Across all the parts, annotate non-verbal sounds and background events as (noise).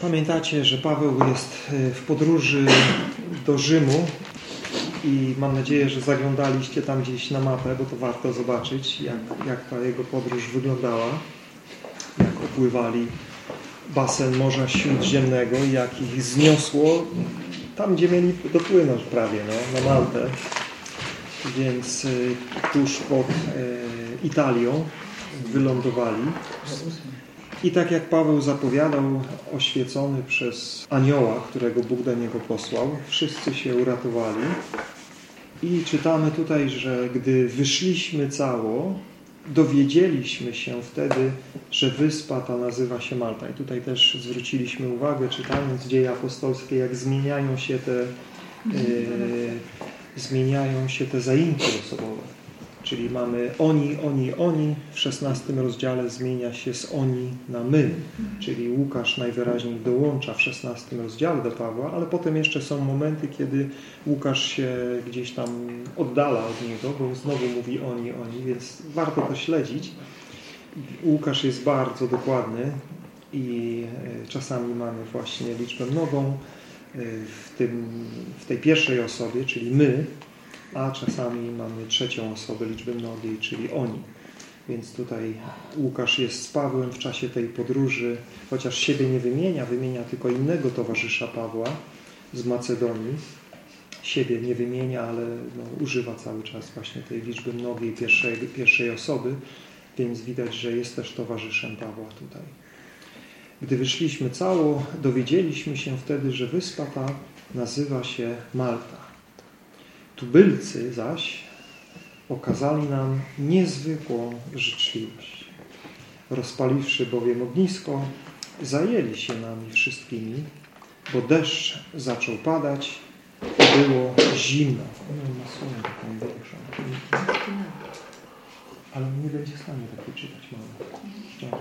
Pamiętacie, że Paweł jest e, w podróży do Rzymu i mam nadzieję, że zaglądaliście tam gdzieś na mapę, bo to warto zobaczyć, jak, jak ta jego podróż wyglądała, jak opływali basen Morza Śródziemnego i jak ich zniosło tam, gdzie mieli dopłynąć prawie, no, na Maltę, więc y, tuż pod y, Italią wylądowali. I tak jak Paweł zapowiadał, oświecony przez anioła, którego Bóg do niego posłał, wszyscy się uratowali. I czytamy tutaj, że gdy wyszliśmy cało, dowiedzieliśmy się wtedy, że wyspa ta nazywa się Malta. I tutaj też zwróciliśmy uwagę, czytając dzieje apostolskie, jak zmieniają się te, yy, zmieniają się te zaimki osobowe. Czyli mamy oni, oni, oni. W szesnastym rozdziale zmienia się z oni na my. Czyli Łukasz najwyraźniej dołącza w szesnastym rozdziale do Pawła, ale potem jeszcze są momenty, kiedy Łukasz się gdzieś tam oddala od niego, bo znowu mówi oni, oni, więc warto to śledzić. Łukasz jest bardzo dokładny i e, czasami mamy właśnie liczbę mnogą e, w, tym, w tej pierwszej osobie, czyli my, a czasami mamy trzecią osobę liczby mnogiej, czyli oni. Więc tutaj Łukasz jest z Pawłem w czasie tej podróży, chociaż siebie nie wymienia, wymienia tylko innego towarzysza Pawła z Macedonii. Siebie nie wymienia, ale no, używa cały czas właśnie tej liczby mnogiej pierwszej, pierwszej osoby, więc widać, że jest też towarzyszem Pawła tutaj. Gdy wyszliśmy cało, dowiedzieliśmy się wtedy, że wyspa ta nazywa się Malta. Tubylcy zaś okazali nam niezwykłą życzliwość. Rozpaliwszy bowiem ognisko, zajęli się nami wszystkimi, bo deszcz zaczął padać i było zimno. No. Ale nie będzie w stanie takiej czytać, mamo.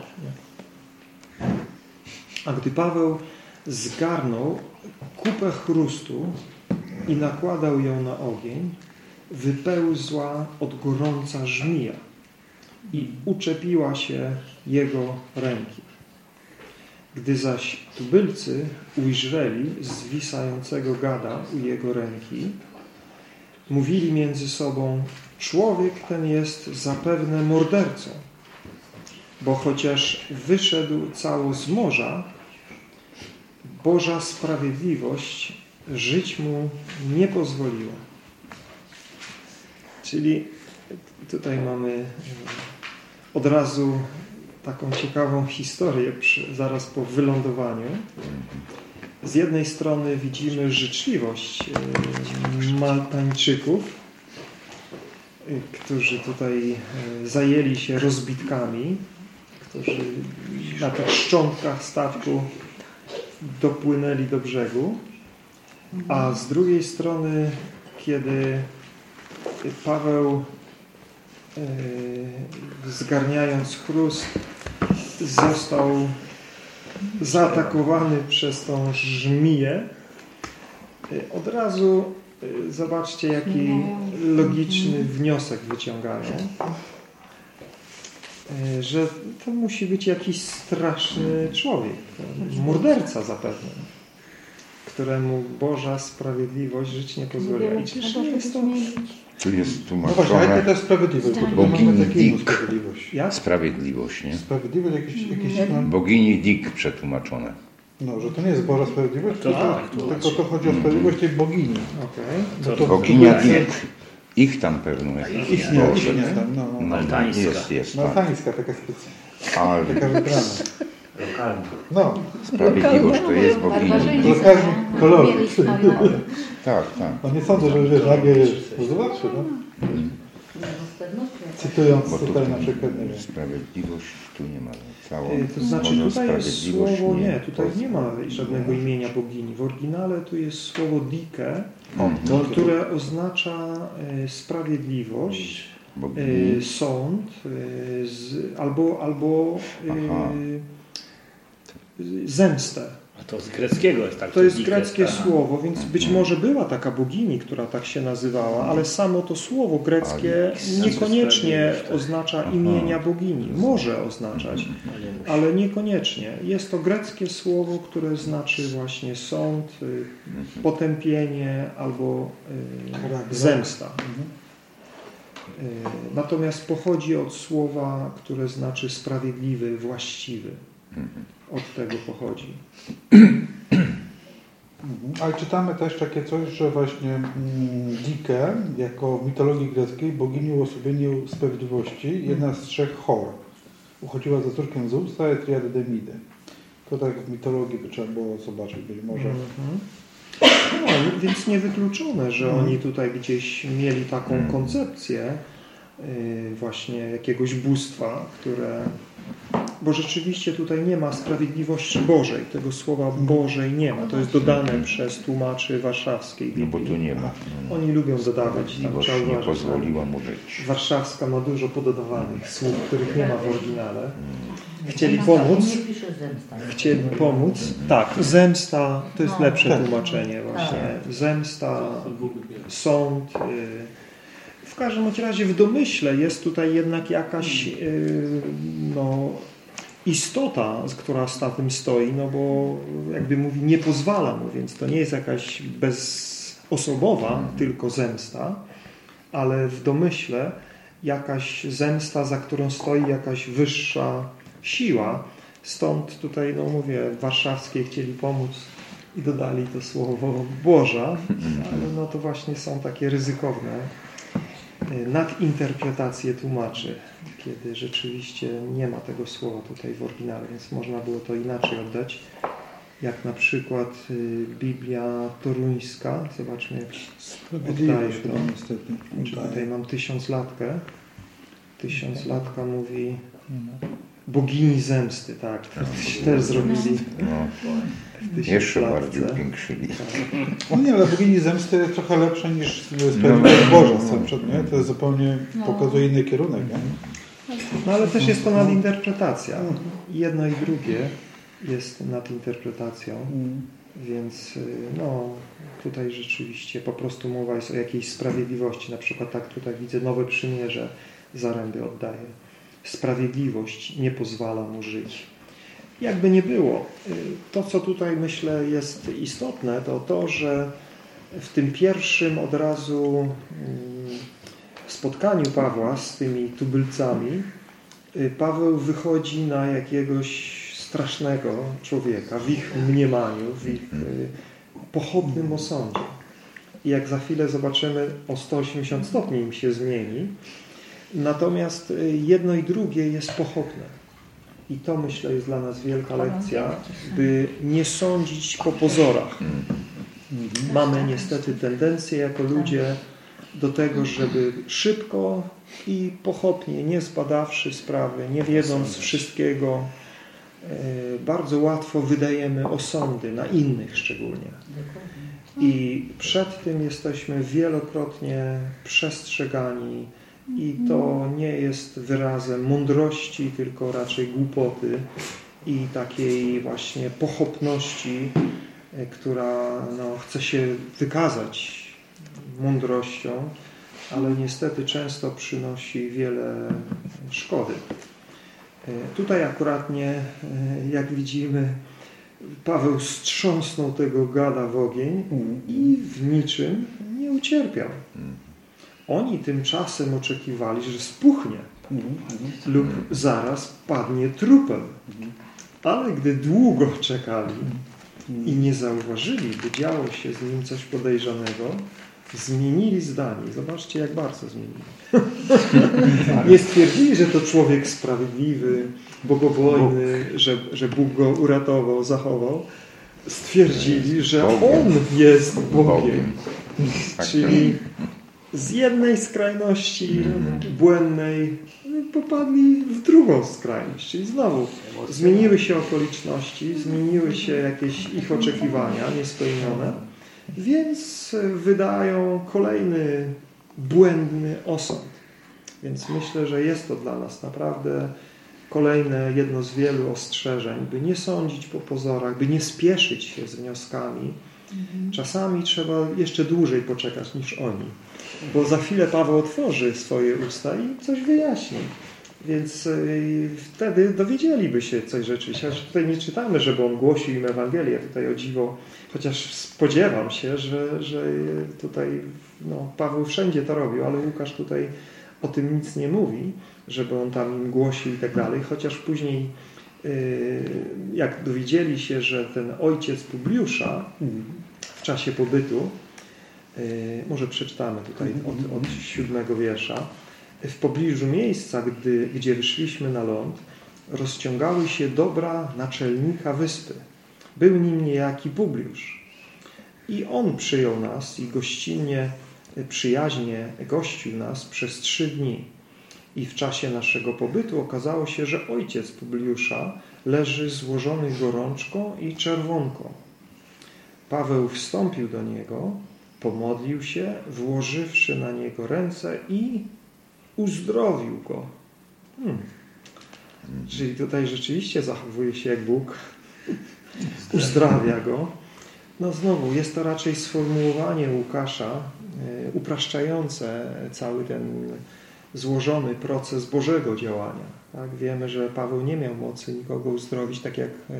A gdy Paweł zgarnął kupę chrustu i nakładał ją na ogień, wypełzła od gorąca żmija i uczepiła się jego ręki. Gdy zaś tubylcy ujrzeli zwisającego gada u jego ręki, mówili między sobą, człowiek ten jest zapewne mordercą, bo chociaż wyszedł cało z morza, Boża sprawiedliwość żyć mu nie pozwoliła. Czyli tutaj mamy e, od razu taką ciekawą historię przy, zaraz po wylądowaniu. Z jednej strony widzimy życzliwość e, Maltańczyków, e, którzy tutaj zajęli się rozbitkami, którzy na tych szczątkach statku dopłynęli do brzegu. A z drugiej strony, kiedy Paweł e, zgarniając chrust został zaatakowany przez tą żmiję, e, od razu e, zobaczcie, jaki logiczny wniosek wyciągają. Że to musi być jakiś straszny człowiek, morderca zapewne któremu Boża sprawiedliwość żyć nie pozwoliła. I czyż jest to... Tu jest tłumaczone... No właśnie, jaka to jest sprawiedliwość? Bo Bogini Dik. Sprawiedliwość. Ja? Sprawiedliwość, nie? Sprawiedliwość jakieś... jakieś mhm. Bogini Dik przetłumaczone. No, że to nie jest Boża sprawiedliwość, tylko, tak, to, tylko to chodzi o sprawiedliwość tej bogini. Okay. No Boginia Dik. Ich tam pewno jest. Ich nie, ich nie tam, no. no. Maltańska. Jest, jest. Maltańska, taka specjalna. Ale... Taka wybrana. No. Sprawiedliwość to jest bogini. Lokalny kolor. Tak, tak. No nie sądzę, że wiesz, nagle jest. Zobaczcie, no. Cytując Bo tutaj na przykład. Nie sprawiedliwość tu nie ma. Całą, to znaczy tutaj jest słowo, nie, nie tutaj nie ma żadnego imienia bogini. W oryginale tu jest słowo dike, mhm. które oznacza e, sprawiedliwość, e, sąd e, z, albo, albo zemstę. To z greckiego jest tak. To jest greckie słowo, więc być może była taka bogini, która tak się nazywała, ale samo to słowo greckie niekoniecznie oznacza imienia bogini. Może oznaczać, ale niekoniecznie. Jest to greckie słowo, które znaczy właśnie sąd, y, potępienie albo y, zemsta. Y, natomiast pochodzi od słowa, które znaczy sprawiedliwy, właściwy. Od tego pochodzi. Ale czytamy też takie coś, że właśnie mm, Dike, jako w mitologii greckiej, bogini uosobieniu sprawiedliwości, jedna z trzech chor. Uchodziła za córkę Zeusa i triady Demidy. To tak w mitologii by trzeba było zobaczyć być może. Mhm. No, więc niewykluczone, że mhm. oni tutaj gdzieś mieli taką mhm. koncepcję y, właśnie jakiegoś bóstwa, które bo rzeczywiście tutaj nie ma sprawiedliwości Bożej. Tego słowa Bożej nie ma. To jest dodane przez tłumaczy warszawskiej Biblii. No bo tu nie ma. No. Oni lubią dodawać. Tam nie pozwoliła mu żyć. Warszawska ma dużo pododawanych słów, których nie ma w oryginale. Chcieli pomóc. Chcieli pomóc. Tak, zemsta to jest lepsze tłumaczenie właśnie. Zemsta, sąd. Y, w każdym razie w domyśle jest tutaj jednak jakaś y, no, istota, która za tym stoi, no bo jakby mówi, nie pozwala mu, więc to nie jest jakaś bezosobowa, tylko zemsta, ale w domyśle jakaś zemsta, za którą stoi jakaś wyższa siła. Stąd tutaj, no mówię, warszawskie chcieli pomóc i dodali to słowo Boża, ale no to właśnie są takie ryzykowne y, nadinterpretacje tłumaczy kiedy rzeczywiście nie ma tego słowa tutaj w oryginale, więc można było to inaczej oddać. Jak na przykład y, Biblia toruńska, zobaczmy jak oddaje to. Niestety. Tutaj mam tysiąclatkę. Tysiąclatka mówi bogini zemsty, tak. tak. Też zrobili. No. Jeszcze bardziej upiększyli. Tak. No nie, ale bogini zemsty jest trochę lepsze niż Sprawiedliwość no, Boża. No. To jest zupełnie, pokazuje inny kierunek. Nie? No ale też jest to nadinterpretacja. Jedno i drugie jest nadinterpretacją. Więc y, no, tutaj rzeczywiście po prostu mowa jest o jakiejś sprawiedliwości. Na przykład tak tutaj widzę nowe przymierze zaręby oddaje. Sprawiedliwość nie pozwala mu żyć. Jakby nie było, y, to co tutaj myślę jest istotne, to to, że w tym pierwszym od razu spotkaniu Pawła z tymi tubylcami y, Paweł wychodzi na jakiegoś strasznego człowieka w ich mniemaniu, w ich y, pochodnym osądzie. I jak za chwilę zobaczymy, o 180 stopni im się zmieni. Natomiast y, jedno i drugie jest pochodne. I to myślę jest dla nas wielka lekcja, by nie sądzić po pozorach. Mamy niestety tendencję jako ludzie do tego, żeby szybko i pochopnie, nie zbadawszy sprawy, nie wiedząc wszystkiego, e, bardzo łatwo wydajemy osądy na innych szczególnie. I przed tym jesteśmy wielokrotnie przestrzegani i to nie jest wyrazem mądrości, tylko raczej głupoty i takiej właśnie pochopności, e, która no, chce się wykazać mądrością, ale niestety często przynosi wiele szkody. E, tutaj akuratnie, e, jak widzimy, Paweł strząsnął tego gada w ogień i w niczym nie ucierpiał. Oni tymczasem oczekiwali, że spuchnie lub zaraz padnie trupem. Ale gdy długo czekali i nie zauważyli, by działo się z nim coś podejrzanego, zmienili zdanie. Zobaczcie, jak bardzo zmienili. (laughs) Nie stwierdzili, że to człowiek sprawiedliwy, bogobojny, że, że Bóg go uratował, zachował. Stwierdzili, że On jest Bogiem. Czyli z jednej skrajności błędnej popadli w drugą skrajność. Czyli znowu zmieniły się okoliczności, zmieniły się jakieś ich oczekiwania niespełnione więc wydają kolejny błędny osąd. Więc myślę, że jest to dla nas naprawdę kolejne jedno z wielu ostrzeżeń, by nie sądzić po pozorach, by nie spieszyć się z wnioskami. Czasami trzeba jeszcze dłużej poczekać niż oni, bo za chwilę Paweł otworzy swoje usta i coś wyjaśni. Więc y, wtedy dowiedzieliby się coś rzeczywiście. Chociaż tutaj nie czytamy, żeby on głosił im Ewangelię. Tutaj o dziwo, chociaż spodziewam się, że, że tutaj no, Paweł wszędzie to robił, ale Łukasz tutaj o tym nic nie mówi, żeby on tam im głosił i tak dalej. Chociaż później y, jak dowiedzieli się, że ten ojciec Publiusza w czasie pobytu, może przeczytamy tutaj od, od siódmego wiersza, w pobliżu miejsca, gdy, gdzie wyszliśmy na ląd, rozciągały się dobra naczelnika wyspy. Był nim niejaki Publiusz. I on przyjął nas i gościnnie, przyjaźnie gościł nas przez trzy dni. I w czasie naszego pobytu okazało się, że ojciec Publiusza leży złożony gorączką i czerwonką. Paweł wstąpił do niego, pomodlił się, włożywszy na niego ręce i uzdrowił go. Hmm. Czyli tutaj rzeczywiście zachowuje się jak Bóg, uzdrawia go. No znowu, jest to raczej sformułowanie Łukasza e, upraszczające cały ten złożony proces Bożego działania. Tak? Wiemy, że Paweł nie miał mocy nikogo uzdrowić, tak jak e,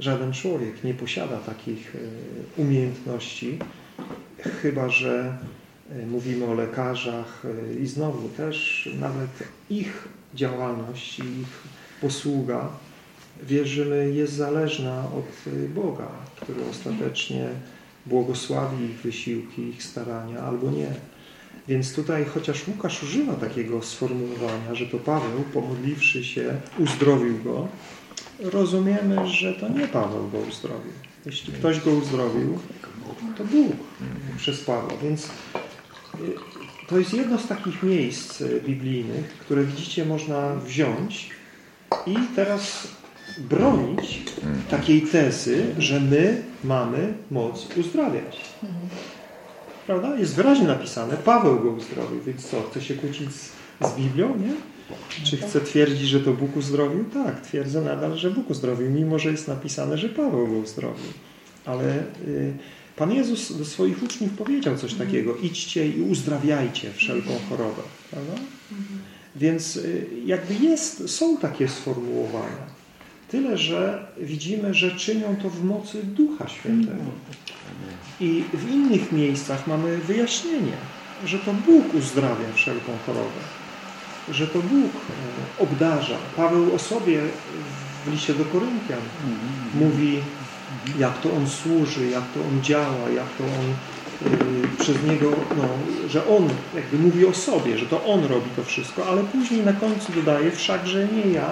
żaden człowiek nie posiada takich e, umiejętności, chyba że mówimy o lekarzach i znowu też nawet ich działalność, ich posługa wierzymy jest zależna od Boga, który ostatecznie błogosławi ich wysiłki, ich starania albo nie. Więc tutaj chociaż Łukasz używa takiego sformułowania, że to Paweł pomodliwszy się uzdrowił go, rozumiemy, że to nie Paweł go uzdrowił. Jeśli ktoś go uzdrowił, to Bóg przez Pawła. Więc to jest jedno z takich miejsc biblijnych, które widzicie można wziąć i teraz bronić takiej tezy, że my mamy moc uzdrawiać. Prawda? Jest wyraźnie napisane, Paweł go uzdrowił, więc co, chce się kłócić z, z Biblią, nie? Czy chce twierdzić, że to Bóg uzdrowił? Tak, twierdzę nadal, że Bóg uzdrowił, mimo że jest napisane, że Paweł go uzdrowił. Ale y, Pan Jezus do swoich uczniów powiedział coś takiego, idźcie i uzdrawiajcie wszelką chorobę. Prawda? Więc y, jakby jest, są takie sformułowania. Tyle, że widzimy, że czynią to w mocy Ducha Świętego. I w innych miejscach mamy wyjaśnienie, że to Bóg uzdrawia wszelką chorobę. Że to Bóg e, obdarza. Paweł o sobie w liście do Koryntian mówi, jak to On służy, jak to On działa, jak to On e, przez Niego, no, że On jakby mówi o sobie, że to On robi to wszystko, ale później na końcu dodaje, wszakże nie ja,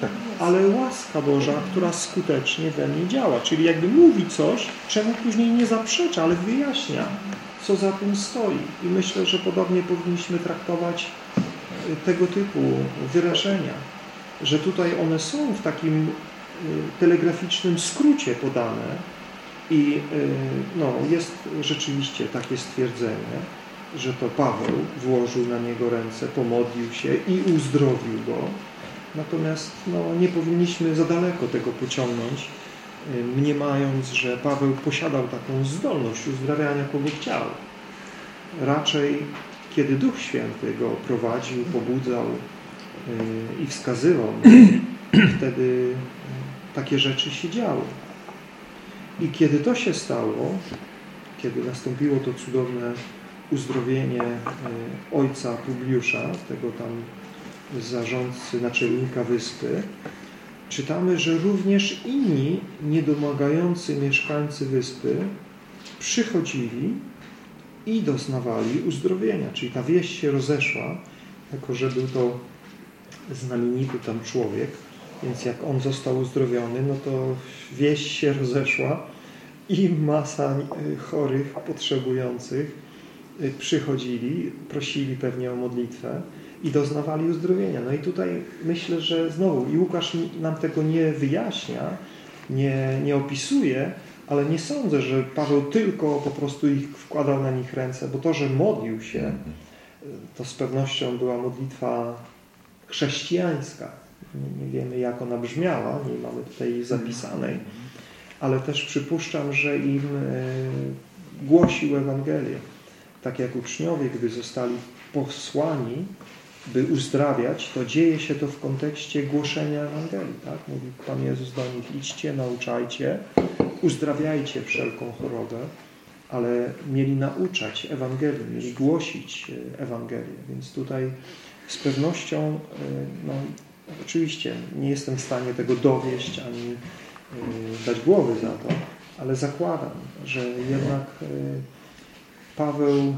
tak. ale łaska Boża, która skutecznie we mnie działa. Czyli jakby mówi coś, czemu później nie zaprzecza, ale wyjaśnia, co za tym stoi. I myślę, że podobnie powinniśmy traktować y, tego typu wyrażenia, że tutaj one są w takim y, telegraficznym skrócie podane i y, no, jest rzeczywiście takie stwierdzenie, że to Paweł włożył na niego ręce, pomodlił się i uzdrowił go Natomiast no, nie powinniśmy za daleko tego pociągnąć, y, mniemając, że Paweł posiadał taką zdolność uzdrawiania kogo chciał. Raczej, kiedy Duch Święty go prowadził, pobudzał y, i wskazywał, wtedy y, takie rzeczy się działy. I kiedy to się stało, kiedy nastąpiło to cudowne uzdrowienie ojca Publiusza, tego tam zarządcy, naczelnika wyspy, czytamy, że również inni niedomagający mieszkańcy wyspy przychodzili i doznawali uzdrowienia. Czyli ta wieść się rozeszła, jako że był to znamienity tam człowiek, więc jak on został uzdrowiony, no to wieść się rozeszła i masa chorych, potrzebujących przychodzili, prosili pewnie o modlitwę i doznawali uzdrowienia. No i tutaj myślę, że znowu i Łukasz nam tego nie wyjaśnia, nie, nie opisuje, ale nie sądzę, że Paweł tylko po prostu ich wkładał na nich ręce, bo to, że modlił się, to z pewnością była modlitwa chrześcijańska. Nie, wiemy, jak ona brzmiała, nie mamy tutaj zapisanej, ale też przypuszczam, że im e, głosił Ewangelię. Tak jak uczniowie, gdy zostali posłani, by uzdrawiać, to dzieje się to w kontekście głoszenia Ewangelii. Tak? Mówi Pan Jezus do nich, idźcie, nauczajcie, uzdrawiajcie wszelką chorobę, ale mieli nauczać Ewangelii, mieli głosić e, Ewangelię. Więc tutaj z pewnością, e, no, oczywiście nie jestem w stanie tego dowieść, ani e, dać głowy za to, ale zakładam, że jednak Paweł,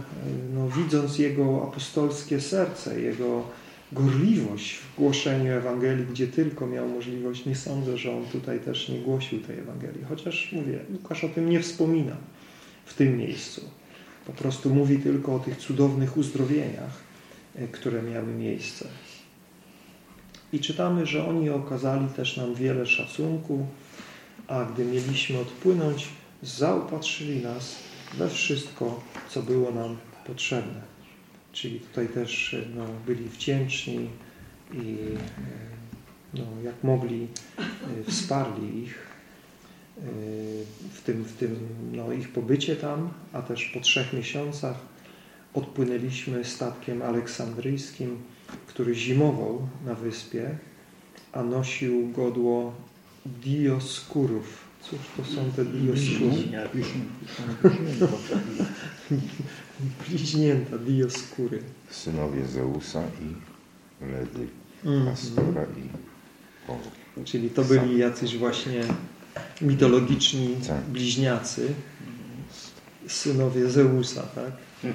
no, widząc jego apostolskie serce, jego gorliwość w głoszeniu Ewangelii, gdzie tylko miał możliwość, nie sądzę, że on tutaj też nie głosił tej Ewangelii. Chociaż, mówię, Łukasz o tym nie wspomina w tym miejscu. Po prostu mówi tylko o tych cudownych uzdrowieniach, które miały miejsce. I czytamy, że oni okazali też nam wiele szacunku, a gdy mieliśmy odpłynąć, zaopatrzyli nas we wszystko, co było nam potrzebne. Czyli tutaj też no, byli wdzięczni i no, jak mogli e, wsparli ich e, w tym, w tym no, ich pobycie tam, a też po trzech miesiącach odpłynęliśmy statkiem aleksandryjskim, który zimował na wyspie, a nosił godło dioskurów. Cóż to są te dioskury? (laughs) Bliźnięta, dioskóry. Synowie Zeusa i Ledy, Mhm. Pastora i. Czyli to byli jacyś właśnie mitologiczni bliźniacy, synowie Zeusa, tak? (laughs)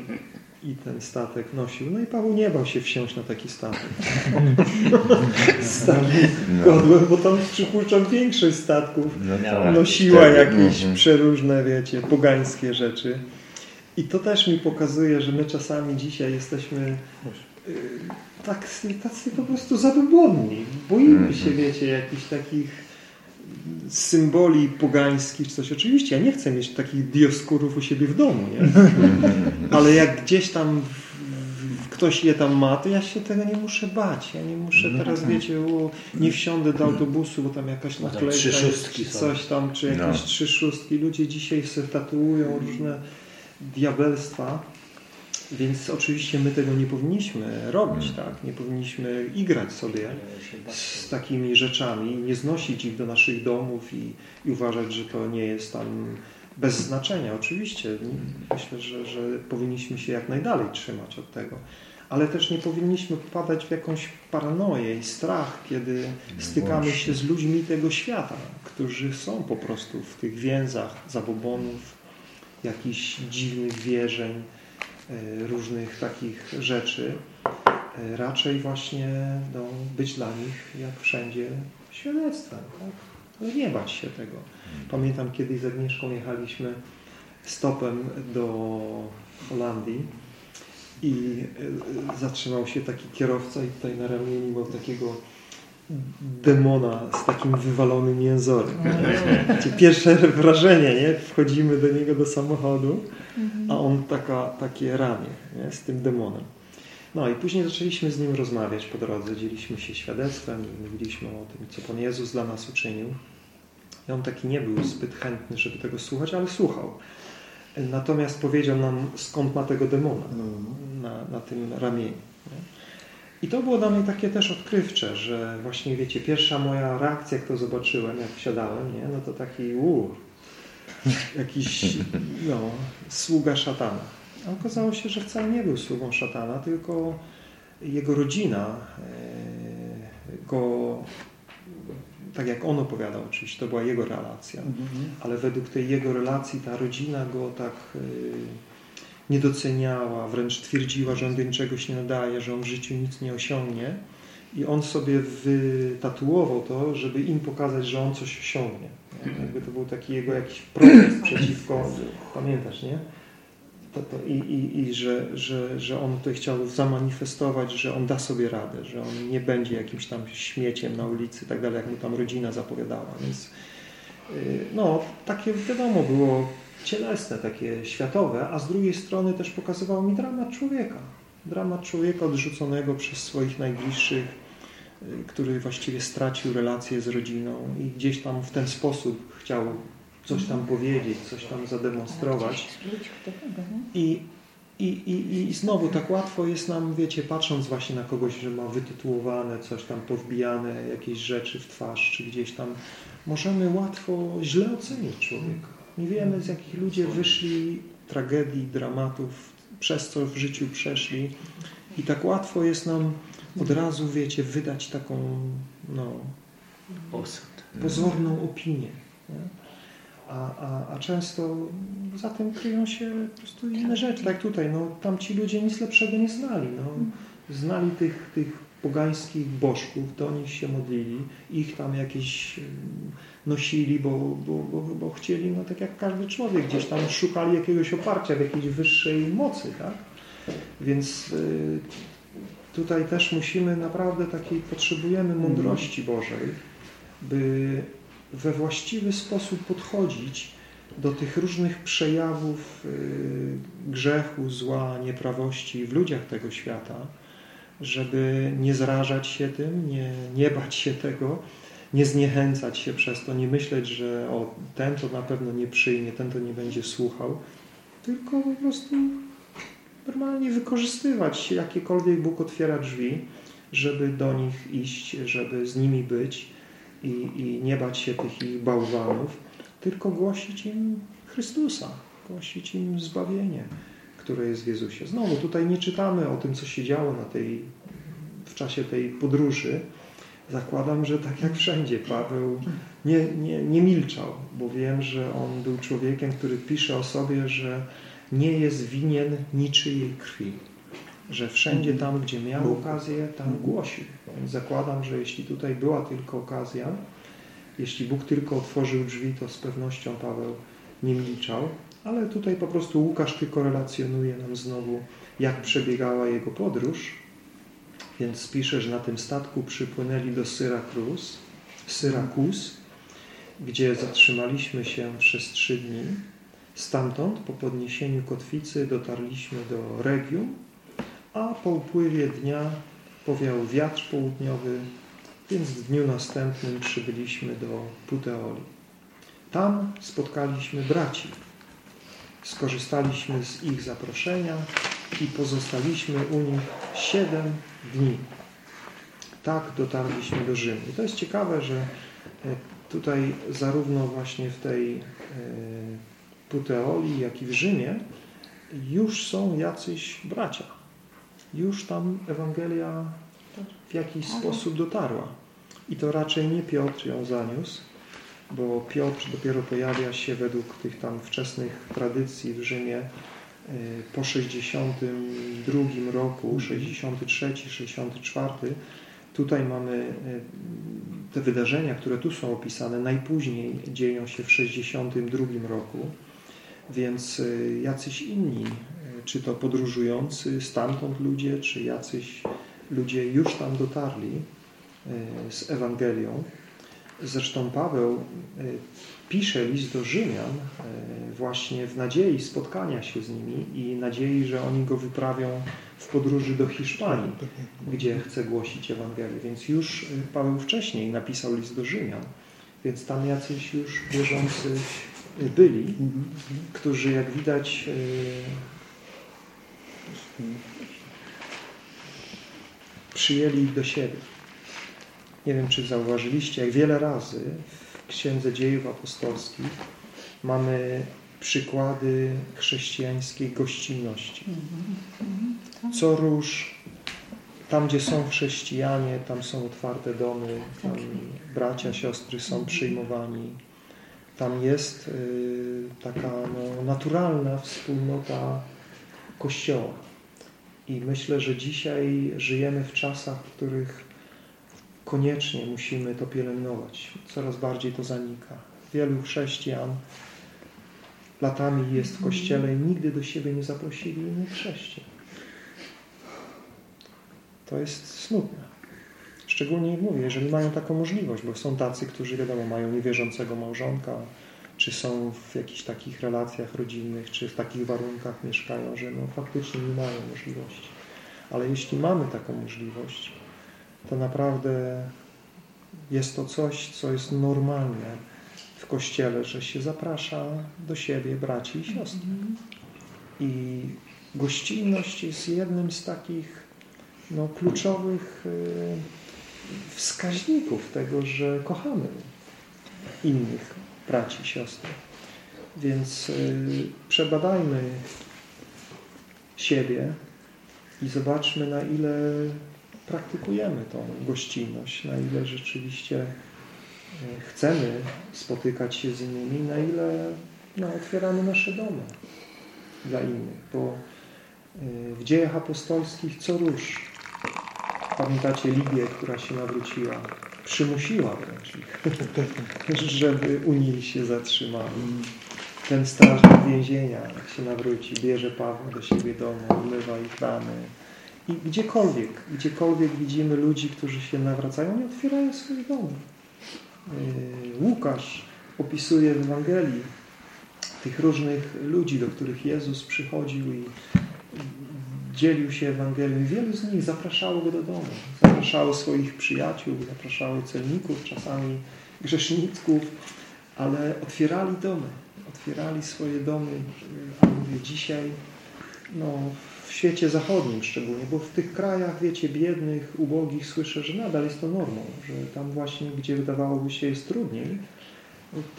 I ten statek nosił. No i Paweł nie bał się wsiąść na taki statek. (laughs) Stali No. godłem, bo tam przypuszczam większość statków No nosiła jakieś mhm. przeróżne, wiecie, pogańskie rzeczy. I to też mi pokazuje, że my czasami dzisiaj jesteśmy y, tak, tacy po prostu zabobłonni. Boimy się, wiecie, jakichś takich symboli pogańskich czy coś. Oczywiście ja nie chcę mieć takich dioskurów u siebie w domu, nie? (laughs) Ale jak gdzieś tam ktoś je tam ma, to ja się tego nie muszę bać. Ja nie muszę teraz, wiecie, o, nie wsiądę do autobusu, bo tam jakaś naklejka trzy jest, szóstki czy coś tam, czy jakieś No. trzy szóstki. Ludzie dzisiaj sobie tatuują różne diabelstwa. Więc oczywiście my tego nie powinniśmy robić, tak? Nie powinniśmy igrać sobie z takimi rzeczami, nie znosić ich do naszych domów i, i uważać, że to nie jest tam bez znaczenia. Oczywiście myślę, że, że powinniśmy się jak najdalej trzymać od tego. Ale też nie powinniśmy popadać w jakąś paranoję i strach, kiedy stykamy właśnie. się z ludźmi tego świata, którzy są po prostu w tych więzach zabobonów, jakichś dziwnych wierzeń, różnych takich rzeczy. E, Raczej właśnie no, być dla nich, jak wszędzie, świadectwem. Tak? Ale nie bać się tego. Pamiętam kiedyś z Agnieszką jechaliśmy stopem do Holandii i e, zatrzymał się taki kierowca i tutaj na ramieniu miał takiego demona z takim wywalonym jęzorem. Wiecie, Pierwsze wrażenie, nie? Wchodzimy do niego do samochodu, a on taka, takie ramię nie? z tym demonem. No i później zaczęliśmy z nim rozmawiać po drodze, dzieliśmy się świadectwem i mówiliśmy o tym, co Pan Jezus dla nas uczynił. I on taki nie był zbyt chętny, żeby tego słuchać, ale słuchał. Natomiast powiedział nam, skąd ma tego demona na, na tym ramieniu. Nie? I to było dla mnie takie też odkrywcze, że właśnie wiecie, pierwsza moja reakcja, jak to zobaczyłem, jak wsiadałem, nie? no to taki uuu, jakiś no, sługa szatana. A okazało się, że wcale nie był sługą szatana, tylko jego rodzina e, go, tak jak on opowiadał, oczywiście to była jego relacja, ale według tej jego relacji ta rodzina go tak e, nie doceniała, wręcz twierdziła, że on do niczego się nie nadaje, że on w życiu nic nie osiągnie. I on sobie wytatuował to, żeby im pokazać, że on coś osiągnie. Nie? Jakby to był taki jego jakiś protest (clears throat) przeciwko, pamiętasz, nie? To, to, I i, i że, że, że on tutaj chciał zamanifestować, że on da sobie radę, że on nie będzie jakimś tam śmieciem na ulicy i tak dalej, jak mu tam rodzina zapowiadała. Więc yy, no, takie wiadomo było cielesne, takie światowe, a z drugiej strony też pokazywało mi dramat człowieka. Dramat człowieka odrzuconego przez swoich najbliższych, który właściwie stracił relację z rodziną i gdzieś tam w ten sposób chciał coś tam powiedzieć, coś tam zademonstrować. I, i, i, I znowu tak łatwo jest nam, wiecie, patrząc właśnie na kogoś, że ma wytytułowane, coś tam powbijane, jakieś rzeczy w twarz, czy gdzieś tam, możemy łatwo źle ocenić człowieka. Nie wiemy, z jakich ludzie wyszli, tragedii, dramatów, przez co w życiu przeszli. I tak łatwo jest nam od razu, wiecie, wydać taką, no, pozorną opinię. A, a, a często za tym kryją się po prostu inne rzeczy. Tak tutaj, no, tam ci ludzie nic lepszego nie znali. No. Znali tych, tych pogańskich bożków, do nich się modlili, ich tam jakieś nosili, bo, bo, bo, bo chcieli, no tak jak każdy człowiek, gdzieś tam szukali jakiegoś oparcia w jakiejś wyższej mocy, tak? Więc y, tutaj też musimy naprawdę takiej, potrzebujemy mądrości Bożej, by we właściwy sposób podchodzić do tych różnych przejawów y, grzechu, zła, nieprawości w ludziach tego świata, żeby nie zrażać się tym, nie, nie bać się tego, nie zniechęcać się przez to, nie myśleć, że o, ten to na pewno nie przyjmie, ten to nie będzie słuchał, tylko po prostu normalnie wykorzystywać jakiekolwiek Bóg otwiera drzwi, żeby do nich iść, żeby z nimi być, i, i nie bać się tych ich bałwanów, tylko głosić im Chrystusa, głosić im zbawienie, które jest w Jezusie. Znowu, tutaj nie czytamy o tym, co się działo na tej, w czasie tej podróży. Zakładam, że tak jak wszędzie Paweł nie, nie, nie milczał, bo wiem, że on był człowiekiem, który pisze o sobie, że nie jest winien niczyjej krwi że wszędzie tam, gdzie miał okazję, tam głosił. Więc zakładam, że jeśli tutaj była tylko okazja, jeśli Bóg tylko otworzył drzwi, to z pewnością Paweł nie milczał, ale tutaj po prostu Łukasz tylko relacjonuje nam znowu, jak przebiegała jego podróż. Więc pisze, że na tym statku przypłynęli do Syrakus, Syrakus gdzie zatrzymaliśmy się przez trzy dni. Stamtąd po podniesieniu kotwicy dotarliśmy do Regium, a po upływie dnia powiał wiatr południowy, więc w dniu następnym przybyliśmy do Puteoli. Tam spotkaliśmy braci. Skorzystaliśmy z ich zaproszenia i pozostaliśmy u nich siedem dni. Tak dotarliśmy do Rzymu. I to jest ciekawe, że e, tutaj zarówno właśnie w tej e, Puteoli, jak i w Rzymie już są jacyś bracia już tam Ewangelia w jakiś sposób dotarła. I to raczej nie Piotr ją zaniósł, bo Piotr dopiero pojawia się według tych tam wczesnych tradycji w Rzymie po 62 roku, 63, 64. Tutaj mamy y, te wydarzenia, które tu są opisane, najpóźniej dzieją się w 62 roku, więc y, jacyś inni czy to podróżujący stamtąd ludzie, czy jacyś ludzie już tam dotarli z Ewangelią. Zresztą Paweł pisze list do Rzymian e, właśnie w nadziei spotkania się z nimi i nadziei, że oni go wyprawią w podróży do Hiszpanii, gdzie chce głosić Ewangelię. Więc już Paweł wcześniej napisał list do Rzymian, więc tam jacyś już wierzący byli, którzy jak widać przyjęli ich do siebie. Nie wiem, czy zauważyliście, jak wiele razy w Księdze Dziejów Apostolskich mamy przykłady chrześcijańskiej gościnności. Co róż, tam gdzie są chrześcijanie, tam są otwarte domy, tam bracia, siostry są przyjmowani. Tam jest y, taka no, naturalna wspólnota Kościoła. I myślę, że dzisiaj żyjemy w czasach, w których koniecznie musimy to pielęgnować. Coraz bardziej to zanika. Wielu chrześcijan latami jest w Kościele i nigdy do siebie nie zaprosili innych chrześcijan. To jest smutne. Szczególnie mówię, jeżeli mają taką możliwość, bo są tacy, którzy wiadomo mają niewierzącego małżonka, czy są w jakichś takich relacjach rodzinnych, czy w takich warunkach mieszkają, że no faktycznie nie mają możliwości. Ale jeśli mamy taką możliwość, to naprawdę jest to coś, co jest normalne w Kościele, że się zaprasza do siebie braci i siostry. I gościnność jest jednym z takich no, kluczowych y, wskaźników tego, że kochamy innych braci i siostry. Więc y, przebadajmy siebie i zobaczmy, na ile praktykujemy tą gościnność, na ile rzeczywiście y, chcemy spotykać się z innymi, na ile no, otwieramy nasze domy dla innych, bo y, w dziejach apostolskich co róż pamiętacie Lidię, która się nawróciła, przymusiła wręcz ich, (laughs) żeby u nich się zatrzymali. Ten strażnik więzienia, jak się nawróci, bierze Pawła do siebie domu, umywa ich rany. I gdziekolwiek, gdziekolwiek widzimy ludzi, którzy się nawracają, oni otwierają swoje domy. Yy, Łukasz opisuje w Ewangelii tych różnych ludzi, do których Jezus przychodził i dzielił się Ewangelią. Wielu z nich zapraszało go do domu. Zapraszało swoich przyjaciół, zapraszało celników, czasami grzeszników, ale otwierali domy. Otwierali swoje domy. A mówię, dzisiaj no, w świecie zachodnim szczególnie, bo w tych krajach, wiecie, biednych, ubogich słyszę, że nadal jest to normą, że tam właśnie, gdzie wydawałoby się jest trudniej,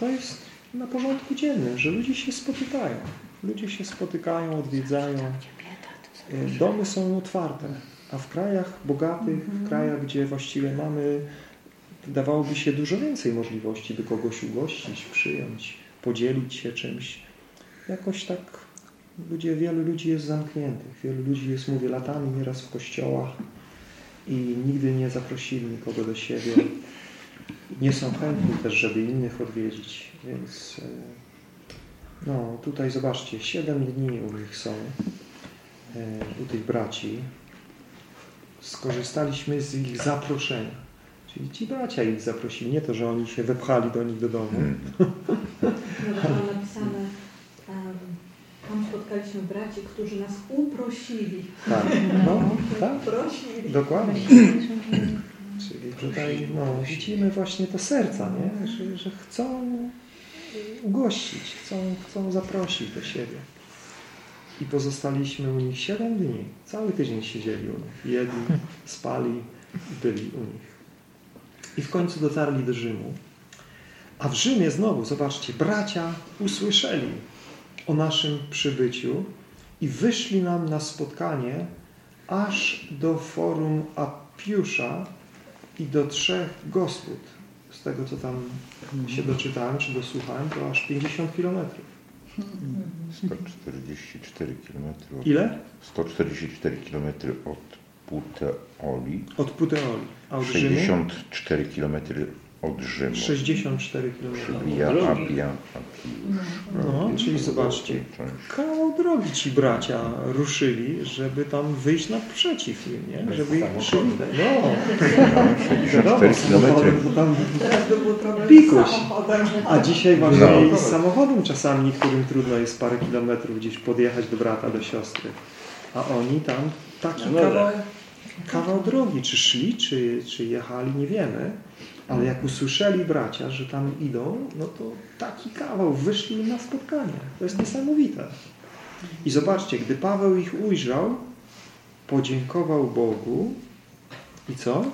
to jest na porządku dziennym, że ludzie się spotykają. Ludzie się spotykają, odwiedzają. Domy są otwarte, a w krajach bogatych, w krajach, gdzie właściwie mamy, wydawałoby się dużo więcej możliwości, by kogoś ugościć, przyjąć, podzielić się czymś. Jakoś tak ludzie, wielu ludzi jest zamkniętych, wielu ludzi jest, mówię, latami nieraz w kościołach i nigdy nie zaprosili nikogo do siebie. Nie są chętni też, żeby innych odwiedzić, więc no tutaj zobaczcie, siedem dni u nich są, u tych braci. Skorzystaliśmy z ich zaproszenia. Czyli ci bracia ich zaprosili, nie to, że oni się wepchali do nich do domu. No, tam napisane, tam spotkaliśmy braci, którzy nas uprosili. Tak, (laughs) no, tak, Uprosili. dokładnie. Czyli tutaj no, widzimy właśnie to serca, nie? Że, że chcą ugościć, chcą, chcą zaprosić do siebie. I pozostaliśmy u nich 7 dni. Cały tydzień siedzieli u nich. Jedli, spali i byli u nich. I w końcu dotarli do Rzymu. A w Rzymie znowu, zobaczcie, bracia usłyszeli o naszym przybyciu i wyszli nam na spotkanie aż do forum Apiusza i do trzech gospod. Z tego, co tam się doczytałem, czy dosłuchałem, to aż 50 kilometrów. 144 km. Ile? 144 km od Puteoli. Od Puteoli. A od Rzymu? 64 km od Rzymu. 64 km. Przybija Abia, Apiusz. No, czyli zobaczcie, kawał drogi ci bracia ruszyli, żeby tam wyjść naprzeciw im, nie? Żeby ich przyjść. No, wiadomo, 64 samochodem km. Pikuś. A dzisiaj właśnie No. z samochodem czasami niektórym trudno jest parę kilometrów gdzieś podjechać do brata, do siostry. A oni tam taki kawał, kawał drogi, czy szli, czy, czy jechali, nie wiemy. Ale jak usłyszeli bracia, że tam idą, no to taki kawał wyszli na spotkanie. To jest niesamowite. I zobaczcie, gdy Paweł ich ujrzał, podziękował Bogu i co?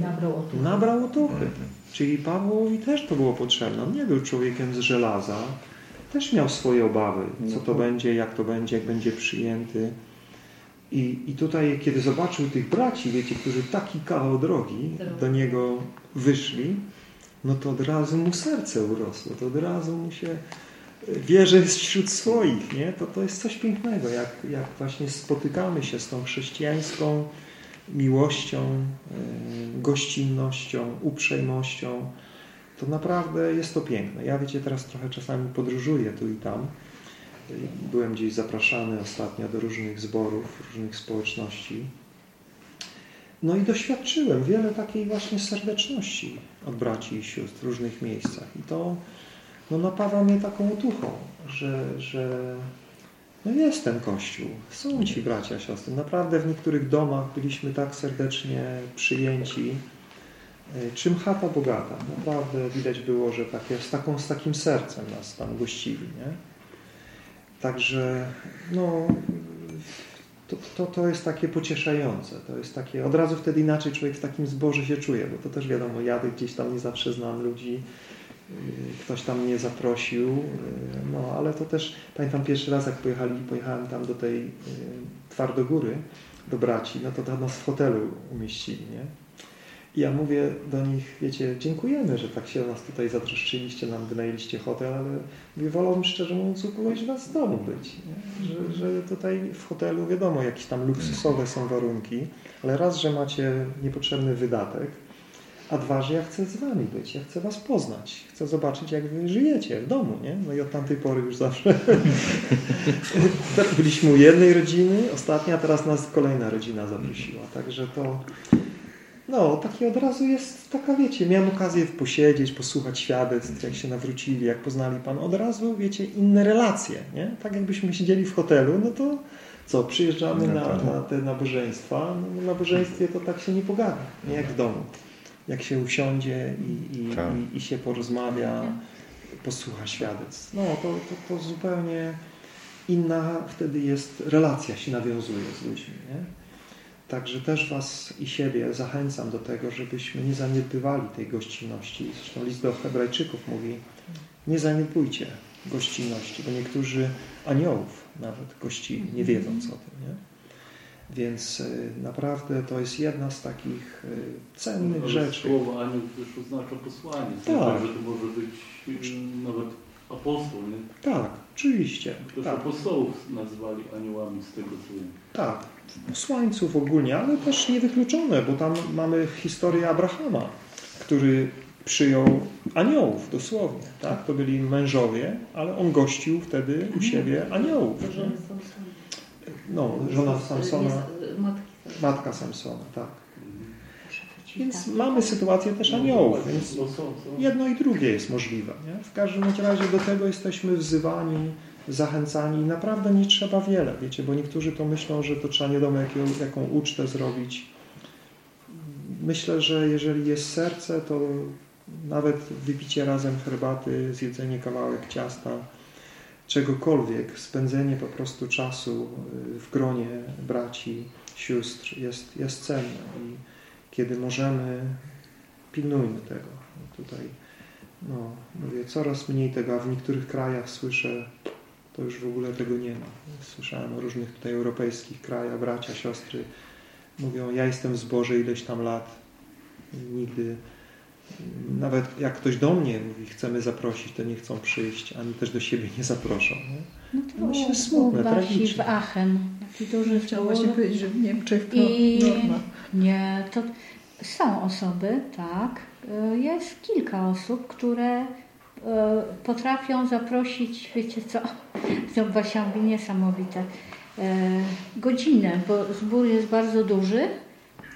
Nabrał otuchy. Nabrał otuchy. Czyli Pawłowi też to było potrzebne. On nie był człowiekiem z żelaza. Też miał swoje obawy, co to będzie, jak to będzie, jak będzie przyjęty. I, I tutaj, kiedy zobaczył tych braci, wiecie, którzy taki kawał drogi do niego wyszli, no to od razu mu serce urosło. To od razu mu się wie, że jest wśród swoich. Nie? To, to jest coś pięknego, jak, jak właśnie spotykamy się z tą chrześcijańską miłością, e, gościnnością, uprzejmością, to naprawdę jest to piękne. Ja wiecie, teraz trochę czasami podróżuję tu i tam. Byłem gdzieś zapraszany ostatnio do różnych zborów, różnych społeczności. No i doświadczyłem wiele takiej właśnie serdeczności od braci i sióstr w różnych miejscach. I to no, napawa mnie taką otuchą, że, że no jest ten kościół, są ci bracia, siostry. Naprawdę w niektórych domach byliśmy tak serdecznie przyjęci, y, czym chata bogata. Naprawdę widać było, że takie, z, taką, z takim sercem nas tam gościli. Nie? Także no, to, to, to jest takie pocieszające. To jest takie, od razu wtedy inaczej człowiek w takim zboże się czuje, bo to też wiadomo, jadę gdzieś tam, nie zawsze znam ludzi, yy, ktoś tam mnie zaprosił, yy, no ale to też, pamiętam pierwszy raz jak pojechali, pojechałem tam do tej yy, Twardogóry, do braci, no to tam nas w hotelu umieścili, nie? I ja mówię do nich, wiecie, dziękujemy, że tak się o nas tutaj zatroszczyliście, nam wynajęliście hotel, ale mówię, wolałbym szczerze mówiąc u kogoś z Was w domu być. Że, że tutaj w hotelu, wiadomo, jakieś tam luksusowe są warunki, ale raz, że macie niepotrzebny wydatek, a dwa, że ja chcę z Wami być, ja chcę Was poznać, chcę zobaczyć, jak Wy żyjecie w domu, nie? No i od tamtej pory już zawsze (laughs) byliśmy u jednej rodziny, ostatnia, teraz nas kolejna rodzina zaprosiła, także to no, takie od razu jest taka, wiecie, miałem okazję posiedzieć, posłuchać świadectw, jak się nawrócili, jak poznali Pan, od razu, wiecie, inne relacje, nie? Tak jakbyśmy siedzieli w hotelu, no to co, przyjeżdżamy na, na te nabożeństwa, no w nabożeństwie to tak się nie pogada, nie jak w domu. Jak się usiądzie i, i, Tak. i, i się porozmawia, posłucha świadectw. No, to, to, to zupełnie inna wtedy jest relacja się nawiązuje z ludźmi, nie? Także też Was i siebie zachęcam do tego, żebyśmy nie zaniedbywali tej gościnności. Zresztą list do Hebrajczyków mówi, nie zaniedbujcie gościnności, bo niektórzy aniołów nawet gościli, nie wiedząc o tym. Nie? Więc y, naprawdę to jest jedna z takich y, cennych Ale rzeczy. Słowo anioł też oznacza posłanie. Tak. Że to może być mm, nawet apostoł, nie? Tak, oczywiście. Też Tak, apostołów nazwali aniołami z tego co wiem. tak. Posłańców ogólnie, ale też niewykluczone, bo tam mamy historię Abrahama, który przyjął aniołów dosłownie. Tak? To byli mężowie, ale on gościł wtedy u siebie aniołów. No, żona Samsona. matka Samsona, tak. Więc Tak. mamy sytuację też aniołów, więc No jedno i drugie jest możliwe. Nie? W każdym razie do tego jesteśmy wzywani, zachęcani. Naprawdę nie trzeba wiele, wiecie, bo niektórzy to myślą, że to trzeba nie wiadomo jaką, jaką ucztę zrobić. Myślę, że jeżeli jest serce, to nawet wypicie razem herbaty, zjedzenie kawałek ciasta, czegokolwiek, spędzenie po prostu czasu y, w gronie braci, sióstr jest, jest cenne i kiedy możemy, pilnujmy tego. Tutaj, no, mówię, coraz mniej tego, a w niektórych krajach słyszę, to już w ogóle tego nie ma. Słyszałem o różnych tutaj europejskich krajach, bracia, siostry mówią, ja jestem w zborze ileś tam lat, nigdy, nawet jak ktoś do mnie mówi, chcemy zaprosić, to nie chcą przyjść, ani też do siebie nie zaproszą. Nie? No to Myślę, było smutne, u Basi w tragiczne. Aachen. Taki duży Chciałam zbór. właśnie powiedzieć, że w Niemczech to I norma. Nie, to są osoby, tak. y, Jest kilka osób, które y, potrafią zaprosić, wiecie co, to Basia mówi niesamowite, y, godzinę, bo zbór jest bardzo duży,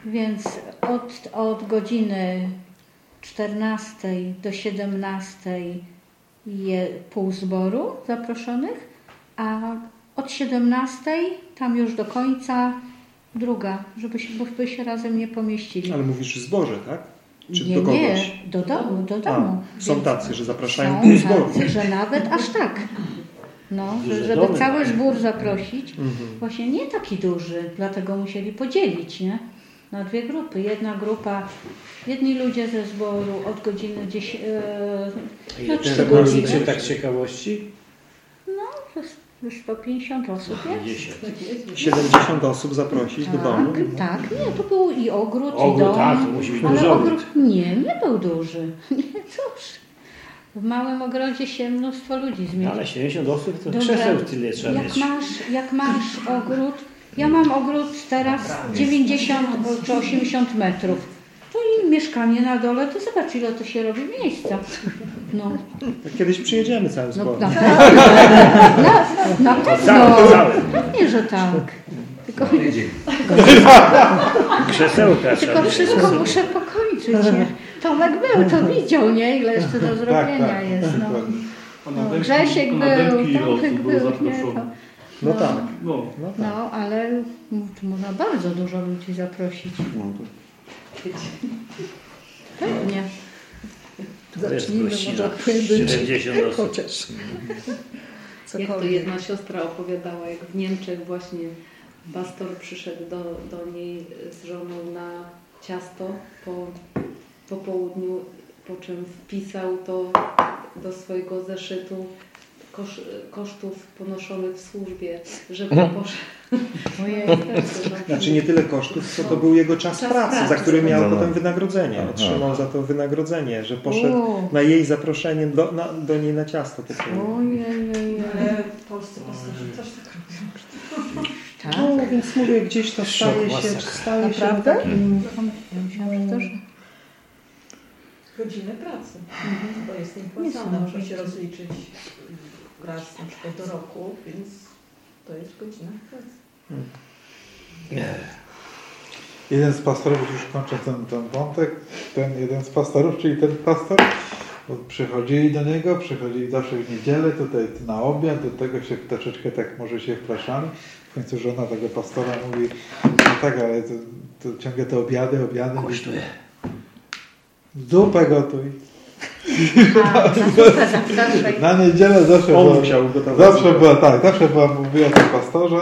więc od, od godziny 14 do 17 je pół zboru zaproszonych, a od 17 tam już do końca druga, żeby się, bo by się razem nie pomieścili. Ale mówisz w zborze, tak? Czy nie, do kogoś? nie, do domu, do domu. A, są tacy, że zapraszają pół zboru. tacy, że nawet aż tak. No, że, żeby domy cały zbór zaprosić, Mhm. właśnie nie taki duży, dlatego musieli podzielić, nie? Na dwie grupy. Jedna grupa, jedni ludzie ze zboru od godziny 10, e, Ile No, trzy ten godziny. liczy tak ciekawości? ze 150 osób jest. 10. 70 (laughs) osób zaprosić do domu. Tak, tak, nie, to był i ogród, i Ogród, dom. tak, to musi być Ale ogród. ogród nie, nie był duży. (laughs) Nie, cóż. W małym ogrodzie się mnóstwo ludzi zmieści. Ale 70 osób to Dobra, krzeseł tyle trzeba jak mieć. masz, jak masz ogród, ja mam ogród teraz 90 czy 80 metrów. To i mieszkanie na dole, to zobacz ile to się robi miejsca. No, Kiedyś przyjedziemy całym no zborem. na pewno. Na, na pewno. Cały, cały. Nie, że tak. Tylko, Krzesełka tylko wszystko muszę pokończyć. Nie? Tomek był, to widział, nie? Ile jeszcze do zrobienia tak, jest. No. No, Grzesiek był, Tomek był, nie, to No No. tak, No, no tak. No, ale można bardzo dużo ludzi zaprosić. Pewnie. To jest Zacznijmy może od pojedynczych. 70 osób. Chociaż. Jak to Cokolwiek. jedna siostra opowiadała, jak w Niemczech właśnie pastor przyszedł do, do niej z żoną na ciasto po, po południu, po czym wpisał to do swojego zeszytu kosz, kosztów ponoszonych w służbie, żeby poszedł. (laughs) Ojej. (laughs) Znaczy nie tyle kosztów, co to był jego czas, Czas pracy, za pracy. który miał No, no. potem wynagrodzenie. Otrzymał za to wynagrodzenie, że poszedł O, na jej zaproszenie do, na, do niej na ciasto. Ojej, ojej. Ale w Polsce pastorzy coś tak robią. Tak? No więc mówię, gdzieś to staje się, staje się Naprawdę? takim... Ja myślałam, że to, że... Godziny pracy, bo jest im Nie płacone, są muszę się rozliczyć raz na przykład do roku, więc to jest godzina pracy. Jeden z pastorów, już kończę ten, ten wątek, ten jeden z pastorów, czyli ten pastor, przychodzili do niego, przychodzili zawsze w niedzielę, tutaj na obiad, do tego się troszeczkę tak może się wpraszali. W końcu żona tego pastora mówi, no tak, ale to, to ciągle te obiady, obiady. Kosztuje. Zupę gotuj. Na niedzielę zawsze On była, musiał gotować. zawsze była tak, zawsze była, mówiła o pastorze,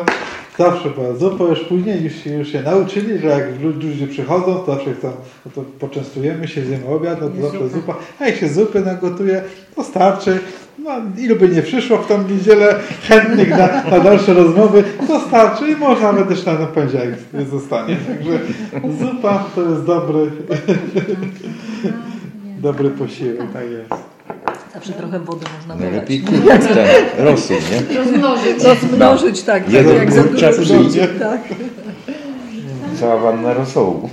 zawsze była zupa, już później już się, już się nauczyli, że jak lu- ludzie przychodzą, to zawsze chcą, no to poczęstujemy się, zjemy obiad, no to zawsze zupa. zupa, a jak się zupy nagotuje, to starczy. No, ilu by nie przyszło w tą niedzielę chętnych na, na dalsze rozmowy, to starczy i można nawet też na, na poniedziałek zostanie. Także zupa to jest dobry, (laughs) dobry posiłek. Tak jest. Zawsze trochę wody można dodać. Najlepiej kupić ten rosół, nie? Rozmnożyć. Rozmnożyć, tak, tak Jeden jak za dużo przyjdzie. tak. Cała wanna rosołu.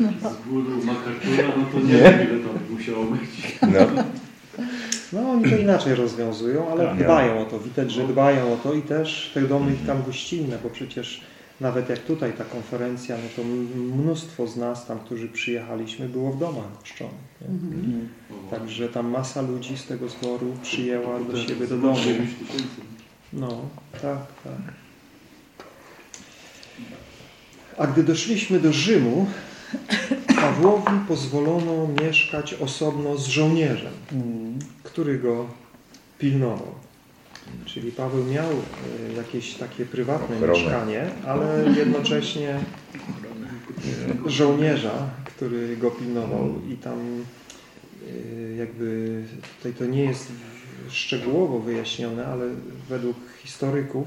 no, no z góry makaczura, no to nie Nie? wiem ile to musiało być. No. No oni to inaczej rozwiązują, ale Tak. dbają o to. Widać, że dbają o to i też te domy ich tam gościnne, bo przecież nawet jak tutaj ta konferencja, no to mnóstwo z nas tam, którzy przyjechaliśmy, było w domach goszczonych. nie? Mhm. Także tam masa ludzi z tego zboru przyjęła do siebie do domu. 9 tysięcy. No, tak, tak. A gdy doszliśmy do Rzymu, Pawłowi pozwolono mieszkać osobno z żołnierzem, który go pilnował. Czyli Paweł miał e, jakieś takie prywatne Ochronę. mieszkanie, ale jednocześnie e, żołnierza, który go pilnował i tam e, jakby tutaj to nie jest szczegółowo wyjaśnione, ale według historyków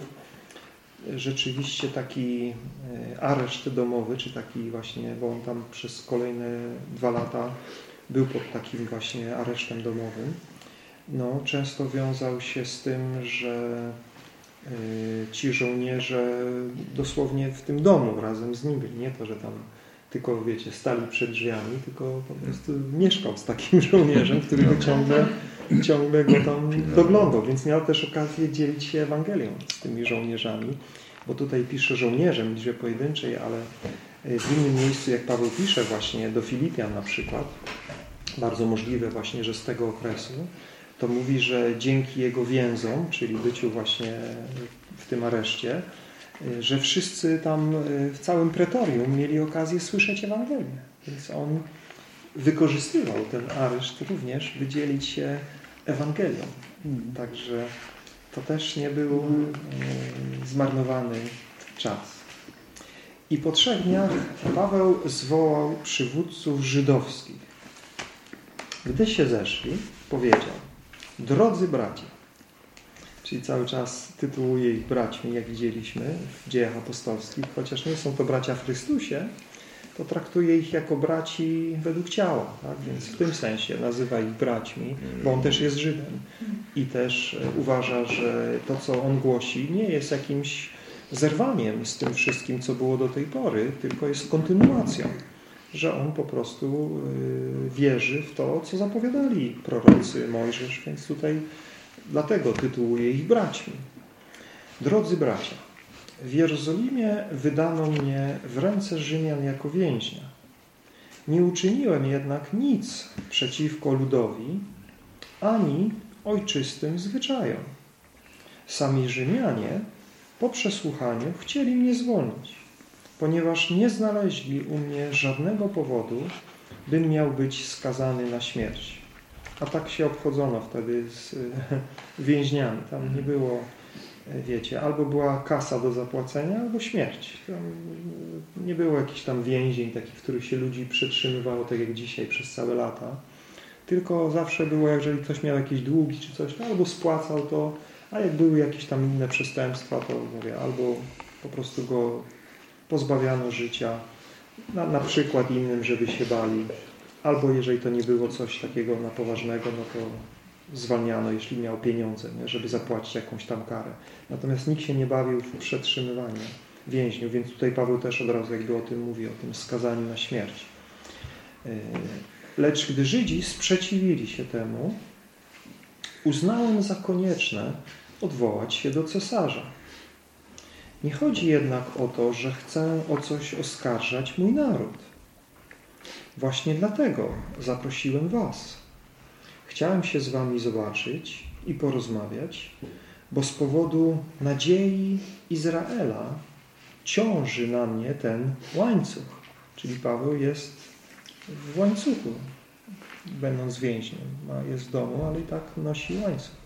rzeczywiście taki areszt domowy, czy taki właśnie, bo on tam przez kolejne dwa lata był pod takim właśnie aresztem domowym, no, często wiązał się z tym, że e, ci żołnierze dosłownie w tym domu razem z nim byli. Nie to, że tam tylko, wiecie, stali przed drzwiami, tylko po prostu mieszkał z takim (laughs) żołnierzem, który go ciągle, ciągle go tam doglądał, więc miał też okazję dzielić się Ewangelią z tymi żołnierzami, bo tutaj pisze żołnierzem liczbie pojedynczej, ale w innym miejscu, jak Paweł pisze właśnie do Filipian na przykład, bardzo możliwe właśnie, że z tego okresu, to mówi, że dzięki jego więzom, czyli byciu właśnie w tym areszcie, że wszyscy tam w całym pretorium mieli okazję słyszeć Ewangelię. Więc on wykorzystywał ten areszt również, by dzielić się Ewangelią. Także to też nie był e, zmarnowany czas. I po trzech dniach Paweł zwołał przywódców żydowskich. Gdy się zeszli, powiedział Drodzy bracia, czyli cały czas tytułuje ich braćmi, jak widzieliśmy w dziejach apostolskich, chociaż nie są to bracia w Chrystusie, to traktuje ich jako braci według ciała, tak? więc w tym sensie nazywa ich braćmi, bo on też jest Żydem i też uważa, że to, co on głosi, nie jest jakimś zerwaniem z tym wszystkim, co było do tej pory, tylko jest kontynuacją, że on po prostu wierzy w to, co zapowiadali prorocy Mojżesz, więc tutaj dlatego tytułuje ich braćmi. Drodzy bracia, w Jerozolimie wydano mnie w ręce Rzymian jako więźnia. Nie uczyniłem jednak nic przeciwko ludowi, ani ojczystym zwyczajom. Sami Rzymianie po przesłuchaniu chcieli mnie zwolnić, ponieważ nie znaleźli u mnie żadnego powodu, bym miał być skazany na śmierć. A tak się obchodzono wtedy z więźniami. Tam nie było, wiecie, albo była kasa do zapłacenia, albo śmierć. Tam nie było jakichś tam więzień takich, w których się ludzi przetrzymywało, tak jak dzisiaj, przez całe lata. Tylko zawsze było, jeżeli ktoś miał jakieś długi czy coś, to albo spłacał to, a jak były jakieś tam inne przestępstwa, to mówię, albo po prostu go pozbawiano życia, na, na przykład innym, żeby się bali, albo jeżeli to nie było coś takiego na poważnego, no to zwalniano, jeśli miał pieniądze, nie, żeby zapłacić jakąś tam karę. Natomiast nikt się nie bawił w przetrzymywanie więźniów, więc tutaj Paweł też od razu jakby o tym mówi, o tym skazaniu na śmierć. Yy, lecz gdy Żydzi sprzeciwili się temu, uznałem za konieczne odwołać się do cesarza. Nie chodzi jednak o to, że chcę o coś oskarżać mój naród. Właśnie dlatego zaprosiłem was. Chciałem się z wami zobaczyć i porozmawiać, bo z powodu nadziei Izraela ciąży na mnie ten łańcuch. Czyli Paweł jest w łańcuchu, będąc więźniem. Jest w domu, ale i tak nosi łańcuch.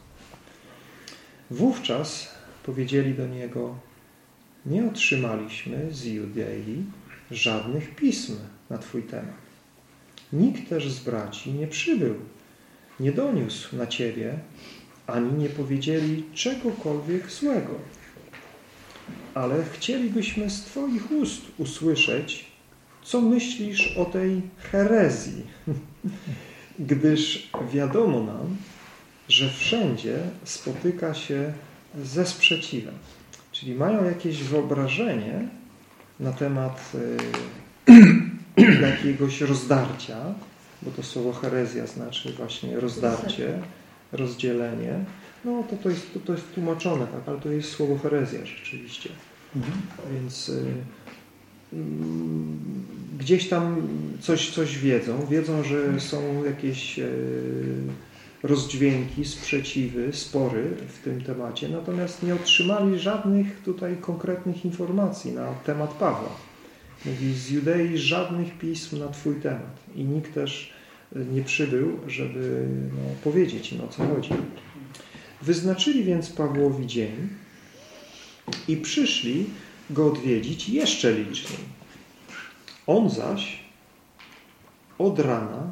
Wówczas powiedzieli do niego, nie otrzymaliśmy z Judei żadnych pism na Twój temat. Nikt też z braci nie przybył, nie doniósł na Ciebie, ani nie powiedzieli czegokolwiek złego. Ale chcielibyśmy z Twoich ust usłyszeć, co myślisz o tej herezji, (laughs) gdyż wiadomo nam, że wszędzie spotyka się ze sprzeciwem. Czyli mają jakieś wyobrażenie na temat y, (clears throat) jakiegoś rozdarcia, bo to słowo herezja znaczy właśnie rozdarcie, rozdzielenie. No to, to, jest, to, to jest tłumaczone, tak, ale to jest słowo herezja rzeczywiście. Mhm. Więc y, gdzieś tam coś, coś wiedzą. Wiedzą, że są jakieś y, rozdźwięki, sprzeciwy, spory w tym temacie, natomiast nie otrzymali żadnych tutaj konkretnych informacji na temat Pawła. Mówi z Judei żadnych pism na Twój temat i nikt też nie przybył, żeby no, powiedzieć im o co chodzi. Wyznaczyli więc Pawłowi dzień i przyszli go odwiedzić jeszcze liczniej. On zaś od rana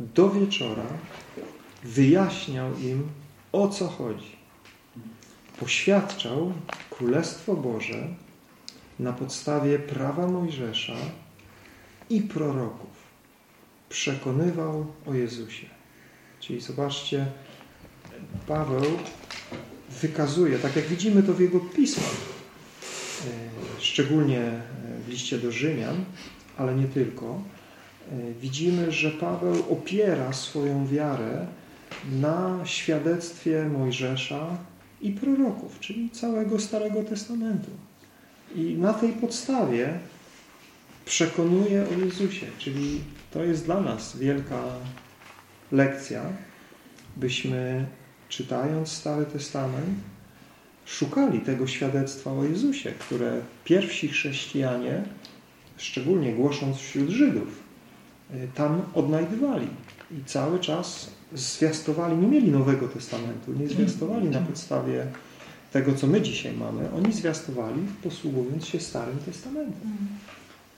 do wieczora wyjaśniał im, o co chodzi. Poświadczał Królestwo Boże na podstawie prawa Mojżesza i proroków. Przekonywał o Jezusie. Czyli zobaczcie, Paweł wykazuje, tak jak widzimy to w jego pismach, e, szczególnie w liście do Rzymian, ale nie tylko, e, widzimy, że Paweł opiera swoją wiarę na świadectwie Mojżesza i proroków, czyli całego Starego Testamentu. I na tej podstawie przekonuje o Jezusie, czyli to jest dla nas wielka lekcja, byśmy czytając Stary Testament szukali tego świadectwa o Jezusie, które pierwsi chrześcijanie, szczególnie głosząc wśród Żydów, tam odnajdywali. I cały czas zwiastowali, nie mieli Nowego Testamentu, nie zwiastowali na podstawie tego, co my dzisiaj mamy. Oni zwiastowali, posługując się Starym Testamentem.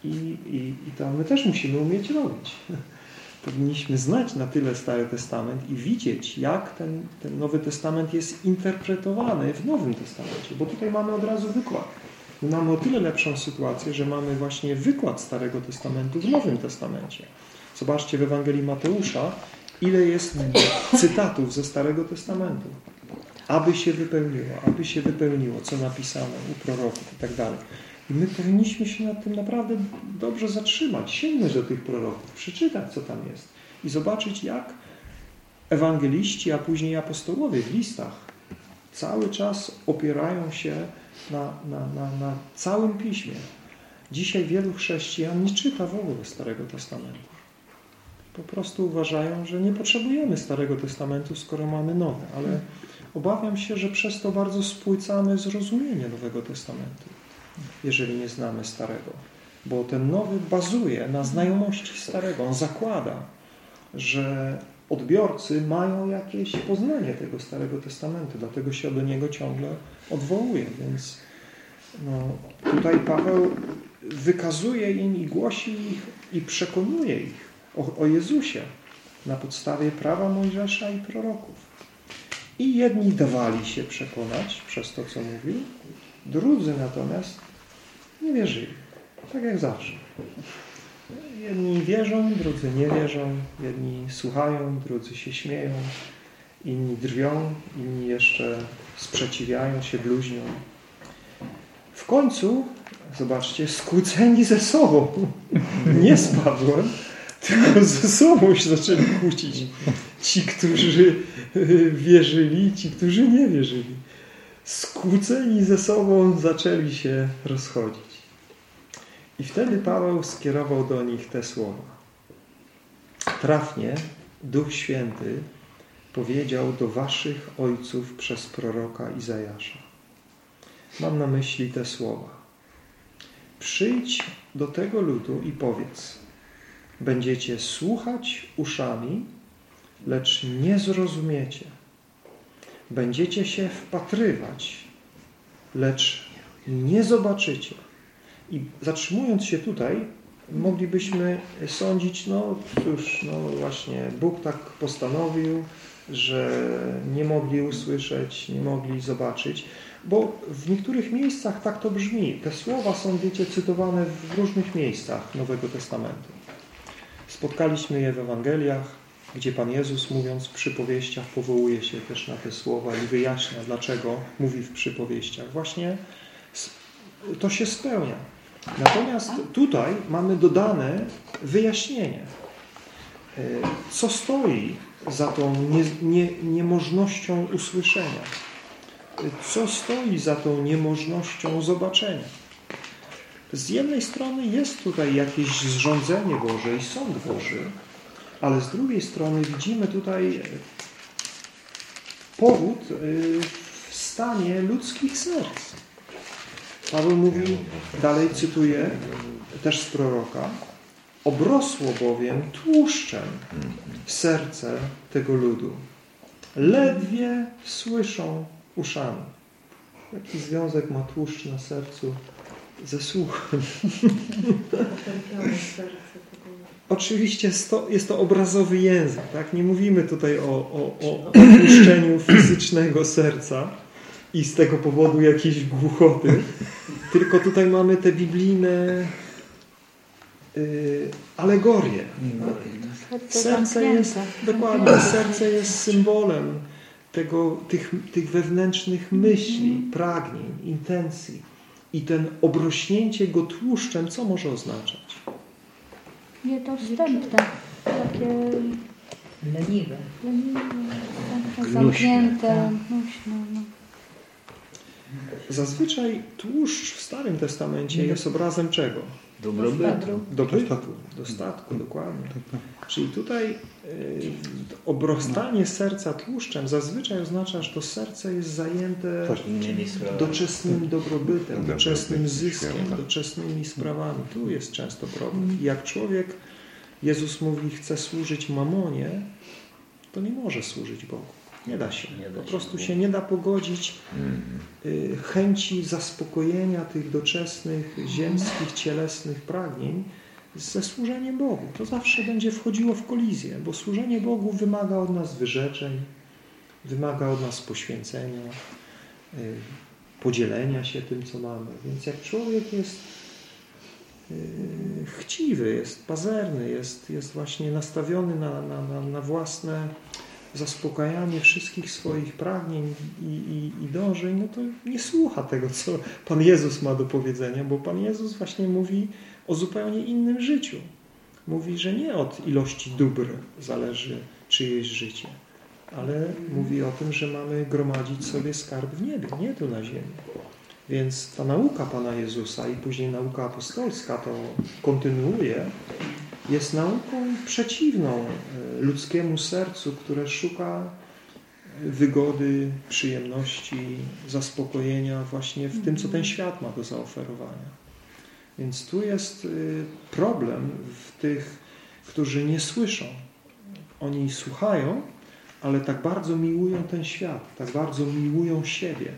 I, i, i to my też musimy umieć robić. (laughs) Powinniśmy znać na tyle Stary Testament i widzieć, jak ten, ten Nowy Testament jest interpretowany w Nowym Testamencie, bo tutaj mamy od razu wykład. My mamy o tyle lepszą sytuację, że mamy właśnie wykład Starego Testamentu w Nowym Testamencie. Zobaczcie w Ewangelii Mateusza, ile jest cytatów ze Starego Testamentu. Aby się wypełniło, aby się wypełniło, co napisano u proroków i tak dalej. I my powinniśmy się nad tym naprawdę dobrze zatrzymać, sięgnąć do tych proroków, przeczytać, co tam jest i zobaczyć, jak ewangeliści, a później apostołowie w listach cały czas opierają się na, na, na, na całym Piśmie. Dzisiaj wielu chrześcijan nie czyta w ogóle Starego Testamentu Po prostu uważają, że nie potrzebujemy Starego Testamentu, skoro mamy nowy, ale obawiam się, że przez to bardzo spłycamy zrozumienie Nowego Testamentu, jeżeli nie znamy Starego. Bo ten nowy bazuje na znajomości Starego. On zakłada, że odbiorcy mają jakieś poznanie tego Starego Testamentu, dlatego się do niego ciągle odwołuje. Więc no, tutaj Paweł wykazuje im i głosi ich i przekonuje ich o, o Jezusie na podstawie prawa Mojżesza i proroków. I jedni dawali się przekonać przez to, co mówił, drudzy natomiast nie wierzyli. Tak jak zawsze. Jedni wierzą, drudzy nie wierzą, jedni słuchają, drudzy się śmieją, inni drwią, inni jeszcze sprzeciwiają się, bluźnią. W końcu, zobaczcie, skłóceni ze sobą, nie z Pawłem, tylko ze sobą się zaczęli kłócić. Ci, którzy wierzyli, ci, którzy nie wierzyli. Skłóceni ze sobą zaczęli się rozchodzić. I wtedy Paweł skierował do nich te słowa. Trafnie Duch Święty powiedział do waszych ojców przez proroka Izajasza. Mam na myśli te słowa. Przyjdź do tego ludu i powiedz, będziecie słuchać uszami, lecz nie zrozumiecie. Będziecie się wpatrywać, lecz nie zobaczycie. I zatrzymując się tutaj, moglibyśmy sądzić, no cóż, no właśnie, Bóg tak postanowił, że nie mogli usłyszeć, nie mogli zobaczyć, bo w niektórych miejscach tak to brzmi. Te słowa są, wiecie, cytowane w różnych miejscach Nowego Testamentu. Spotkaliśmy je w Ewangeliach, gdzie Pan Jezus, mówiąc w przypowieściach, powołuje się też na te słowa i wyjaśnia, dlaczego mówi w przypowieściach. Właśnie to się spełnia. Natomiast tutaj mamy dodane wyjaśnienie, co stoi za tą nie, nie, niemożnością usłyszenia, co stoi za tą niemożnością zobaczenia. Z jednej strony jest tutaj jakieś zrządzenie Boże i sąd Boży, ale z drugiej strony widzimy tutaj powód w stanie ludzkich serc. Paweł mówi, dalej cytuję też z proroka, obrosło bowiem tłuszczem serce tego ludu. Ledwie słyszą uszami. Jaki związek ma tłuszcz na sercu ze słuchem? (laughs) Oczywiście jest to, jest to obrazowy język. Tak? Nie mówimy tutaj o, o, o tłuszczeniu fizycznego serca, i z tego powodu jakieś głuchoty. Tylko tutaj mamy te biblijne y, alegorie. Serce jest, dokładnie, serce jest symbolem tego, tych, tych wewnętrznych myśli, pragnień, intencji. I ten obrośnięcie go tłuszczem, co może oznaczać? Niedostępne. Takie Leniwe. leniwe, takie zamknięte. Nośne, no. Zazwyczaj tłuszcz w Starym Testamencie jest obrazem czego? Dobrobytu. Dobytku, dostatku, dokładnie. Czyli tutaj y, obrostanie serca tłuszczem zazwyczaj oznacza, że to serce jest zajęte doczesnym dobrobytem, doczesnym zyskiem, doczesnymi sprawami. Tu jest często problem. I jak człowiek, Jezus mówi, chce służyć mamonie, to nie może służyć Bogu. Nie da się. Nie da po się. prostu się nie da pogodzić y, chęci zaspokojenia tych doczesnych, ziemskich, cielesnych pragnień ze służeniem Bogu. To zawsze będzie wchodziło w kolizję, bo służenie Bogu wymaga od nas wyrzeczeń, wymaga od nas poświęcenia, y, podzielenia się tym, co mamy. Więc jak człowiek jest y, chciwy, jest pazerny, jest, jest właśnie nastawiony na, na, na, na własne zaspokajanie wszystkich swoich pragnień i, i, i dążeń, no to nie słucha tego, co Pan Jezus ma do powiedzenia, bo Pan Jezus właśnie mówi o zupełnie innym życiu. Mówi, że nie od ilości dóbr zależy czyjeś życie, ale mówi o tym, że mamy gromadzić sobie skarb w niebie, nie tu na ziemi. Więc ta nauka Pana Jezusa i później nauka apostolska to kontynuuje jest nauką przeciwną e, ludzkiemu sercu, które szuka wygody, przyjemności, zaspokojenia właśnie w tym, co ten świat ma do zaoferowania. Więc tu jest y, problem w tych, którzy nie słyszą. Oni słuchają, ale tak bardzo miłują ten świat, tak bardzo miłują siebie,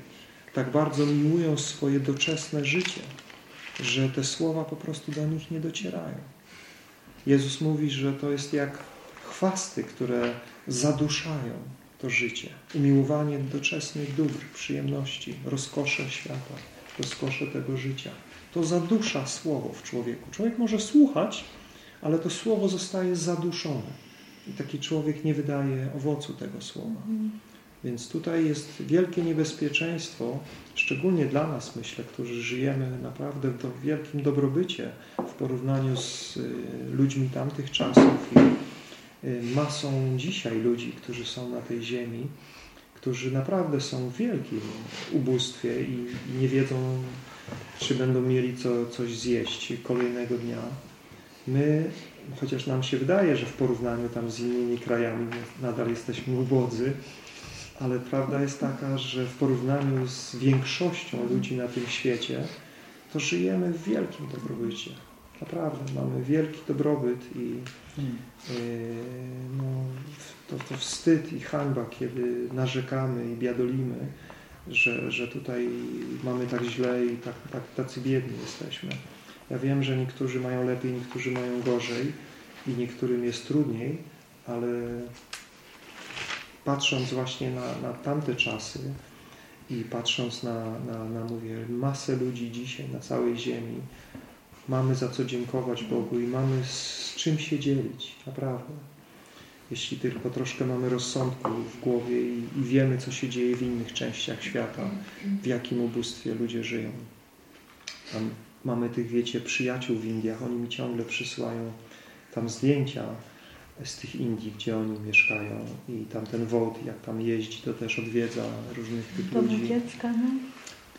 tak bardzo miłują swoje doczesne życie, że te słowa po prostu do nich nie docierają. Jezus mówi, że to jest jak chwasty, które zaduszają to życie. Umiłowanie doczesnych dóbr, przyjemności, rozkosze świata, rozkosze tego życia. To zadusza słowo w człowieku. Człowiek może słuchać, ale to słowo zostaje zaduszone. I taki człowiek nie wydaje owocu tego słowa. Więc tutaj jest wielkie niebezpieczeństwo, szczególnie dla nas, myślę, którzy żyjemy naprawdę w wielkim dobrobycie w porównaniu z y, ludźmi tamtych czasów i y, masą dzisiaj ludzi, którzy są na tej ziemi, którzy naprawdę są w wielkim ubóstwie i nie wiedzą, czy będą mieli co, coś zjeść kolejnego dnia. My, chociaż nam się wydaje, że w porównaniu tam z innymi krajami nadal jesteśmy ubodzy, ale prawda jest taka, że w porównaniu z większością ludzi na tym świecie, to żyjemy w wielkim dobrobycie. Naprawdę, mamy wielki dobrobyt i yy, no, to, to wstyd i hańba, kiedy narzekamy i biadolimy, że, że tutaj mamy tak źle i tak, tak, tacy biedni jesteśmy. Ja wiem, że niektórzy mają lepiej, niektórzy mają gorzej i niektórym jest trudniej, ale patrząc właśnie na, na tamte czasy i patrząc na, na, na, mówię, masę ludzi dzisiaj na całej ziemi, mamy za co dziękować Bogu i mamy z czym się dzielić, naprawdę. Jeśli tylko troszkę mamy rozsądku w głowie i, i wiemy, co się dzieje w innych częściach świata, w jakim ubóstwie ludzie żyją. Tam mamy tych, wiecie, przyjaciół w Indiach, oni mi ciągle przysyłają tam zdjęcia z tych Indii, gdzie oni mieszkają i tam ten Wołd, jak tam jeździ, to też odwiedza różnych tych domu ludzi. dziecka, no.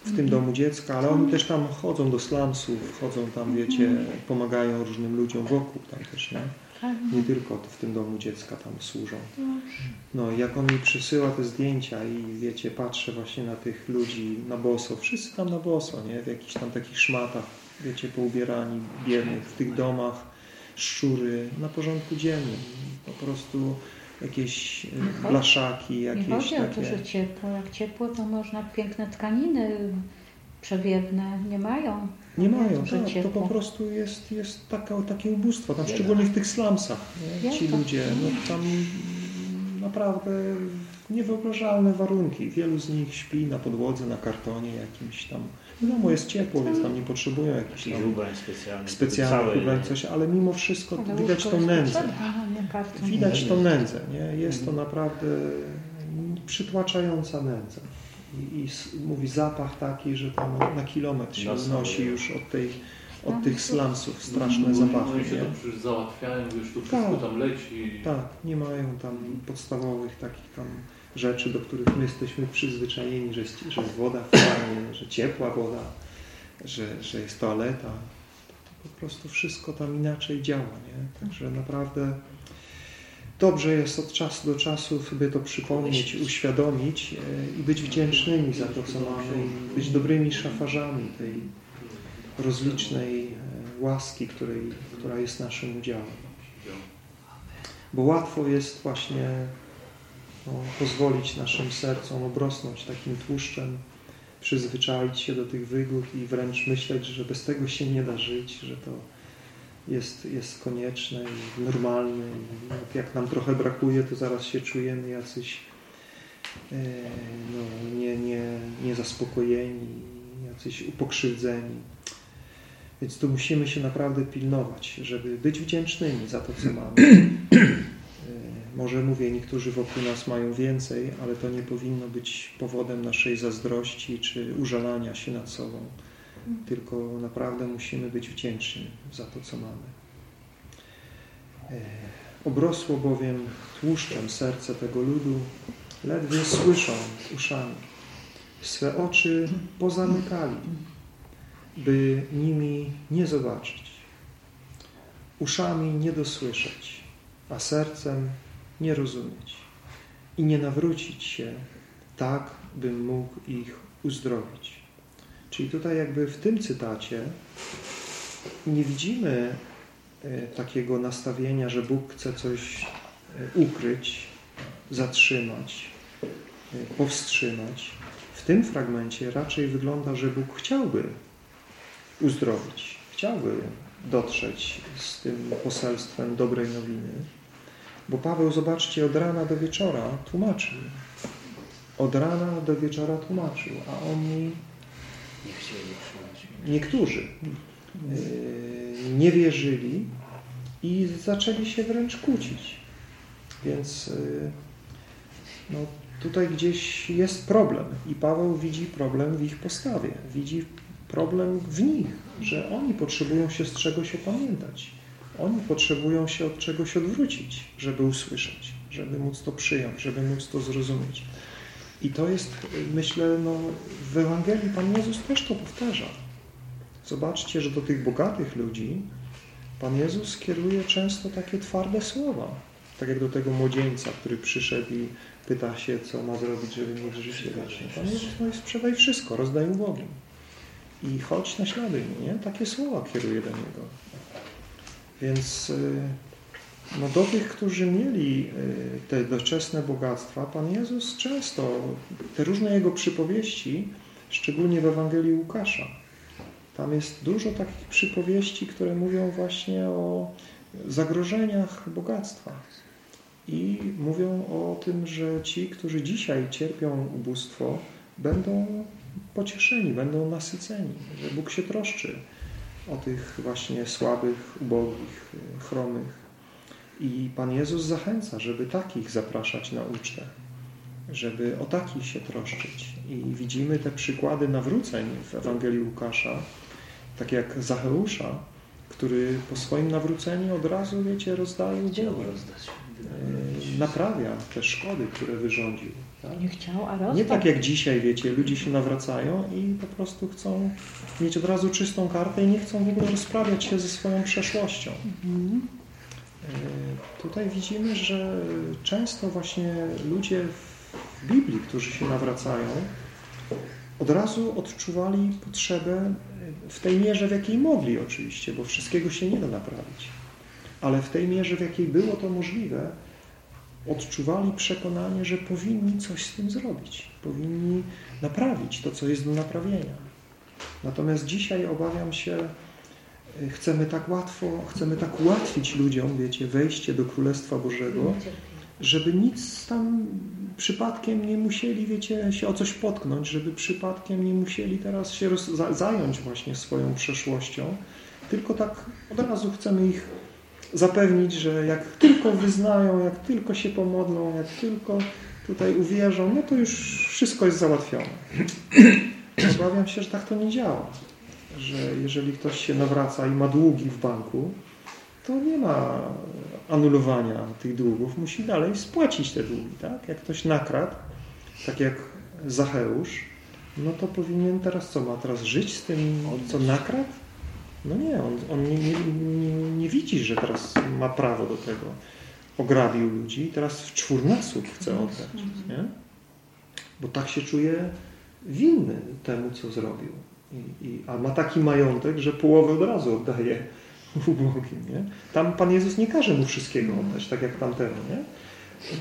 W tym domu dziecka, ale oni też tam chodzą do slumsów, chodzą tam, wiecie, pomagają różnym ludziom wokół tam też, nie? Tak, Nie tylko w tym domu dziecka tam służą. No jak on mi przysyła te zdjęcia i wiecie, patrzę właśnie na tych ludzi na boso, wszyscy tam na boso, nie? W jakichś tam takich szmatach, wiecie, poubierani, biednych, w tych domach, szczury, na porządku dziennym. Po prostu jakieś blaszaki, Nie jakieś chodzi o to, takie... że ciepło. Jak ciepło, to można piękne tkaniny przewiewne nie mają. Nie mają, tak, to po prostu jest, jest taka, takie ubóstwo, tam szczególnie w tych slumsach, nie? ci ludzie, no tam naprawdę niewyobrażalne warunki. Wielu z nich śpi na podłodze, na kartonie jakimś tam. Wiadomo, jest ciepło, więc tam nie potrzebują jakichś tam ubrań specjalnych. specjalnych ubrań, coś, ale mimo wszystko Ale widać tą nędzę. Widać tą nędzę, nie? Jest to naprawdę przytłaczająca nędza. I, i mówi zapach taki, że tam na kilometr się Nos unosi już od, tej, od No. tych slumsów, straszne No zapachy. i się Nie? to przecież załatwiają, już tu wszystko Tak. tam leci. Tak, nie mają tam podstawowych takich tam rzeczy, do których my jesteśmy przyzwyczajeni, że jest, że jest woda w kranie, że ciepła woda, że, że jest toaleta. To po prostu wszystko tam inaczej działa, nie? Także naprawdę dobrze jest od czasu do czasu sobie to przypomnieć, uświadomić e, i być wdzięcznymi za to, co mamy i być dobrymi szafarzami tej rozlicznej e, łaski, której, która jest naszym udziałem. Bo łatwo jest właśnie no, pozwolić naszym sercom obrosnąć takim tłuszczem, przyzwyczaić się do tych wygód i wręcz myśleć, że bez tego się nie da żyć, że to jest, jest konieczne i normalne. I jak nam trochę brakuje, to zaraz się czujemy jacyś e, no, nie, nie, niezaspokojeni, jacyś upokrzywdzeni. Więc tu musimy się naprawdę pilnować, żeby być wdzięcznymi za to, co mamy. (clears throat) Może mówię, niektórzy wokół nas mają więcej, ale to nie powinno być powodem naszej zazdrości czy użalania się nad sobą. Tylko naprawdę musimy być wdzięczni za to, co mamy. E, Obrosło bowiem tłuszczem serce tego ludu, ledwie słyszą uszami. Swe oczy pozamykali, by nimi nie zobaczyć. uszami nie dosłyszeć, a sercem nie rozumieć i nie nawrócić się tak, bym mógł ich uzdrowić. Czyli tutaj jakby w tym cytacie nie widzimy e, takiego nastawienia, że Bóg chce coś e, ukryć, zatrzymać, e, powstrzymać. W tym fragmencie raczej wygląda, że Bóg chciałby uzdrowić, chciałby dotrzeć z tym poselstwem dobrej nowiny. Bo Paweł, zobaczcie, od rana do wieczora tłumaczył. Od rana do wieczora tłumaczył, a oni, niektórzy, yy, nie wierzyli i zaczęli się wręcz kłócić. Więc yy, no, tutaj gdzieś jest problem i Paweł widzi problem w ich postawie, widzi problem w nich, że oni potrzebują się z czegoś opamiętać. Oni potrzebują się od czegoś odwrócić, żeby usłyszeć, żeby móc to przyjąć, żeby móc to zrozumieć. I to jest, myślę, no, w Ewangelii Pan Jezus też to powtarza. Zobaczcie, że do tych bogatych ludzi Pan Jezus kieruje często takie twarde słowa. Tak jak do tego młodzieńca, który przyszedł i pyta się, co ma zrobić, żeby mieć życie wieczne. Pan Jezus mówi, sprzedaj wszystko, rozdaj ubogim. I chodź na ślady, nie? Takie słowa kieruje do niego. Więc no, do tych, którzy mieli te doczesne bogactwa, Pan Jezus często, te różne Jego przypowieści, szczególnie w Ewangelii Łukasza, tam jest dużo takich przypowieści, które mówią właśnie o zagrożeniach bogactwa. I mówią o tym, że ci, którzy dzisiaj cierpią ubóstwo, będą pocieszeni, będą nasyceni, że Bóg się troszczy o tych właśnie słabych, ubogich, chromych. I Pan Jezus zachęca, żeby takich zapraszać na ucztę, żeby o takich się troszczyć. I widzimy te przykłady nawróceń w Ewangelii Łukasza, tak jak Zacheusza, który po swoim nawróceniu od razu, wiecie, rozdaje ubogim. Naprawia te szkody, które wyrządził. Tak? Nie chciał, a. Nie tak jak dzisiaj, wiecie, ludzie się nawracają i po prostu chcą mieć od razu czystą kartę i nie chcą w ogóle rozprawiać się ze swoją przeszłością. Mhm. Tutaj widzimy, że często właśnie ludzie w Biblii, którzy się nawracają, od razu odczuwali potrzebę w tej mierze, w jakiej mogli oczywiście, bo wszystkiego się nie da naprawić, ale w tej mierze, w jakiej było to możliwe, odczuwali przekonanie, że powinni coś z tym zrobić, powinni naprawić to, co jest do naprawienia. Natomiast dzisiaj obawiam się, y, chcemy tak łatwo, chcemy tak ułatwić ludziom, wiecie, wejście do Królestwa Bożego, żeby nic tam przypadkiem nie musieli, wiecie, się o coś potknąć, żeby przypadkiem nie musieli teraz się zająć właśnie swoją przeszłością, tylko tak od razu chcemy ich zapewnić, że jak tylko wyznają, jak tylko się pomodlą, jak tylko tutaj uwierzą, no to już wszystko jest załatwione. (clears throat) Obawiam się, że tak to nie działa. Że jeżeli ktoś się nawraca i ma długi w banku, to nie ma anulowania tych długów. Musi dalej spłacić te długi. Tak? Jak ktoś nakradł, tak jak Zacheusz, no to powinien teraz co? Ma teraz żyć z tym, co nakradł? No nie, on, on nie, nie, nie, nie, widzi, że teraz ma prawo do tego. Ograbił ludzi i teraz w czwórnasób chce oddać. Nie? Bo tak się czuje winny temu, co zrobił. I, i, a ma taki majątek, że połowę od razu oddaje (laughs) ubogim. Nie? Tam Pan Jezus nie każe mu wszystkiego oddać, tak jak tamtemu. Nie?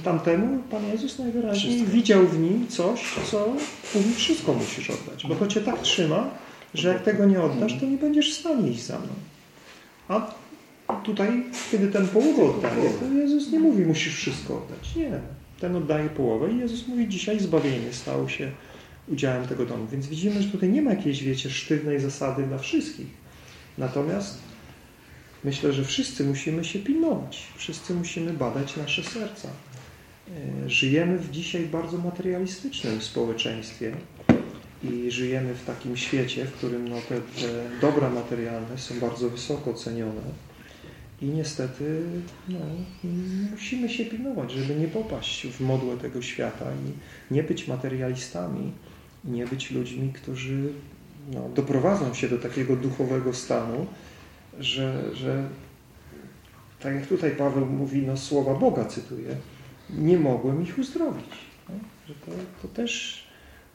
Tamtemu Pan Jezus najwyraźniej wszystko. widział w nim coś, co mówi, wszystko musisz oddać, bo to cię tak trzyma, że jak tego nie oddasz, to nie będziesz w stanie iść za mną. A tutaj, kiedy ten połowę oddaje, to Jezus nie mówi, musisz wszystko oddać. Nie. Ten oddaje połowę i Jezus mówi, dzisiaj zbawienie stało się udziałem tego domu. Więc widzimy, że tutaj nie ma jakiejś, wiecie, sztywnej zasady dla wszystkich. Natomiast myślę, że wszyscy musimy się pilnować. Wszyscy musimy badać nasze serca. E, żyjemy w dzisiaj bardzo materialistycznym społeczeństwie, i żyjemy w takim świecie, w którym no, te, te dobra materialne są bardzo wysoko cenione i niestety no, musimy się pilnować, żeby nie popaść w modłę tego świata i nie być materialistami, nie być ludźmi, którzy no, doprowadzą się do takiego duchowego stanu, że, że tak jak tutaj Paweł mówi, no słowa Boga cytuję, nie mogłem ich uzdrowić. No, że to, to też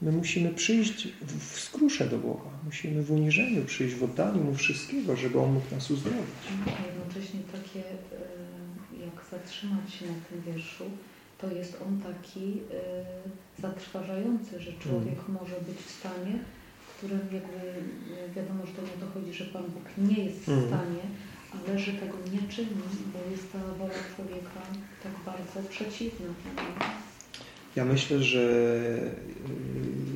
my musimy przyjść w, skrusze do Boga. Musimy w uniżeniu przyjść, w oddaniu Mu wszystkiego, żeby On mógł nas uzdrowić. A jednocześnie takie, e, jak zatrzymać się na tym wierszu, to jest on taki e, zatrważający, że człowiek może być w stanie, w którym jakby e, wiadomo, że to nie dochodzi, że Pan Bóg nie jest w Mhm. stanie, ale że tego nie czyni, bo jest ta wola człowieka tak bardzo przeciwna. Ja myślę, że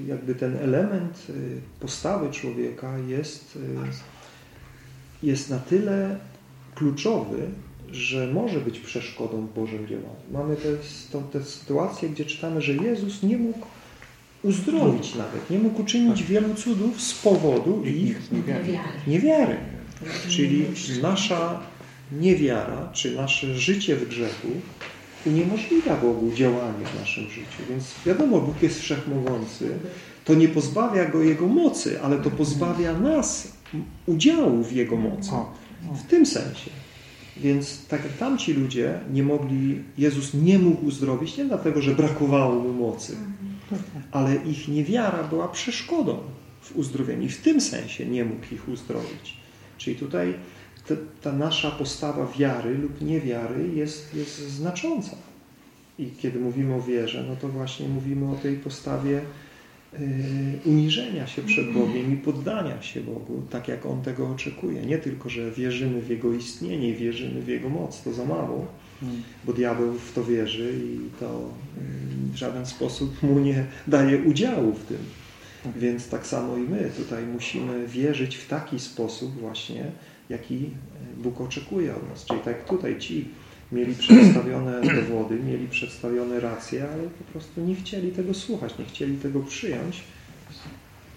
y, jakby ten element y, postawy człowieka jest, y, jest na tyle kluczowy, że może być przeszkodą w Bożym działaniu. Mamy tę to, te sytuację, gdzie czytamy, że Jezus nie mógł uzdrowić nawet, nie mógł uczynić wielu cudów z powodu ich niewiary. Czyli nasza niewiara, czy nasze życie w grzechu uniemożliwia Bogu działanie w naszym życiu. Więc wiadomo, Bóg jest wszechmogący. To nie pozbawia Go Jego mocy, ale to pozbawia nas udziału w Jego mocy. W tym sensie. Więc tak jak tamci ludzie nie mogli, Jezus nie mógł uzdrowić, nie dlatego, że brakowało Mu mocy, ale ich niewiara była przeszkodą w uzdrowieniu. I w tym sensie nie mógł ich uzdrowić. Czyli tutaj ta, nasza postawa wiary lub niewiary jest, jest znacząca. I kiedy mówimy o wierze, no to właśnie mówimy o tej postawie y, uniżenia się przed Bogiem i poddania się Bogu, tak jak On tego oczekuje. Nie tylko, że wierzymy w Jego istnienie i wierzymy w Jego moc, to za mało, bo diabeł w to wierzy i to y, w żaden sposób mu nie daje udziału w tym. Więc tak samo i my tutaj musimy wierzyć w taki sposób właśnie, jaki Bóg oczekuje od nas. Czyli tak tutaj ci mieli przedstawione (clears throat) dowody, mieli przedstawione racje, ale po prostu nie chcieli tego słuchać, nie chcieli tego przyjąć.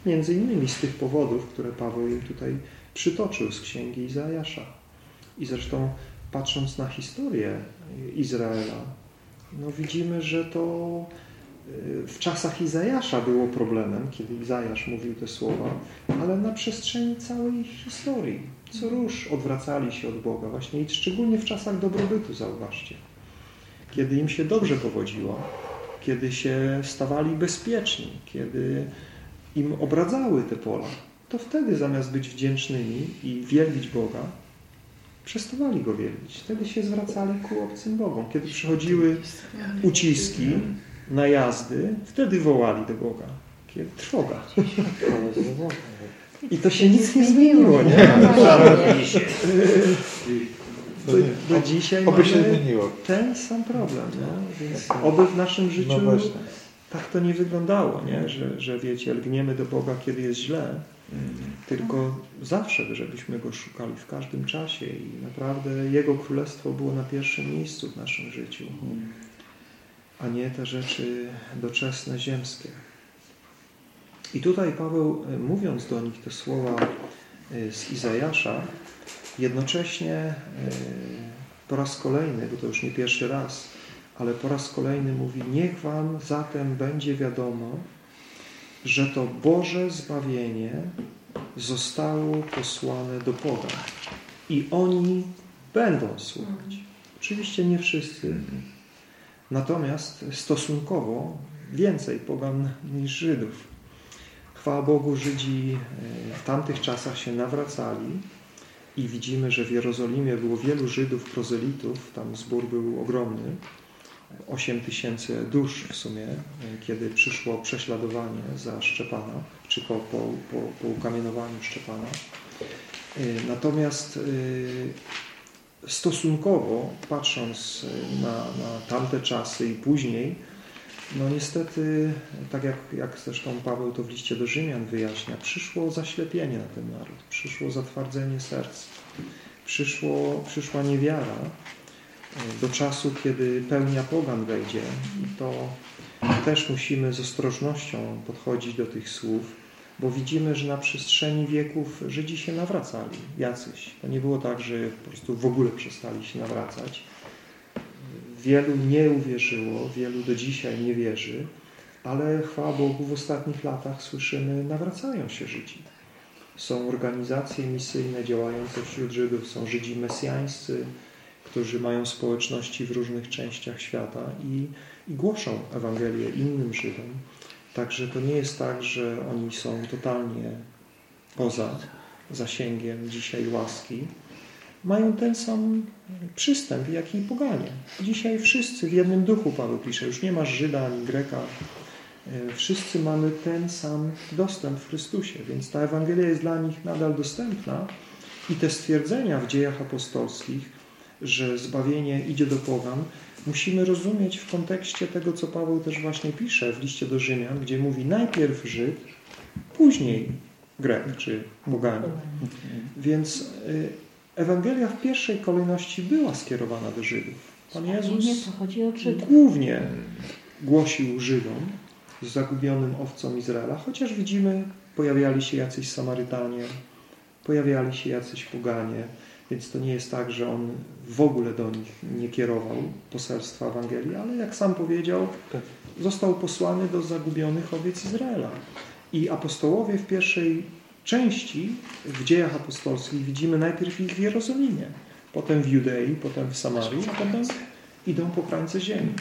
Między innymi z tych powodów, które Paweł im tutaj przytoczył z księgi Izajasza. I zresztą patrząc na historię Izraela, no widzimy, że to w czasach Izajasza było problemem, kiedy Izajasz mówił te słowa, ale na przestrzeni całej historii. Co róż odwracali się od Boga, właśnie i szczególnie w czasach dobrobytu, zauważcie. Kiedy im się dobrze powodziło, kiedy się stawali bezpieczni, kiedy im obradzały te pola, to wtedy zamiast być wdzięcznymi i wielbić Boga, przestawali Go wielbić. Wtedy się zwracali ku obcym Bogom. Kiedy przychodziły uciski, najazdy, wtedy wołali do Boga. Kiedy trwoga. I to się nic nie zmieniło, nie? Do, do dzisiaj Oby się zmieniło. ten sam problem, nie? Więc oby w naszym życiu No właśnie. tak to nie wyglądało, nie? Że, że wiecie, lgniemy do Boga, kiedy jest źle, tylko zawsze, żebyśmy Go szukali w każdym czasie i naprawdę Jego Królestwo było na pierwszym miejscu w naszym życiu, a nie te rzeczy doczesne, ziemskie. I tutaj Paweł, e, mówiąc do nich te słowa e, z Izajasza, jednocześnie e, po raz kolejny, bo to już nie pierwszy raz, ale po raz kolejny mówi, niech wam zatem będzie wiadomo, że to Boże zbawienie zostało posłane do pogan i oni będą słuchać. Oczywiście nie wszyscy, natomiast stosunkowo więcej pogan niż Żydów. Chwała Bogu, Żydzi e, w tamtych czasach się nawracali i widzimy, że w Jerozolimie było wielu Żydów, prozelitów, tam zbór był ogromny, 8 tysięcy dusz w sumie, e, kiedy przyszło prześladowanie za Szczepana, czy po, po, po, po ukamienowaniu Szczepana. E, Natomiast stosunkowo, patrząc na, na tamte czasy i później, no niestety, tak jak, jak zresztą Paweł to w liście do Rzymian wyjaśnia, przyszło zaślepienie na ten naród, przyszło zatwardzenie serc, przyszło, przyszła niewiara do czasu, kiedy pełnia pogan wejdzie. To też musimy z ostrożnością podchodzić do tych słów, bo widzimy, że na przestrzeni wieków Żydzi się nawracali, jacyś. To nie było tak, że po prostu w ogóle przestali się nawracać. Wielu nie uwierzyło, wielu do dzisiaj nie wierzy, ale chwała Bogu w ostatnich latach słyszymy, nawracają się Żydzi. Są organizacje misyjne działające wśród Żydów, są Żydzi mesjańscy, którzy mają społeczności w różnych częściach świata i, i głoszą Ewangelię innym Żydom. Także to nie jest tak, że oni są totalnie poza zasięgiem dzisiaj łaski. Mają ten sam przystęp, jak i poganie. Dzisiaj wszyscy w jednym duchu, Paweł pisze, już nie ma Żyda ani Greka. E, wszyscy mamy ten sam dostęp w Chrystusie, więc ta Ewangelia jest dla nich nadal dostępna i te stwierdzenia w dziejach apostolskich, że zbawienie idzie do pogan, musimy rozumieć w kontekście tego, co Paweł też właśnie pisze w liście do Rzymian, gdzie mówi najpierw Żyd, później Grek czy poganin. Więc y, Ewangelia w pierwszej kolejności była skierowana do Żydów. Pan Jezus głównie głosił Żydom, zagubionym owcom Izraela, chociaż widzimy, pojawiali się jacyś Samarytanie, pojawiali się jacyś poganie, więc to nie jest tak, że on w ogóle do nich nie kierował poselstwa Ewangelii, ale jak sam powiedział, został posłany do zagubionych owiec Izraela. I apostołowie w pierwszej części, w dziejach apostolskich, widzimy najpierw ich w Jerozolimie, potem w Judei, potem w Samarii, a potem idą po krańce ziemi.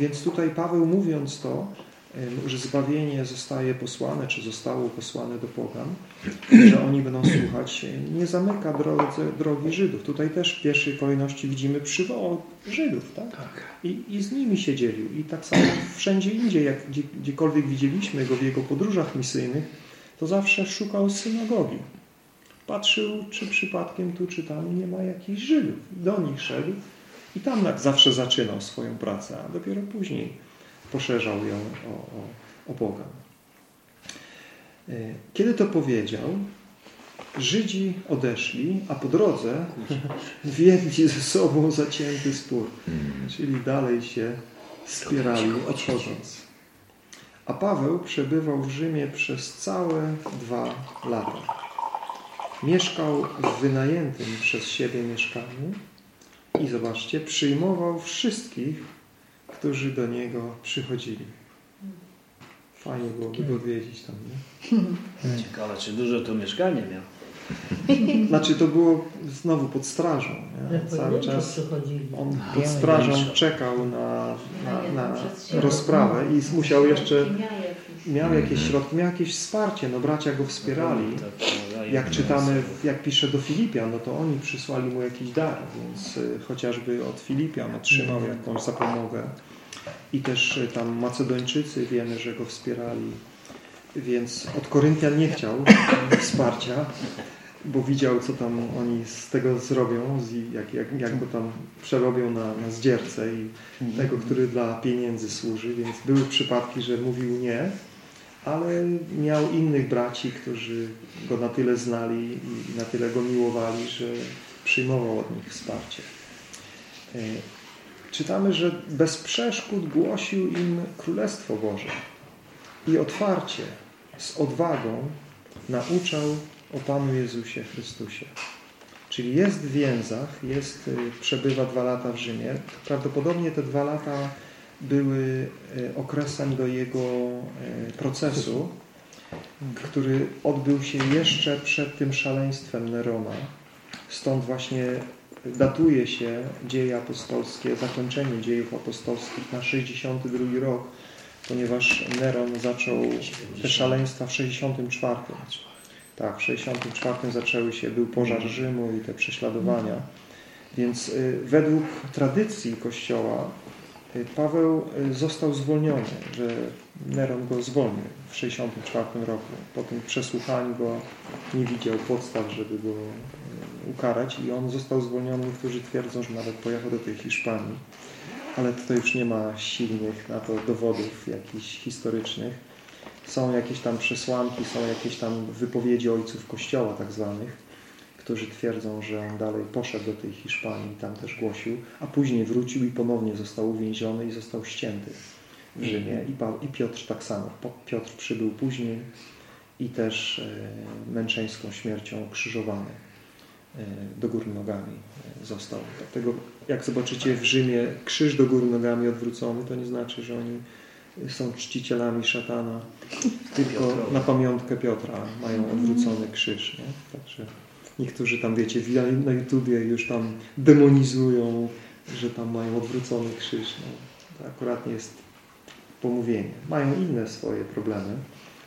Więc tutaj Paweł mówiąc to, że zbawienie zostaje posłane, czy zostało posłane do pogan, (clears throat) że oni będą słuchać, nie zamyka drodze, drogi Żydów. Tutaj też w pierwszej kolejności widzimy przywołał Żydów, tak? I, I z nimi się dzielił. I tak samo (clears throat) wszędzie indziej, jak gdzie, gdziekolwiek widzieliśmy go w jego podróżach misyjnych, to zawsze szukał synagogi. Patrzył, czy przypadkiem tu czy tam nie ma jakichś Żydów. Do nich szedł i tam zawsze zaczynał swoją pracę, a dopiero później poszerzał ją o, o, o Boga. E, Kiedy to powiedział, Żydzi odeszli, a po drodze wiedli ze sobą zacięty spór. Czyli dalej się spierali odchodząc. A Paweł przebywał w Rzymie przez całe dwa lata. Mieszkał w wynajętym przez siebie mieszkaniu i zobaczcie, przyjmował wszystkich, którzy do niego przychodzili. Fajnie byłoby go odwiedzić tam, nie? (laughs) Ciekawe, czy dużo to mieszkanie miał. (laughs) Znaczy to było znowu pod strażą. Nie? Cały czas on pod strażą czekał na, na, na rozprawę i musiał jeszcze, miał jakieś środki, miał jakieś wsparcie, no bracia go wspierali. Jak czytamy, jak pisze do Filipian, no to oni przysłali mu jakiś dar, więc y, chociażby od Filipian otrzymał jakąś zapomogę. I też y, tam Macedończycy wiemy, że go wspierali. Więc od Koryntian nie chciał wsparcia, bo widział, co tam oni z tego zrobią, jak, jak, jak go tam przerobią na, na zdziercę i tego, który dla pieniędzy służy, więc były przypadki, że mówił nie, ale miał innych braci, którzy go na tyle znali i na tyle go miłowali, że przyjmował od nich wsparcie. Czytamy, że bez przeszkód głosił im Królestwo Boże i otwarcie, z odwagą nauczał o Panu Jezusie Chrystusie. Czyli jest w więzach, jest, y, przebywa dwa lata w Rzymie. Prawdopodobnie te dwa lata były y, okresem do jego y, procesu, który odbył się jeszcze przed tym szaleństwem Nerona. Stąd właśnie datuje się dzieje apostolskie, zakończenie dziejów apostolskich na 62 rok, ponieważ Neron zaczął te szaleństwa w 64. Tak, w 64 zaczęły się, był pożar Rzymu i te prześladowania. Więc y, według tradycji Kościoła y, Paweł y, został zwolniony, że Neron go zwolnił w 64 roku. Po tym przesłuchaniu go nie widział podstaw, żeby go ukarać i on został zwolniony. Niektórzy twierdzą, że nawet pojechał do tej Hiszpanii, ale tutaj już nie ma silnych na to dowodów jakichś historycznych. Są jakieś tam przesłanki, są jakieś tam wypowiedzi ojców Kościoła tak zwanych, którzy twierdzą, że on dalej poszedł do tej Hiszpanii i tam też głosił, a później wrócił i ponownie został uwięziony i został ścięty w Rzymie. I, Piotr tak samo. Piotr przybył później i też e, męczeńską śmiercią krzyżowany do góry nogami e, został. Dlatego jak zobaczycie w Rzymie krzyż do góry nogami odwrócony, to nie znaczy, że oni są czcicielami szatana, (laughs) tylko na pamiątkę Piotra mają odwrócony krzyż. Nie? Także niektórzy tam, wiecie, na YouTubie już tam demonizują, że tam mają odwrócony krzyż. No, to akurat nie jest pomówienie. Mają inne swoje problemy,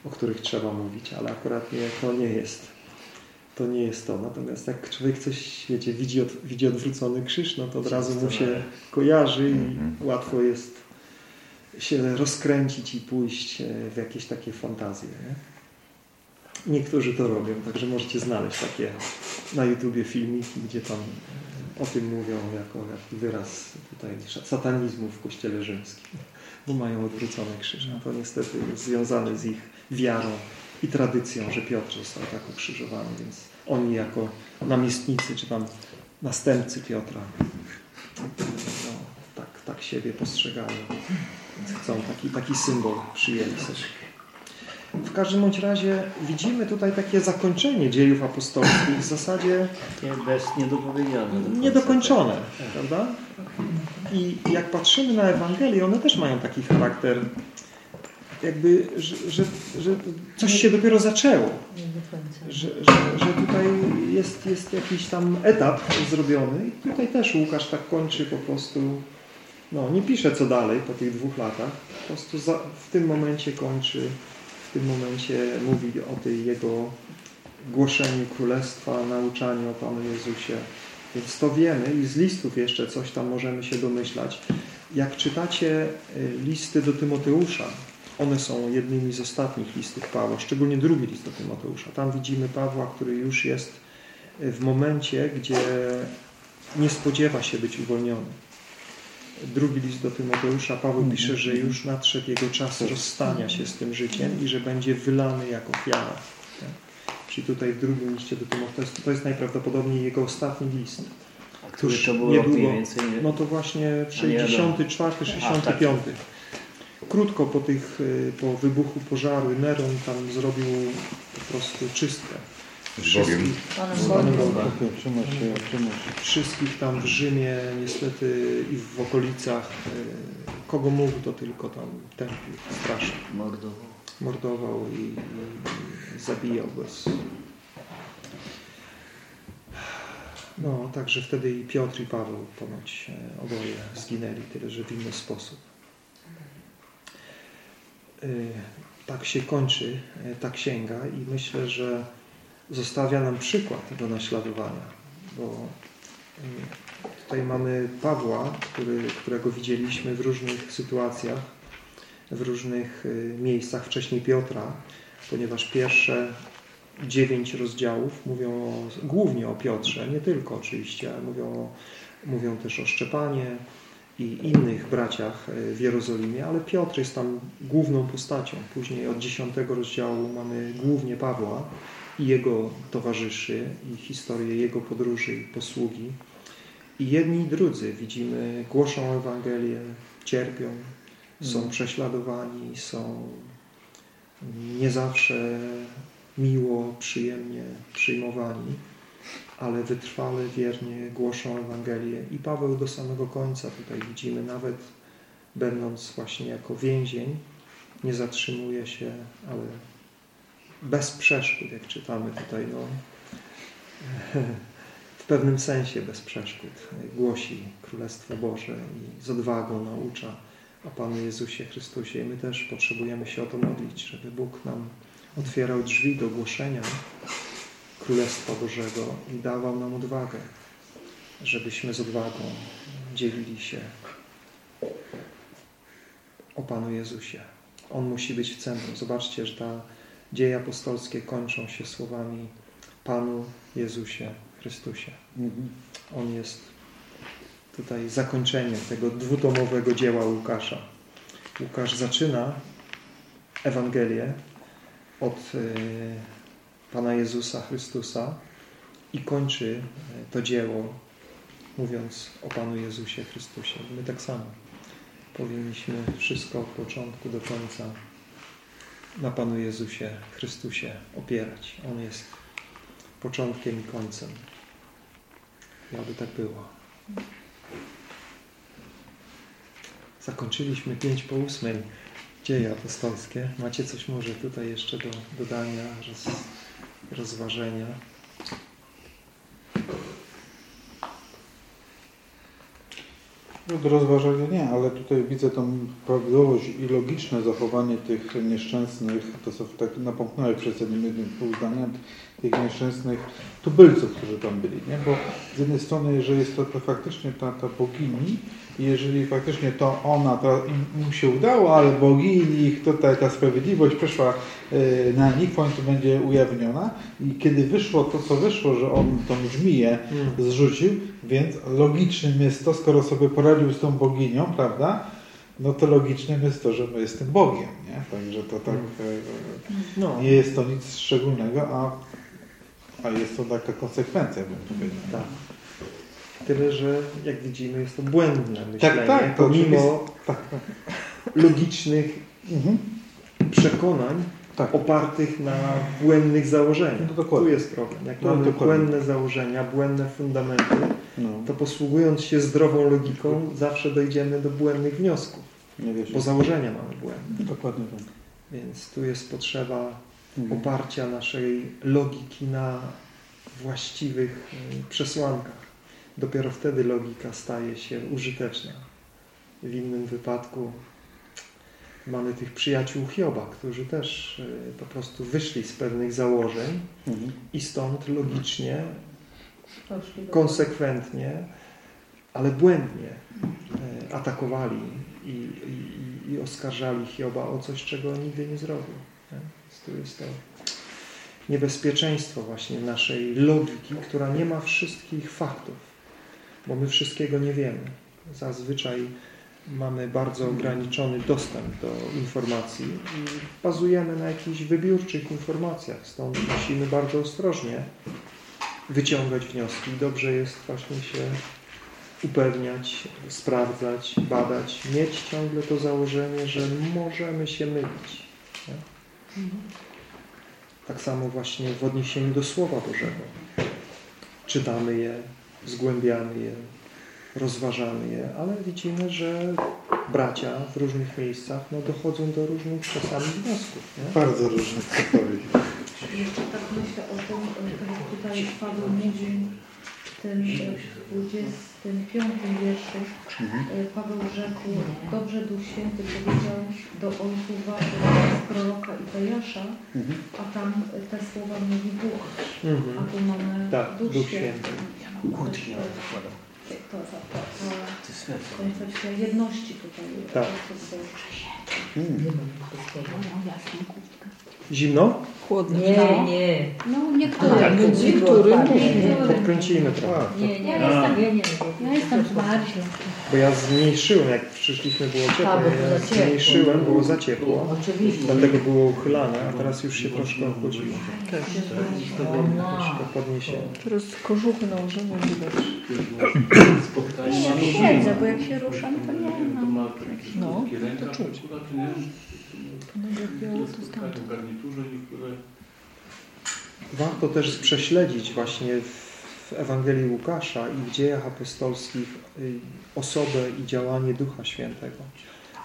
o których trzeba mówić, ale akurat nie, to nie jest to nie jest to. Natomiast jak człowiek coś, wiecie, widzi, od, widzi odwrócony krzyż, no to od razu mu się kojarzy i mhm. łatwo jest się rozkręcić i pójść e, w jakieś takie fantazje. Nie? Niektórzy to robią, także możecie znaleźć takie na YouTubie filmiki, gdzie tam o tym mówią jako, jako wyraz tutaj satanizmu w Kościele Rzymskim, bo mają odwrócony krzyż. No to niestety jest związane z ich wiarą i tradycją, że Piotr został tak ukrzyżowany, więc oni jako namiestnicy, czy tam następcy Piotra no, tak, tak siebie postrzegają. Chcą taki, taki symbol przyjęli sobie. W każdym bądź razie widzimy tutaj takie zakończenie dziejów apostolskich w zasadzie bez niedopowiedziane. Niedokończone, prawda? I jak patrzymy na Ewangelię, one też mają taki charakter jakby, że, że, że coś się dopiero zaczęło. Że, że, że tutaj jest, jest jakiś tam etap zrobiony i tutaj też Łukasz tak kończy po prostu, no nie pisze co dalej po tych dwóch latach, po prostu za, w tym momencie kończy, w tym momencie mówi o tej jego głoszeniu Królestwa, nauczaniu o Panu Jezusie. Więc to wiemy i z listów jeszcze coś tam możemy się domyślać. Jak czytacie y, listy do Tymoteusza, one są jednymi z ostatnich listów Pawła, szczególnie drugi list do Tymoteusza. Tam widzimy Pawła, który już jest w momencie, gdzie nie spodziewa się być uwolniony. Drugi list do Tymoteusza, Paweł pisze, że już nadszedł jego czas rozstania się z tym życiem i że będzie wylany jako ofiara. Tak? Czyli tutaj w drugim liście do Tymoteusza, to jest najprawdopodobniej jego ostatni list. Który to było niedługo, więcej? No to właśnie 64, 65. Krótko po, tych, y, po wybuchu pożaru Neron tam zrobił po prostu czystkę. Wszystkich, wszystkich tam w Rzymie niestety i w okolicach y, kogo mógł to tylko tam tępił strasznie. Mordował. Mordował i, i zabijał bez... No, także wtedy i Piotr i Paweł ponoć e, oboje zginęli, tyle że w inny sposób. Y, tak się kończy y, ta księga i myślę, że zostawia nam przykład do naśladowania, bo y, tutaj mamy Pawła, który, którego widzieliśmy w różnych sytuacjach, w różnych miejscach, wcześniej Piotra, ponieważ pierwsze dziewięć rozdziałów mówią o, głównie o Piotrze, nie tylko oczywiście, ale mówią, mówią też o Szczepanie, i innych braciach e, w Jerozolimie, ale Piotr jest tam główną postacią. Później od dziesiątego rozdziału mamy głównie Pawła i jego towarzyszy i historię jego podróży i posługi. I jedni i drudzy, widzimy, głoszą Ewangelię, cierpią, są mm. prześladowani, są nie zawsze miło, przyjemnie przyjmowani ale wytrwale, wiernie głoszą Ewangelię. I Paweł do samego końca tutaj widzimy, nawet będąc właśnie jako więzień, nie zatrzymuje się, ale bez przeszkód, jak czytamy tutaj, no, (laughs) w pewnym sensie bez przeszkód. Głosi Królestwo Boże i z odwagą naucza o Panu Jezusie Chrystusie. I my też potrzebujemy się o to modlić, żeby Bóg nam otwierał drzwi do głoszenia Królestwa Bożego i dawał nam odwagę, żebyśmy z odwagą dzielili się o Panu Jezusie. On musi być w centrum. Zobaczcie, że ta dzieje apostolskie kończą się słowami Panu Jezusie Chrystusie. On jest tutaj zakończeniem tego dwutomowego dzieła Łukasza. Łukasz zaczyna Ewangelię od y, Pana Jezusa Chrystusa i kończy e, to dzieło mówiąc o Panu Jezusie Chrystusie. My tak samo powinniśmy wszystko od początku do końca na Panu Jezusie Chrystusie opierać. On jest początkiem i końcem. I aby tak było. Zakończyliśmy pięć po ósmej dzieje apostolskie. Macie coś może tutaj jeszcze do dodania? Roz rozważenia. No, do rozważenia nie, ale tutaj widzę tą prawidłowość i logiczne zachowanie tych nieszczęsnych, to co tak napomknąłeś przez jednym, jednym pół zdania, tych nieszczęsnych tubylców, którzy tam byli, nie? Bo z jednej strony, jeżeli jest to, to faktycznie ta, ta bogini, i jeżeli faktycznie to ona, to im, im się udało, ale bogini, ich tutaj ta sprawiedliwość przeszła y, na nich, w końcu będzie ujawniona i kiedy wyszło to, co wyszło, że on tą żmiję Hmm. zrzucił, więc logicznym jest to, skoro sobie poradził z tą boginią, prawda, no to logicznym jest to, że my jestem Bogiem, nie? Także to tak, e, No, nie jest to nic szczególnego, a, a jest to taka konsekwencja, bym powiedział. tak. Tyle, że jak widzimy jest to błędne myślenie, Tak, tak, pomimo. Tak, tak. logicznych Mhm. przekonań Tak. opartych na błędnych założeniach. No. Tu jest problem. Jak No mamy dokładnie. błędne założenia, błędne fundamenty, No, to posługując się zdrową logiką zawsze dojdziemy do błędnych wniosków, nie wiesz. bo założenia mamy błędne. Dokładnie tak. Więc tu jest potrzeba. Oparcia naszej logiki na właściwych y, przesłankach. Dopiero wtedy logika staje się użyteczna. W innym wypadku mamy tych przyjaciół Hioba, którzy też y, po prostu wyszli z pewnych założeń Mhm. i stąd logicznie, konsekwentnie, ale błędnie y, atakowali i, i, i oskarżali Hioba o coś, czego nigdy nie zrobił. Jest to niebezpieczeństwo właśnie naszej logiki, która nie ma wszystkich faktów, bo my wszystkiego nie wiemy. Zazwyczaj mamy bardzo ograniczony dostęp do informacji i bazujemy na jakichś wybiórczych informacjach, stąd musimy bardzo ostrożnie wyciągać wnioski. Dobrze jest właśnie się upewniać, sprawdzać, badać, mieć ciągle to założenie, że możemy się mylić. Nie? Tak samo właśnie w odniesieniu do Słowa Bożego. Czytamy je, zgłębiamy je, rozważamy je, ale widzimy, że bracia w różnych miejscach no, dochodzą do różnych czasami wniosków. Nie? Bardzo różne odpowiedzi. Jeszcze tak myślę o tym, jak tutaj Paweł mówi w tym e, 25 wierszu. Mhm. e, Paweł rzekł, dobrze Duch Święty powiedział do ojców waszych z proroka Izajasza, Mhm. a tam te słowa mówi Bóg, a Mhm. tu mamy Tak, Duch, Duch Święty. Nawet zakładam. To, to, to, to, koncepcja jedności tutaj. Tak. ojców Mm. Zimno? Chłodno. Nie, nie. No niektóre. Niektóry Podkręcimy trochę. Nie, nie, Ja jestem, ja nie Ja jestem zmarzła. Bo ja zmniejszyłem, jak przyszliśmy było ciepło, bo ja było za ciepło. zmniejszyłem, było za ciepło. Oczywiście. Dlatego było uchylane, a teraz już się troszkę ochłodziło. Tak. Troszkę podniesiemy. Teraz kożuchy nałożone widać. Spotkanie Nie, ja siedzę, bo jak się ruszam, to nie No, to czuć. Warto też prześledzić właśnie w Ewangelii Łukasza i w dziejach apostolskich y, osobę i działanie Ducha Świętego.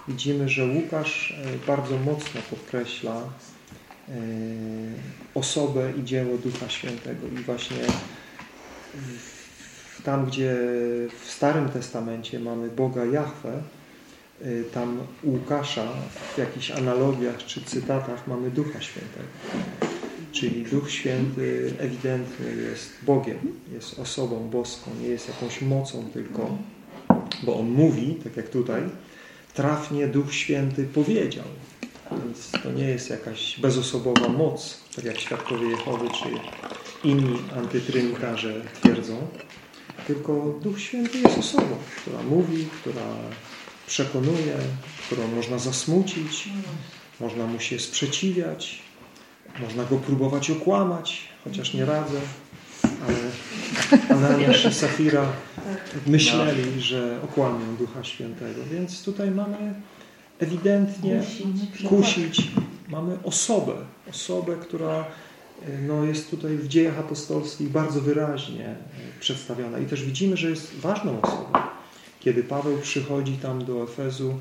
Widzimy, że Łukasz y, bardzo mocno podkreśla y, osobę i dzieło Ducha Świętego i właśnie tam, gdzie w Starym Testamencie mamy Boga Jahwe, tam u Łukasza w jakichś analogiach czy cytatach mamy Ducha Świętego. Czyli Duch Święty ewidentnie jest Bogiem, jest osobą boską, nie jest jakąś mocą tylko, bo On mówi, tak jak tutaj, trafnie Duch Święty powiedział. Więc to nie jest jakaś bezosobowa moc, tak jak świadkowie Jehowy czy inni antytrynitarze twierdzą, tylko Duch Święty jest osobą, która mówi, która przekonuje, którą można zasmucić, można mu się sprzeciwiać, można go próbować okłamać, chociaż nie radzę, ale Ananiasz i Safira myśleli, że okłamią Ducha Świętego. Więc tutaj mamy ewidentnie kusić, mamy osobę, osobę, która no, jest tutaj w dziejach apostolskich bardzo wyraźnie przedstawiona. I też widzimy, że jest ważną osobą. Kiedy Paweł przychodzi tam do Efezu,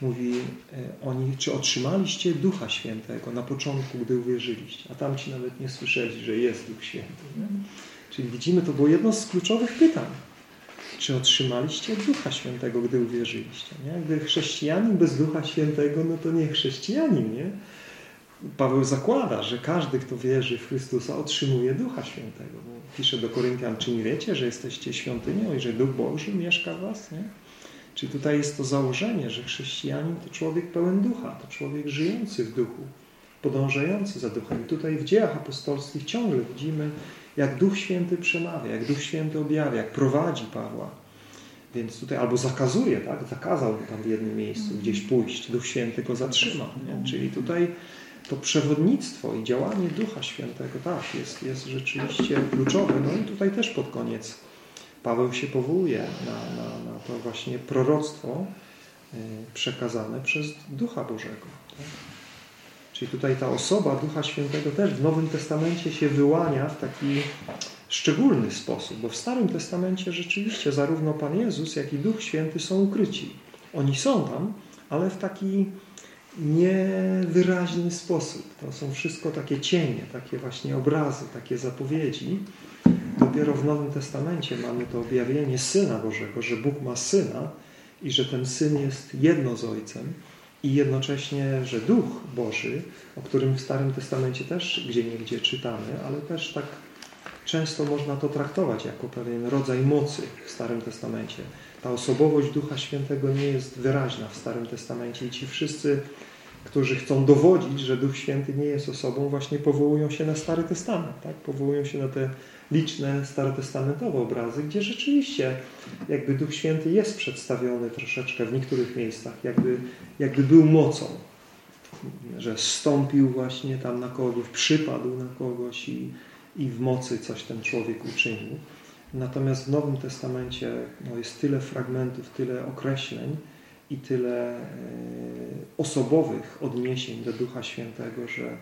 mówi e, oni, czy otrzymaliście Ducha Świętego na początku, gdy uwierzyliście, a tamci nawet nie słyszeli, że jest Duch Święty. Nie? Czyli widzimy, to było jedno z kluczowych pytań. czy otrzymaliście Ducha Świętego, gdy uwierzyliście. Nie? Gdy chrześcijanin bez Ducha Świętego, no to nie chrześcijanin, nie? Paweł zakłada, że każdy, kto wierzy w Chrystusa, otrzymuje Ducha Świętego. Pisze do Koryntian, czy nie wiecie, że jesteście świątynią i że Duch Boży mieszka w was? Nie? Czyli tutaj jest to założenie, że chrześcijanin to człowiek pełen ducha, to człowiek żyjący w duchu, podążający za duchem. I tutaj w dziejach apostolskich ciągle widzimy, jak Duch Święty przemawia, jak Duch Święty objawia, jak prowadzi Pawła. Więc tutaj albo zakazuje, tak? Zakazał tam w jednym miejscu gdzieś pójść. Duch Święty go zatrzymał. Nie? Czyli tutaj to przewodnictwo i działanie Ducha Świętego, tak, jest, jest rzeczywiście kluczowe. No i tutaj też pod koniec Paweł się powołuje na, na, na to właśnie proroctwo y, przekazane przez Ducha Bożego. Tak? Czyli tutaj ta osoba Ducha Świętego też w Nowym Testamencie się wyłania w taki szczególny sposób, bo w Starym Testamencie rzeczywiście zarówno Pan Jezus, jak i Duch Święty są ukryci. Oni są tam, ale w taki niewyraźny sposób. To są wszystko takie cienie, takie właśnie obrazy, takie zapowiedzi. Dopiero w Nowym Testamencie mamy to objawienie Syna Bożego, że Bóg ma Syna i że ten Syn jest jedno z Ojcem i jednocześnie, że Duch Boży, o którym w Starym Testamencie też gdzie niegdzie czytamy, ale też tak często można to traktować jako pewien rodzaj mocy w Starym Testamencie. Ta osobowość Ducha Świętego nie jest wyraźna w Starym Testamencie i ci wszyscy, którzy chcą dowodzić, że Duch Święty nie jest osobą, właśnie powołują się na Stary Testament, tak? powołują się na te liczne starotestamentowe obrazy, gdzie rzeczywiście jakby Duch Święty jest przedstawiony troszeczkę w niektórych miejscach, jakby, jakby był mocą, że stąpił właśnie tam na kogoś, przypadł na kogoś i, i w mocy coś ten człowiek uczynił. Natomiast w Nowym Testamencie no, jest tyle fragmentów, tyle określeń i tyle e, osobowych odniesień do Ducha Świętego, że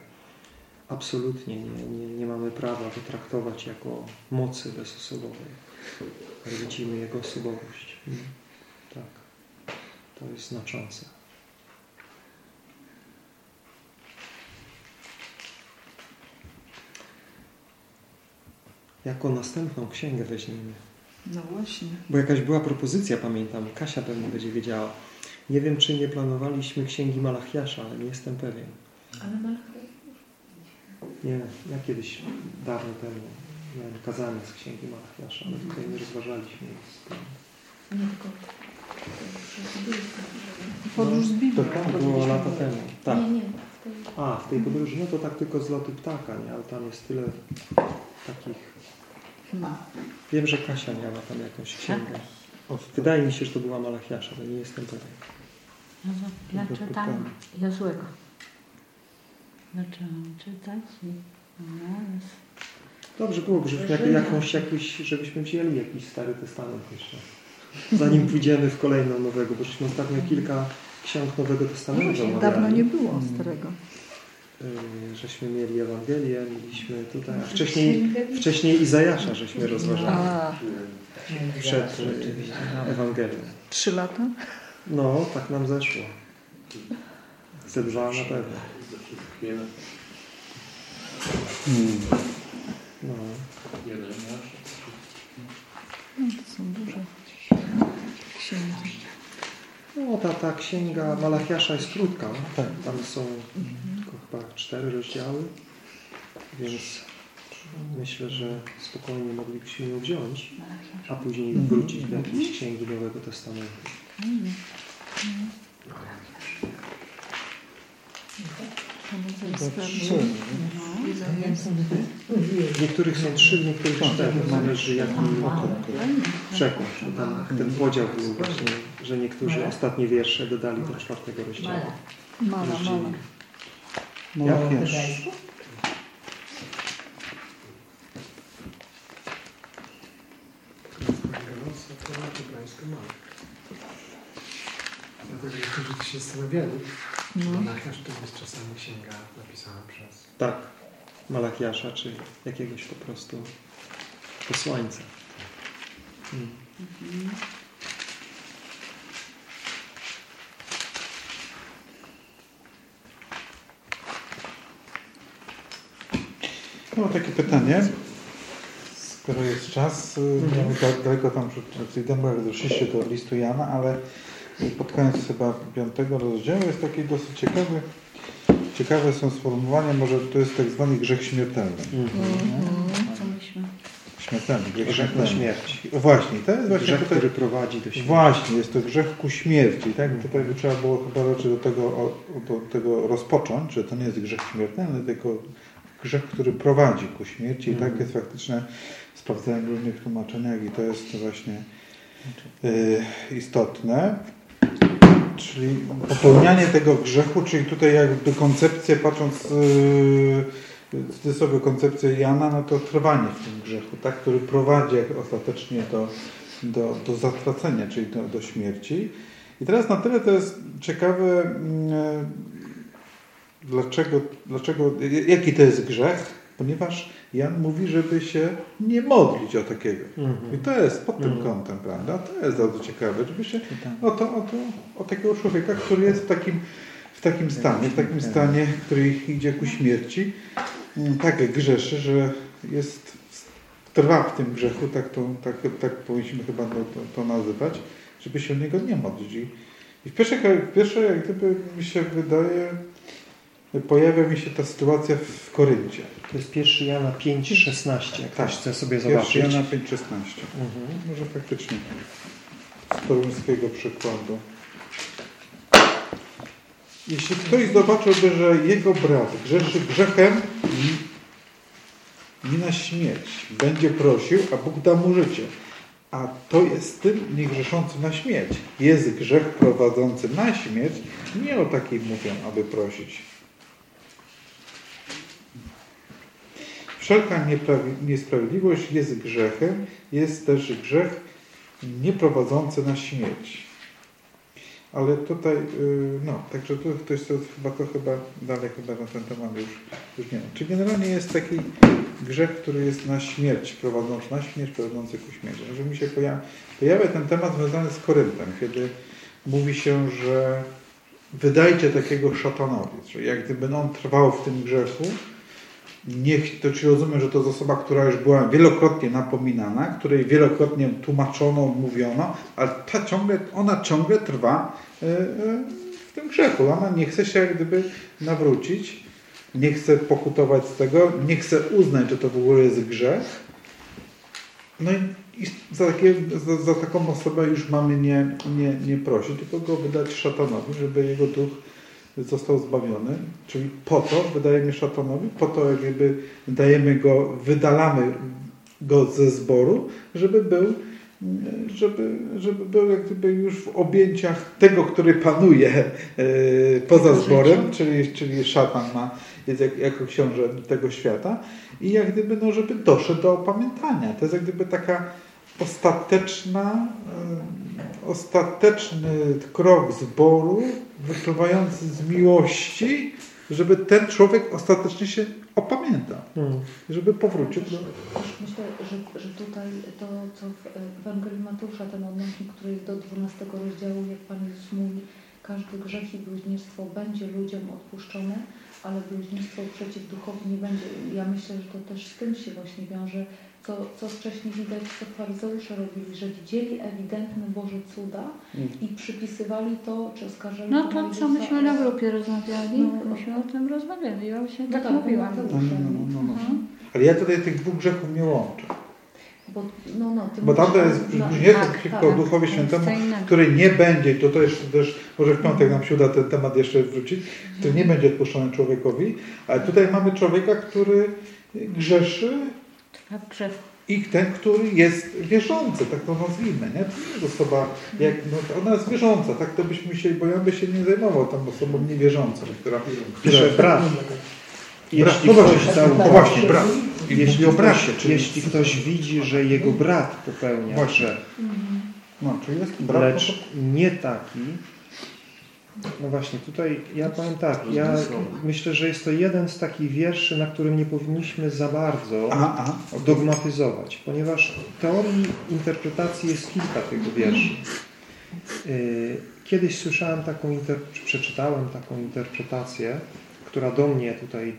absolutnie nie, nie, nie mamy prawa traktować jako mocy bezosobowej. Widzimy Jego osobowość. Mhm. Tak. To jest znaczące. Jako następną księgę weźmiemy. No właśnie. Bo jakaś była propozycja, pamiętam, Kasia pewnie będzie wiedziała. Nie wiem, czy nie planowaliśmy księgi Malachiasza, ale nie jestem pewien. Ale Malachiasz nie, ja kiedyś dawno temu miałem kazanie z Księgi Malachiasza, ale tutaj nie rozważaliśmy Nie tylko. Podróż z Biblią. To było lata temu. Tak. Nie, nie. A, w tej podróży, no to tak tylko z lotu ptaka, nie? Ale tam jest tyle takich... Ma. Wiem, że Kasia miała tam jakąś księgę. Wydaje mi się, że to była Malachiasza, ale nie jestem pewien. Ja czytam Jozłego. Zaczęłam czytać i no, Dobrze byłoby, żebyśmy jakąś, jakiś, żebyśmy wzięli jakiś Stary Testament jeszcze. Zanim pójdziemy w kolejną nowego, bo żeśmy ostatnio kilka ksiąg Nowego Testamentu no, Dawno nie było starego. Yy, żeśmy mieli Ewangelię, mieliśmy tutaj, a wcześniej, wcześniej Izajasza żeśmy rozważali. A. Przed Ewangelią. Trzy lata? No, tak nam zeszło. Ze dwa na pewno. Hmm. No. No, to są duże księgi. No, ta, ta księga Malachiasza jest krótka. Tak. Tam są tylko chyba cztery rozdziały, więc myślę, że spokojnie moglibyśmy ją wziąć, a później wrócić do jakiejś księgi Nowego Testamentu. W niektórych są trzy, w niektórych cztery. Zależy jaki przekład. Tam ten podział był właśnie, że niektórzy ostatnie wiersze dodali do czwartego rozdziału. Mala, mala. Malachiasz. Dlatego niektórzy się zastanawiali, No. Malachiasz to jest czasami księga napisana przez... Tak, Malachiasza, czy jakiegoś po prostu posłańca. Hmm. Mam takie pytanie. skoro jest czas, mhm. nie daleko tam idziemy, jak doszliście do listu Jana, ale pod koniec chyba piątego rozdziału jest taki dosyć ciekawy, ciekawe są sformułowania, może to jest tak zwany grzech śmiertelny. Mhm. Mhm. Śmiertelny, grzech, grzech na śmierć. Właśnie, to jest właśnie grzech, tutaj, który prowadzi do śmierci. Właśnie, jest to grzech ku śmierci. Tak? Tutaj by trzeba było chyba raczej do tego, do tego rozpocząć, że to nie jest grzech śmiertelny, tylko grzech, który prowadzi ku śmierci. I tak jest faktycznie, sprawdzałem w różnych tłumaczeniach i to jest właśnie y, istotne. Czyli popełnianie tego grzechu, czyli tutaj jakby koncepcja, patrząc yy, sobie koncepcję Jana, no to trwanie w tym grzechu, tak, który prowadzi ostatecznie do, do, do zatracenia, czyli do, do śmierci. I teraz na tyle to jest ciekawe, yy, dlaczego, dlaczego, jaki to jest grzech, ponieważ Jan mówi, żeby się nie modlić o takiego. Mhm. I to jest pod tym mhm. kątem, prawda? To jest bardzo ciekawe, żeby się o, to, o, to, o takiego człowieka, który jest w takim, w takim stanie, w takim stanie, który idzie ku śmierci, mm, tak grzeszy, że jest, trwa w tym grzechu, tak, to, tak, tak powinniśmy chyba to, to, nazywać, żeby się o niego nie modlić. I, i w pierwszej, w pierwszej, jak gdyby mi się wydaje, pojawia mi się ta sytuacja w Koryncie. To jest 1 Jana 5,16, jak tak. ktoś chce sobie zobaczyć. 1 Jana 5,16. Mhm. Może faktycznie z toruńskiego przykładu. Jeśli ktoś zobaczyłby, że jego brat grzeszy grzechem nie na śmierć, będzie prosił, a Bóg da mu życie. A to jest tym niegrzeszący na śmierć. Jest grzech prowadzący na śmierć. Nie o takiej mówią, aby prosić. Wszelka niesprawiedliwość jest grzechem, jest też grzech nieprowadzący na śmierć. Ale tutaj, y, no, także tu ktoś to chyba to chyba dalej chyba na ten temat już, już nie ma. Czy generalnie jest taki grzech, który jest na śmierć, prowadzący na śmierć, prowadzący ku śmierci. Że mi się pojawia, pojawia ten temat związany z Koryntem, kiedy mówi się, że wydajcie takiego szatanowi, czyli jak gdyby on trwał w tym grzechu, niech, to czy rozumiem, że to jest osoba, która już była wielokrotnie napominana, której wielokrotnie tłumaczono, mówiono, ale ta ciągle, ona ciągle trwa e, e, w tym grzechu. Ona nie chce się jak gdyby nawrócić, nie chce pokutować z tego, nie chce uznać, że to w ogóle jest grzech. No i za, takie, za, za taką osobę już mamy nie, nie, nie prosić, tylko go wydać szatanowi, żeby jego duch został zbawiony, czyli po to wydajemy szatanowi, po to jakby dajemy go, wydalamy go ze zboru, żeby był, żeby, żeby był jak gdyby już w objęciach tego, który panuje e, poza zborem, czyli, czyli szatan ma, jest jak, jako książę tego świata i jak gdyby, no, żeby doszedł do opamiętania. To jest jak gdyby taka ostateczna, ostateczny krok zboru wypływający z miłości, żeby ten człowiek ostatecznie się opamiętał, hmm. żeby powrócił do... Myślę, że, że tutaj to, co w Ewangelii Mateusza, ten odnośnik, który jest do 12 rozdziału, jak Pan Jezus mówi, każdy grzech i bluźnierstwo będzie ludziom odpuszczone, ale bluźnierstwo przeciw duchowi nie będzie. Ja myślę, że to też z tym się właśnie wiąże, co, co wcześniej widać, co faryzeusze robili, że widzieli ewidentne Boże cuda i przypisywali to, czy oskarżali No to, co myśmy na grupie rozmawiali, no, myśmy o tym rozmawiali, ja się no tak, tak mówiłam. No, no, no, Ale ja tutaj tych dwóch grzechów nie łączę. Bo, no, no, Bo tam to jest nie tak, przeciwko tak, Duchowi Świętemu, który nie będzie, to też, też może w piątek nam się uda ten temat jeszcze wrócić, który nie będzie odpuszczony człowiekowi, ale tutaj mamy człowieka, który grzeszy i ten, który jest wierzący, tak to nazwijmy, nie? To nie jest osoba, jak, no, ona jest wierząca, tak to byśmy się, bo ja by się nie zajmował tą osobą niewierzącą, która... która brat. Jeśli no ktoś no właśnie, brat. Jeśli, ktoś, jeśli ktoś widzi, że jego brat popełnia właśnie. No, czy jest brat, lecz nie taki, no właśnie, tutaj ja powiem tak, ja myślę, że jest to jeden z takich wierszy, na którym nie powinniśmy za bardzo aha, aha, dogmatyzować, ponieważ teorii interpretacji jest kilka tych wierszy. Y, kiedyś słyszałem taką, czy przeczytałem taką interpretację, która do mnie tutaj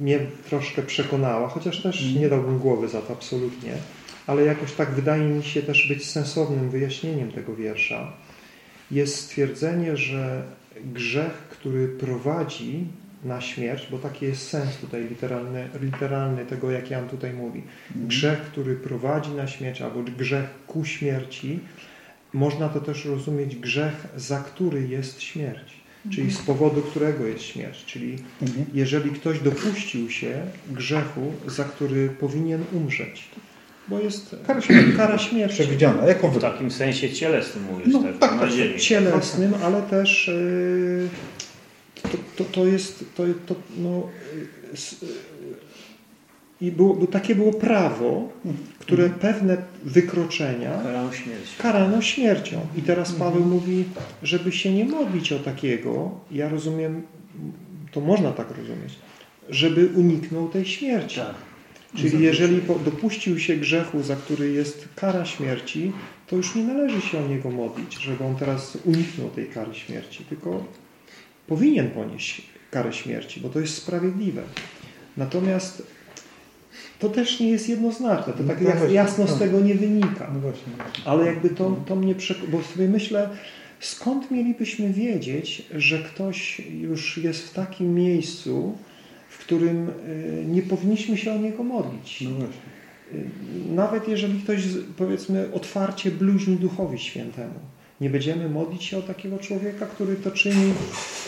mnie troszkę przekonała, chociaż też Mhm. nie dałbym głowy za to absolutnie, ale jakoś tak wydaje mi się też być sensownym wyjaśnieniem tego wiersza. Jest stwierdzenie, że grzech, który prowadzi na śmierć, bo taki jest sens tutaj literalny, literalny tego, jak Jan tutaj mówi. Mhm. Grzech, który prowadzi na śmierć, albo grzech ku śmierci, można to też rozumieć grzech, za który jest śmierć, czyli z powodu którego jest śmierć. Czyli Mhm. jeżeli ktoś dopuścił się grzechu, za który powinien umrzeć, bo jest Kara śmierci. (clears throat) kara śmierci. Przewidziana. Jaką W takim sensie cielesnym mówisz, No, tak, tak, na tak. ziemi. cielesnym, ale też yy, to, to, to jest to, to, no, yy, i było, bo takie było prawo, które pewne wykroczenia Karą śmierci. karano śmiercią. I teraz Paweł mówi, żeby się nie modlić o takiego, ja rozumiem, to można tak rozumieć, żeby uniknął tej śmierci. Tak. Czyli jeżeli dopuścił się grzechu, za który jest kara śmierci, to już nie należy się o niego modlić, żeby on teraz uniknął tej kary śmierci, tylko powinien ponieść karę śmierci, bo to jest sprawiedliwe. Natomiast to też nie jest jednoznaczne, to tak No właśnie, jasno z no. tego nie wynika. No. Ale jakby to, to mnie przek- bo sobie myślę, skąd mielibyśmy wiedzieć, że ktoś już jest w takim miejscu, którym y, nie powinniśmy się o niego modlić. No właśnie. Y, Nawet jeżeli ktoś, powiedzmy, otwarcie bluźni Duchowi Świętemu. Nie będziemy modlić się o takiego człowieka, który to czyni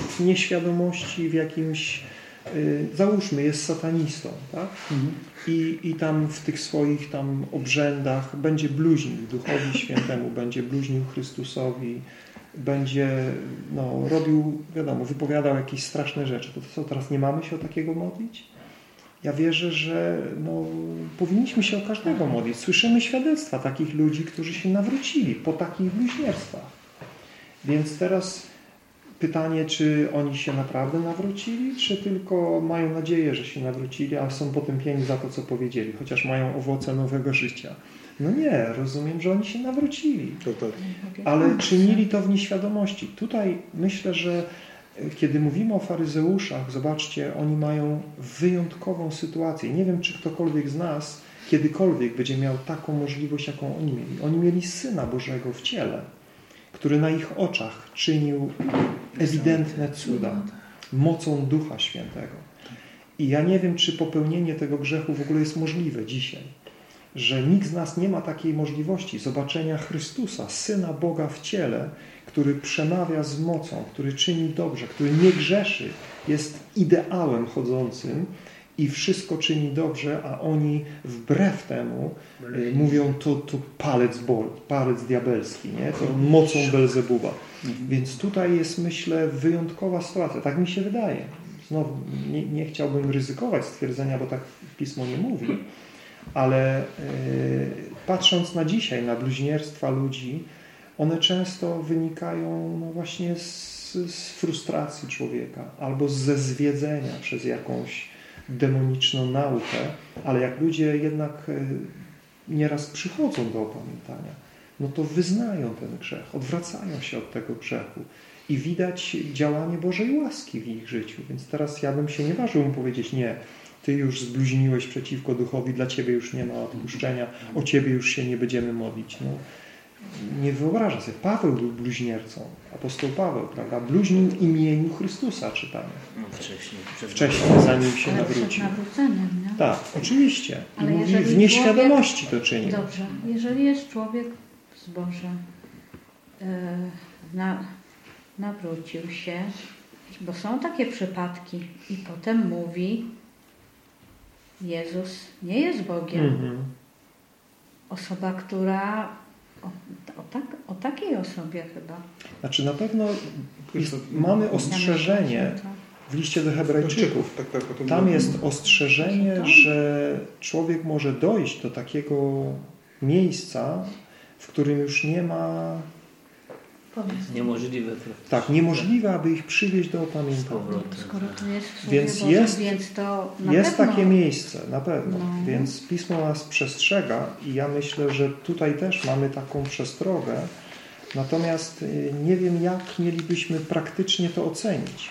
w nieświadomości, w jakimś, y, załóżmy, jest satanistą, tak? I, I tam w tych swoich tam obrzędach będzie bluźnił Duchowi Świętemu, będzie bluźnił Chrystusowi, będzie no, robił, wiadomo, wypowiadał jakieś straszne rzeczy. To co, teraz nie mamy się o takiego modlić? Ja wierzę, że no, powinniśmy się o każdego modlić. Słyszymy świadectwa takich ludzi, którzy się nawrócili po takich bluźnierstwach. Więc teraz pytanie, czy oni się naprawdę nawrócili, czy tylko mają nadzieję, że się nawrócili, a są potępieni za to, co powiedzieli, chociaż mają owoce nowego życia. No nie, rozumiem, że oni się nawrócili, ale czynili to w nieświadomości. Tutaj myślę, że e, kiedy mówimy o faryzeuszach, zobaczcie, oni mają wyjątkową sytuację. Nie wiem, czy ktokolwiek z nas kiedykolwiek będzie miał taką możliwość, jaką oni mieli. Oni mieli Syna Bożego w ciele, który na ich oczach czynił ewidentne cuda mocą Ducha Świętego. I ja nie wiem, czy popełnienie tego grzechu w ogóle jest możliwe dzisiaj. Że nikt z nas nie ma takiej możliwości zobaczenia Chrystusa, Syna Boga w ciele, który przemawia z mocą, który czyni dobrze, który nie grzeszy, jest ideałem chodzącym i wszystko czyni dobrze, a oni wbrew temu y, mówią to, to palec bol, palec diabelski, nie? to mocą Belzebuba. Więc tutaj jest, myślę, wyjątkowa sytuacja. Tak mi się wydaje. Znowu, nie, nie chciałbym ryzykować stwierdzenia, bo tak Pismo nie mówi, ale y, patrząc na dzisiaj, na bluźnierstwa ludzi, one często wynikają no właśnie z, z frustracji człowieka albo ze zwiedzenia przez jakąś demoniczną naukę, ale jak ludzie jednak y, nieraz przychodzą do opamiętania, no to wyznają ten grzech, odwracają się od tego grzechu i widać działanie Bożej łaski w ich życiu. Więc teraz ja bym się nie ważył mu powiedzieć, nie, ty już zbluźniłeś przeciwko duchowi, dla ciebie już nie ma odpuszczenia, o ciebie już się nie będziemy modlić. No, nie wyobrażam sobie. Paweł był bluźniercą, apostoł Paweł, prawda? Bluźnił w imieniu Chrystusa, czytamy. No, wcześniej. przed- Wcześniej, zanim się Ale nawrócił. nie? Tak, oczywiście. I Ale mówi, w nieświadomości to czynił. Dobrze, jeżeli jest człowiek z Boża, e, na, nawrócił się, bo są takie przypadki i potem mówi Jezus nie jest Bogiem. Mhm. Osoba, która o, o, tak, o takiej osobie chyba. Znaczy na pewno jest, mamy ostrzeżenie w liście do Hebrajczyków. Tak, tak, Tam jest ostrzeżenie, że człowiek może dojść do takiego miejsca, w którym już nie ma. Niemożliwe to. tak, niemożliwe, aby ich przywieźć do opamiętania. Skoro to jest w Słowie Więc Bożym, jest- więc to na Jest pewno... takie miejsce, na pewno. No. Więc Pismo nas przestrzega i ja myślę, że tutaj też mamy taką przestrogę, Natomiast y, nie wiem, jak mielibyśmy praktycznie to ocenić.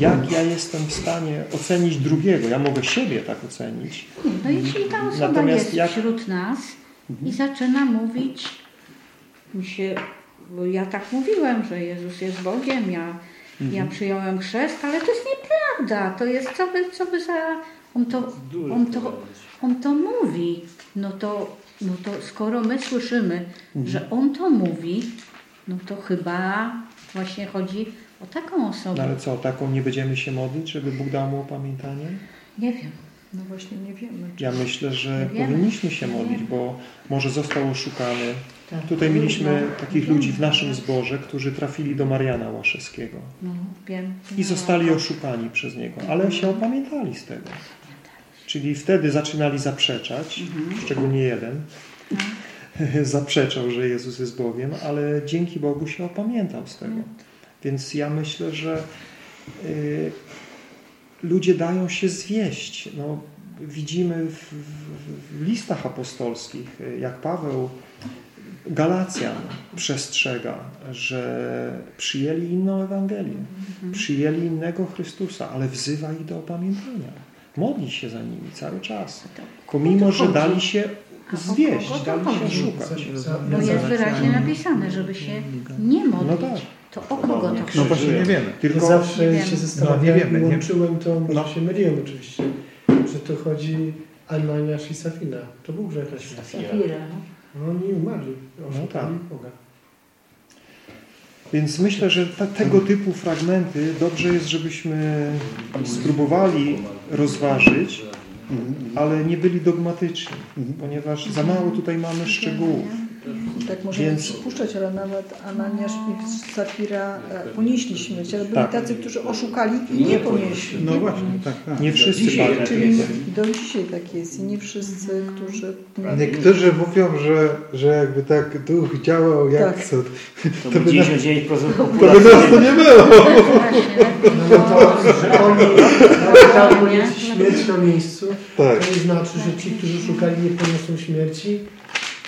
Jak ja jestem w stanie ocenić drugiego? Ja mogę siebie tak ocenić. No jeśli ta osoba Natomiast jest jak- wśród nas i zaczyna mówić, mi się, bo ja tak mówiłem, że Jezus jest Bogiem, ja, ja przyjąłem chrzest, ale to jest nieprawda. To jest, co by, co by za... On to, on to, on to mówi. No to, no to skoro my słyszymy, że on to mówi, no to chyba właśnie chodzi o taką No osobę. ale co, taką nie będziemy się modlić, żeby Bóg dał mu opamiętanie? Nie wiem. No właśnie nie wiemy. Ja myślę, że powinniśmy się modlić, bo może został oszukany. Tak. Tutaj mieliśmy No, takich wiem. ludzi w naszym zborze, którzy trafili do Mariana Łaszewskiego No, wiem. i zostali oszukani przez niego, ale się opamiętali z tego. Czyli wtedy zaczynali zaprzeczać, szczególnie jeden, (laughs) zaprzeczał, że Jezus jest Bogiem, ale dzięki Bogu się opamiętał z tego. Więc ja myślę, że y, ludzie dają się zwieść. No, widzimy w, w, w listach apostolskich, y, jak Paweł Galacjan przestrzega, że przyjęli inną Ewangelię, przyjęli innego Chrystusa, ale wzywa ich do opamiętania. Modli się za nimi cały czas. Pomimo, że dali się zwieść, dali się szukać. Bo jest wyraźnie napisane, żeby się nie modlić. No tak. To o kogo to No chodzi? właśnie nie wiemy. Tylko ja zawsze Nie się No, zastanawiałem nie wiemy, i nie- łączyłem to, może No. się myliłem oczywiście, że to chodzi Ananiasz i Safina. To był grzech na świecie. Safira, no. Oni umarli. No tak. Boga. Więc myślę, że ta, tego typu fragmenty dobrze jest, żebyśmy spróbowali rozważyć, ale nie byli dogmatyczni, ponieważ za mało tutaj mamy szczegółów. Tak możemy Więc- przypuszczać, ale nawet Ananiasz i Safira e, ponieśli śmierć, ale byli Tak. tacy, którzy oszukali i nie ponieśli. No właśnie, tak, tak. Nie wszyscy Dzisiaj padli. tak Czyli do dzisiaj tak jest i nie wszyscy, którzy... Niektórzy mówią, że, że jakby tak duch działał jak Tak. cud. To To by by nas- 99% To by nas to nie było. No to, że oni nie? udało śmierć na miejscu, Tak. to nie znaczy, że ci, którzy szukali, nie poniosą śmierci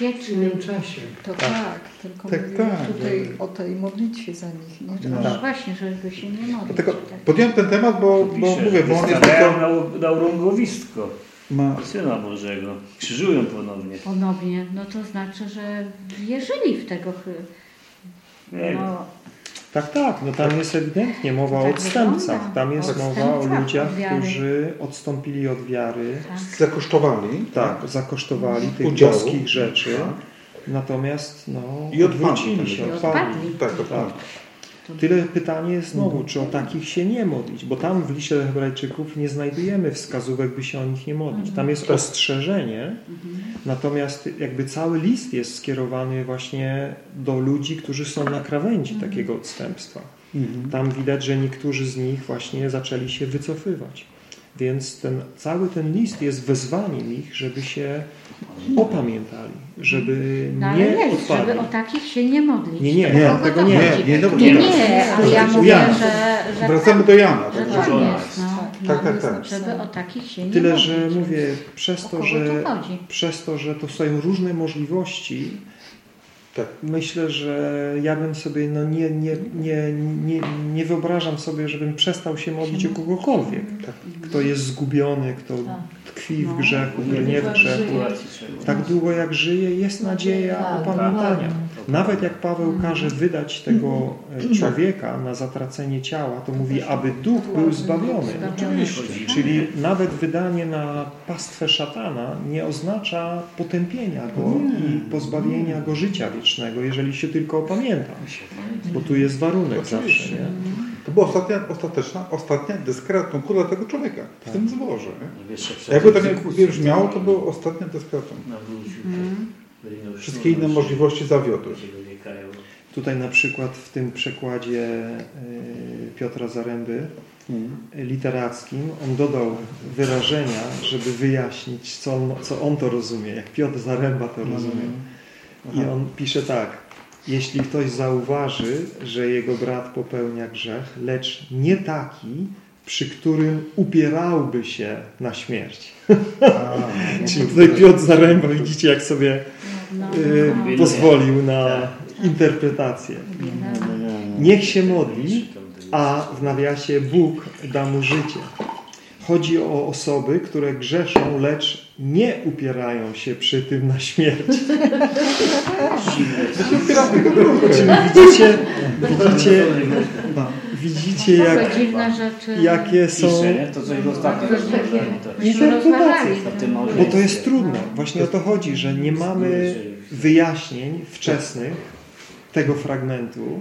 w wieczny. innym czasie. To tak, tylko Tak, tak. tutaj o tej modlitwie za nich. Nie? No Tak. właśnie, żeby się nie modlić. Dlatego tak. podjąłem ten temat, bo, bo Pisze, mówię, bo on jest tylko... na, na urągowisko Ma, Syna Bożego. Krzyżują ponownie. Ponownie, no to znaczy, że wierzyli w tego chy. Nie wiem. No, Tak, tak, no tam jest ewidentnie mowa o Tak odstępcach. wygląda. Tam jest mowa o Odstępcach ludziach, od którzy odstąpili od wiary, tak. zakosztowali. tak, zakosztowali tych Udziału. boskich rzeczy, Tak. natomiast no, I odpadli odwrócili się, I odpadli. odpadli. Tak, to tak. Tyle pytanie jest znowu, czy o takich się nie modlić, bo tam w liście Hebrajczyków nie znajdujemy wskazówek, by się o nich nie modlić. Tam jest ostrzeżenie, natomiast jakby cały list jest skierowany właśnie do ludzi, którzy są na krawędzi takiego odstępstwa. Tam widać, że niektórzy z nich właśnie zaczęli się wycofywać. Więc ten, cały ten list jest wezwaniem ich, żeby się opamiętali, żeby No ale nie jest, odpadli. żeby o takich się nie modlić. Nie, nie, nie, tego nie. chodzi? Nie, no, Nie, nie. nie, ale ja mówię, Jana. że, że Wracamy do Jana. Że Tak, że- jest, no, Tak, no, tak, tak. Żeby o takich się nie Tyle, modlić. że mówię, przez to, że, przez to, że to są różne możliwości, Tak. myślę, że ja bym sobie, no nie, nie, nie, nie, nie wyobrażam sobie, żebym przestał się modlić o kogokolwiek, Tak. kto jest zgubiony, kto tkwi w No. grzechu, brnie w grzechu. Tak długo jak żyje, jest nadzieja Tak, opamiętania. Tak. Nawet jak Paweł każe wydać tego e, człowieka na zatracenie ciała, to mówi, aby duch był zbawiony. Oczywiście. Czyli nawet wydanie na pastwę szatana nie oznacza potępienia go i pozbawienia go życia wiecznego, jeżeli się tylko opamięta. Bo tu jest warunek zawsze, nie? To była ostatnia, ostateczna, ostatnia deska ratunku dla tego człowieka w tym zborze. Nie? Jakby tak egzekucją brzmiało, to była ostatnia deska ratunku. Nawrócił Mhm. Wszystkie inne możliwości zawiodły. Tutaj na przykład w tym przekładzie y, Piotra Zaręby literackim on dodał wyrażenia, żeby wyjaśnić, co on, co on to rozumie, jak Piotr Zaręba to rozumie. I on pisze tak. Jeśli ktoś zauważy, że jego brat popełnia grzech, lecz nie taki, przy którym upierałby się na śmierć. (laughs) Czyli tutaj Piotr Zaręba, widzicie jak sobie No, y, no, no. pozwolił na, interpretację. Niech się modli, a w nawiasie Bóg da mu życie. Chodzi o osoby, które grzeszą, lecz nie upierają się przy tym na śmierć. (laughs) Widzicie, widzicie, widzicie jak, dziwne rzeczy. jakie są Pisze, nie? To ostatnio interpretacje. w tym Bo to jest trudne. Właśnie o to chodzi, że nie mamy wyjaśnień wczesnych tego fragmentu.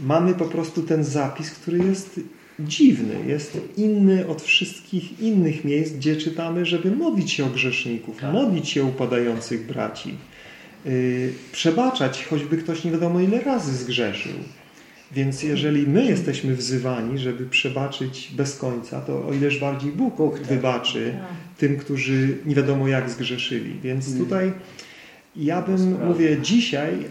Mamy po prostu ten zapis, który jest dziwny, jest inny od wszystkich innych miejsc, gdzie czytamy, żeby modlić się o grzeszników, modlić się o upadających braci, yy, przebaczać, choćby ktoś nie wiadomo ile razy zgrzeszył. Więc jeżeli my jesteśmy wzywani, żeby przebaczyć bez końca, to o ileż bardziej Bóg wybaczy tym, którzy nie wiadomo jak zgrzeszyli. Więc tutaj ja bym, mówię, dzisiaj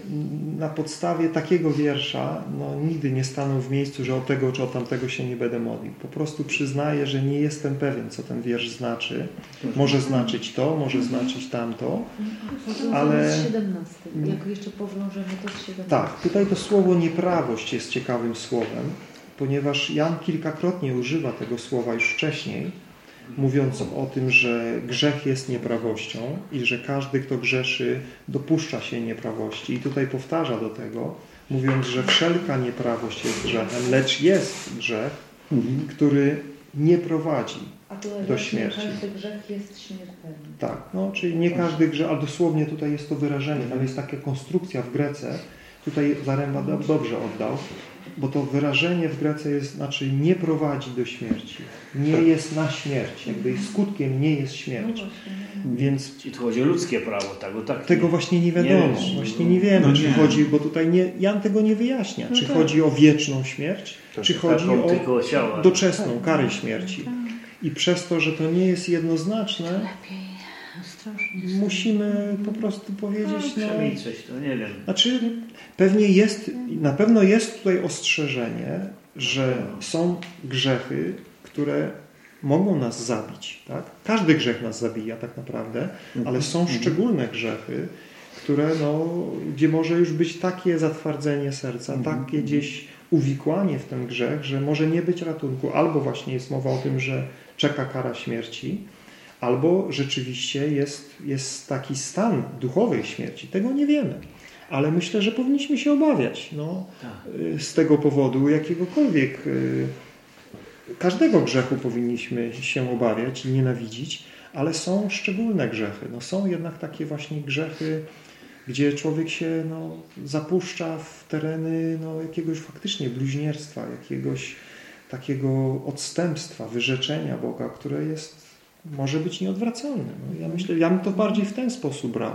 na podstawie takiego wiersza no, nigdy nie stanę w miejscu, że o tego czy o tamtego się nie będę modlił. Po prostu przyznaję, że nie jestem pewien, co ten wiersz znaczy. Może znaczyć to, może znaczyć tamto. Ale... Ale- Z 17. Jak jeszcze powróżemy, to z 17. Tak, tutaj to słowo nieprawość jest ciekawym słowem, ponieważ Jan kilkakrotnie używa tego słowa już wcześniej, mówiąc o tym, że grzech jest nieprawością i że każdy, kto grzeszy, dopuszcza się nieprawości. I tutaj powtarza do tego, mówiąc, że wszelka nieprawość jest grzechem, lecz jest grzech, który nie prowadzi A to do śmierci. Każdy grzech jest śmiertelny. Tak, no, czyli nie każdy grzech, ale dosłownie tutaj jest to wyrażenie, tam jest taka konstrukcja w Grece, tutaj Zaręba do- dobrze oddał, bo to wyrażenie w Grece jest, znaczy nie prowadzi do śmierci, nie jest na śmierć, jakby jej skutkiem nie jest śmierć. Więc I tu chodzi o ludzkie prawo, tak? Bo tak tego właśnie nie wiadomo, Nie wiesz. właśnie nie wiemy, No czy nie. chodzi, bo tutaj nie, Jan tego nie wyjaśnia, czy chodzi o wieczną śmierć, czy chodzi o ciała. doczesną karę śmierci. I przez to, że to nie jest jednoznaczne, Lepiej. Musimy po prostu powiedzieć, no, Przemilczeć, to nie wiem. Znaczy, pewnie jest, na pewno jest tutaj ostrzeżenie, że są grzechy, które mogą nas zabić. Tak? Każdy grzech nas zabija tak naprawdę, ale są szczególne grzechy, które, no, gdzie może już być takie zatwardzenie serca, takie gdzieś uwikłanie w ten grzech, że może nie być ratunku. Albo właśnie jest mowa o tym, że czeka kara śmierci, albo rzeczywiście jest, jest taki stan duchowej śmierci. Tego nie wiemy. Ale myślę, że powinniśmy się obawiać no, y, z tego powodu jakiegokolwiek y, każdego grzechu powinniśmy się obawiać i nienawidzić, ale są szczególne grzechy. No, są jednak takie właśnie grzechy, gdzie człowiek się no, zapuszcza w tereny no, jakiegoś faktycznie bluźnierstwa, jakiegoś takiego odstępstwa, wyrzeczenia Boga, które jest, może być nieodwracalne. No, ja myślę, ja bym to bardziej w ten sposób brał,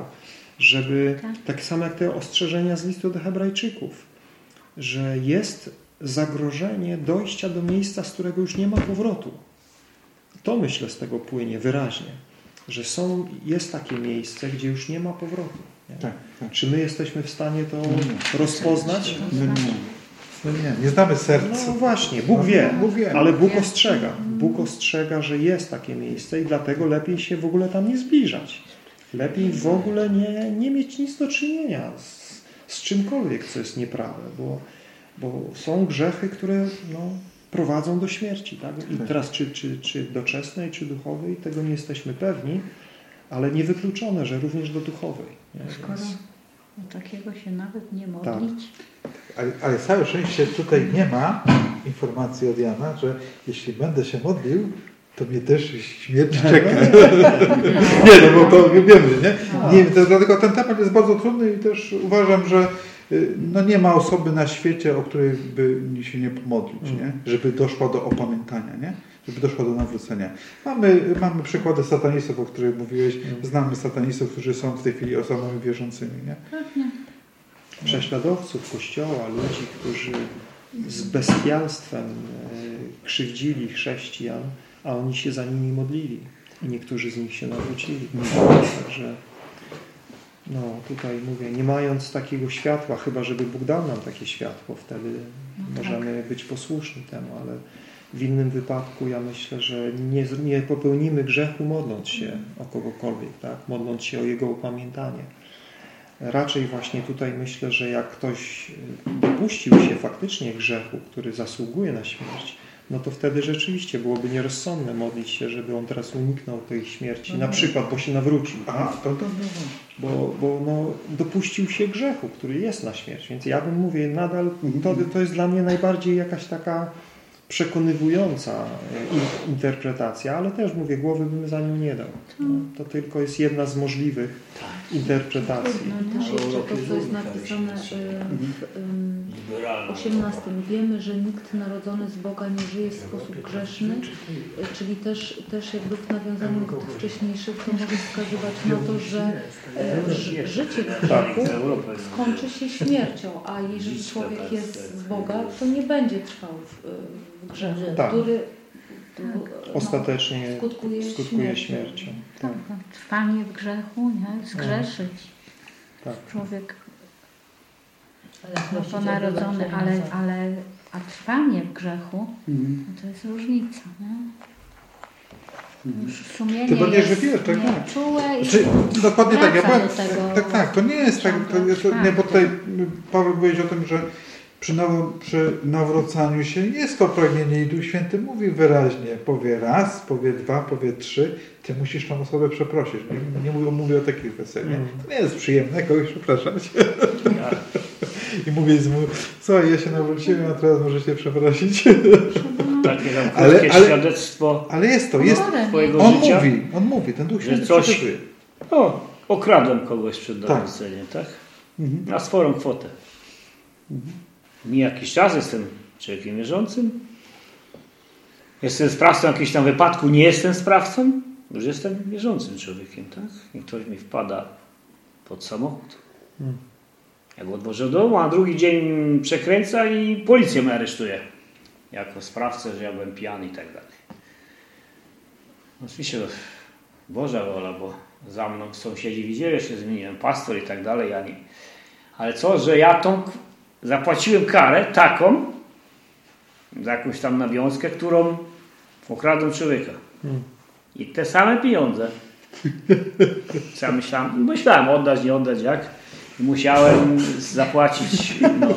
żeby, tak samo jak te ostrzeżenia z listu do hebrajczyków, że jest zagrożenie dojścia do miejsca, z którego już nie ma powrotu. To myślę z tego płynie wyraźnie, że są, jest takie miejsce, gdzie już nie ma powrotu. Nie? Tak, tak. Czy my jesteśmy w stanie to rozpoznać? No nie. No nie, nie znamy serca. No właśnie, Bóg wie, Bóg wie. ale Bóg ostrzega. Bóg ostrzega, że jest takie miejsce i dlatego lepiej się w ogóle tam nie zbliżać. Lepiej w ogóle nie, nie mieć nic do czynienia z, z czymkolwiek, co jest nieprawe, bo, bo są grzechy, które no, prowadzą do śmierci. Tak? I teraz czy, czy, czy doczesnej, czy duchowej, tego nie jesteśmy pewni, ale niewykluczone, że również do duchowej. Nie? Skoro Więc- takiego się nawet nie Tak. Ale, ale całe szczęście tutaj nie ma informacji od Jana, że jeśli będę się modlił, to mnie też śmierć czeka. (laughs) nie, no bo to wiemy, nie? nie to, dlatego ten temat jest bardzo trudny i też uważam, że y, no nie ma osoby na świecie, o której by się nie pomodlić, nie? żeby doszła do opamiętania, nie? żeby doszła do nawrócenia. Mamy, mamy przykłady satanistów, o których mówiłeś. Znamy satanistów, którzy są w tej chwili osobami wierzącymi. Nie? Prześladowców Kościoła, ludzi, którzy z bestialstwem e, krzywdzili chrześcijan, a oni się za nimi modlili. I niektórzy z nich się nawrócili. Także no, tutaj mówię, nie mając takiego światła, chyba żeby Bóg dał nam takie światło, wtedy możemy być posłuszni temu, ale w innym wypadku ja myślę, że nie, nie popełnimy grzechu modląc się o kogokolwiek, tak? modląc się o Jego upamiętanie. Raczej właśnie tutaj myślę, że jak ktoś dopuścił się faktycznie grzechu, który zasługuje na śmierć, no to wtedy rzeczywiście byłoby nierozsądne modlić się, żeby on teraz uniknął tej śmierci, na przykład, bo się nawrócił. Aha, to, to, to. Bo, bo no, dopuścił się grzechu, który jest na śmierć. Więc ja bym mówię, nadal to, to jest dla mnie najbardziej jakaś taka przekonywująca e, in- interpretacja, ale też mówię, głowy bym za nią nie dał. No, to tylko jest jedna z możliwych interpretacji. No, też jeszcze to, co jest napisane w ym, Liberalna. 18. Wiemy, że nikt narodzony z Boga nie żyje w sposób grzeszny, czyli też, też jakby w nawiązaniu do tych wcześniejszych to może wskazywać na to, że ży- życie w Tak. grzechu skończy się śmiercią, a jeżeli człowiek jest z Boga, to nie będzie trwał w, w grzechu, Tak. który no, Ostatecznie skutkuje, skutkuje śmiercią. śmiercią. Tak, no, trwanie w grzechu, nie? Zgrzeszyć. Tak. Człowiek Ale no, ale, ale a trwanie w grzechu, Mhm. no to jest różnica, nie? Już sumienie Tym bardziej, że wiesz, tak, tak. czułe i Znaczy, dokładnie tak, ja tak, tak, to nie jest tak, to, to, nie, bo tutaj Paweł powiedział o tym, że przy, now, przy nawrócaniu się jest to pragnienie i Duch Święty mówi wyraźnie, powie raz, powie dwa, powie trzy, ty musisz tą osobę przeprosić. Nie, nie mówię, mówię o takich kwestiach? Mm. To nie jest przyjemne kogoś przepraszać. (laughs) I mówić mu, co, ja się nawróciłem, a teraz możecie przeprosić. (laughs) Takie tam Ale- ale- świadectwo Ale jest to, jest, twojego on życia. mówi, on mówi, ten Duch Święty coś- przekazuje. O, okradłem kogoś przed Tak. nawróceniem, tak? Mhm. Na sporą kwotę. Mi jakiś czas jestem człowiekiem wierzącym. Jestem sprawcą jakiegoś tam wypadku, nie jestem sprawcą. Już jestem wierzącym człowiekiem, tak? I ktoś mi wpada pod samochód. Hmm. Ja go odwożę do domu, a drugi dzień przekręca i policja mnie aresztuje. Jako sprawcę, że ja byłem pijany i tak dalej. Oczywiście to Boża wola, bo za mną sąsiedzi widzieli, że się zmieniłem, pastor i tak dalej, ja nie. Ale co, że ja tą zapłaciłem karę taką, za jakąś tam nawiązkę, którą okradłem człowieka. Hmm. I te same pieniądze. (laughs) Ja myślałem? Myślałem oddać, nie oddać, jak. I musiałem zapłacić no,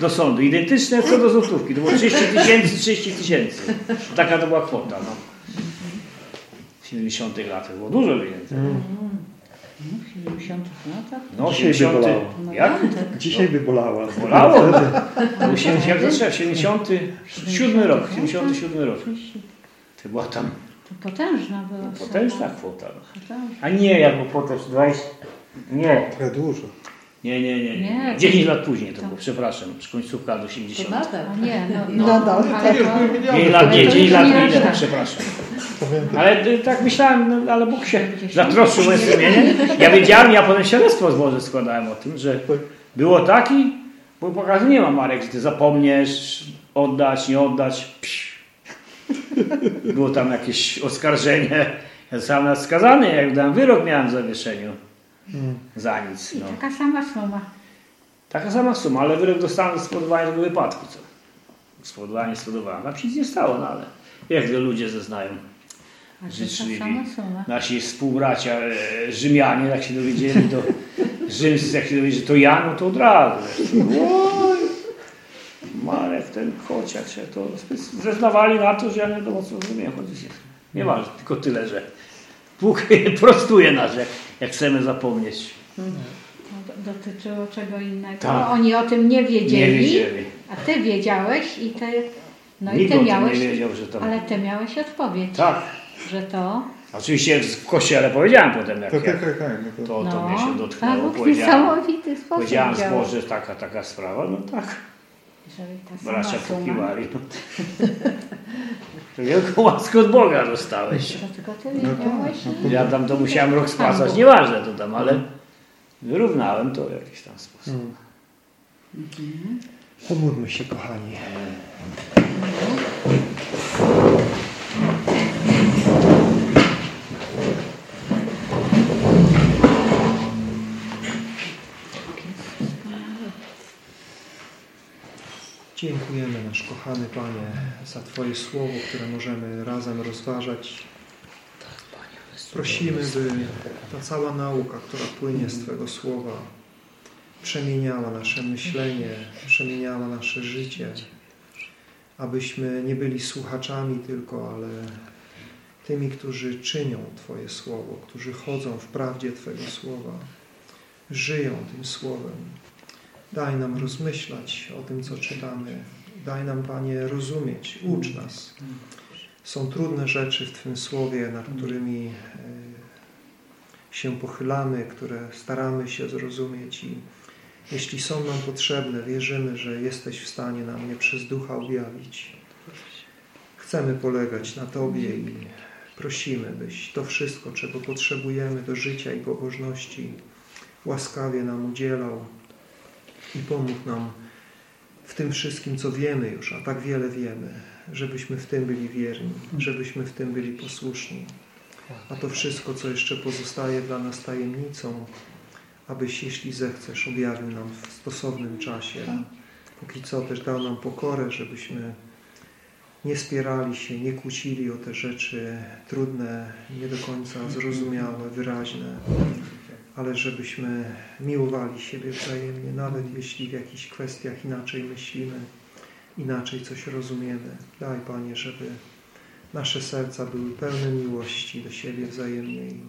do sądu. Identyczne co do złotówki. To było 30 tysięcy, 30 tysięcy. Taka to była kwota. No. W 70 latach było dużo pieniędzy. Mm. W 70 latach. No, Dzisiaj by 70. bolało. Jak? Dzisiaj by bolała. Bolało? To był 70, jak zacząłem, 77 rok, 77 rok. To była tam To potężna była. potężna kwota. no. A nie, jak było potem 20... Nie, Trochę dużo. nie, nie, nie. nie. Nie. 10 lat później to Tak. było, przepraszam, końcówka do To 80. nadal. Nie, no, no, Nadal. ale to, 9 lat, nie, Ale to 9 już lat minęło, tak. przepraszam. Ale y, tak myślałem, no, ale Bóg się zatroszczył moje sumienie. Ja wiedziałem, ja potem świadectwo z Boże składałem o tym, że było tak i Bóg pokazał, nie ma Marek, że ty zapomniesz oddać, nie oddać. Psz. Było tam jakieś oskarżenie. Ja sam nawet skazany, jak dałem wyrok miałem w zawieszeniu. Mm. Za nic. No. taka sama suma. Taka sama suma, ale wyrok dostałem z spowodowania tego wypadku. Co? Spowodowanie spowodowałem. A przecież nie stało, no ale jak to ludzie zeznają. Życzliwi. Nasi współbracia e, Rzymianie, jak się dowiedzieli, to (laughs) rzymscy, jak się dowiedzieli, że to ja, no to od razu. Oj, Marek, ten kociak się to zeznawali na to, że ja nie wiadomo co zrozumiałem. Chodzi się. Nie ma, tylko tyle, że Bóg (laughs) prostuje nas, jak, jak chcemy zapomnieć. To do- dotyczyło czego innego. Tak. No, oni o tym nie Nie wiedzieli, wiedzieli. a ty wiedziałeś i ty, no i Nikt ty o tym miałeś, nie wiedział, że tam... ale ty miałeś odpowiedź, Tak. Że to, Oczywiście w kościele powiedziałem potem, jak, Tak, tak, jak tak. tak. No to, to, to no, mnie się dotknęło. Powiedziałem, niesamowity sposób powiedziałem zboże, taka, taka sprawa. No tak, bracia pokiwali. No. To wielką łaskę od Boga dostałeś. to tylko ty No tak, wiedziałeś i Ja tam to musiałem rok spłacać, nieważne to tam, ale wyrównałem to w jakiś tam sposób. Mm. Pomódlmy się, kochani. Dziękujemy nasz kochany Panie za Twoje słowo, które możemy razem rozważać. Prosimy, by ta cała nauka, która płynie z Twojego Słowa, przemieniała nasze myślenie, przemieniała nasze życie, abyśmy nie byli słuchaczami tylko, ale tymi, którzy czynią Twoje Słowo, którzy chodzą w prawdzie Twojego Słowa, żyją tym Słowem. Daj nam rozmyślać o tym, co czytamy. Daj nam, Panie, rozumieć. Ucz nas. Są trudne rzeczy w Twym Słowie, nad którymi e, się pochylamy, które staramy się zrozumieć i jeśli są nam potrzebne, wierzymy, że jesteś w stanie nam je przez Ducha objawić. Chcemy polegać na Tobie i prosimy, byś to wszystko, czego potrzebujemy do życia i pobożności, łaskawie nam udzielał i pomógł nam w tym wszystkim, co wiemy już, a tak wiele wiemy, żebyśmy w tym byli wierni, żebyśmy w tym byli posłuszni. A to wszystko, co jeszcze pozostaje dla nas tajemnicą, abyś, jeśli zechcesz, objawił nam w stosownym czasie. Póki co też dał nam pokorę, żebyśmy nie spierali się, nie kłócili o te rzeczy trudne, nie do końca zrozumiałe, wyraźne, ale żebyśmy miłowali siebie wzajemnie, nawet jeśli w jakichś kwestiach inaczej myślimy, inaczej coś rozumiemy. Daj, Panie, żeby nasze serca były pełne miłości do siebie wzajemnie i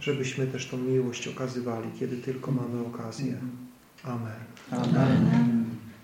żebyśmy też tą miłość okazywali, kiedy tylko mamy okazję. Amen. Amen.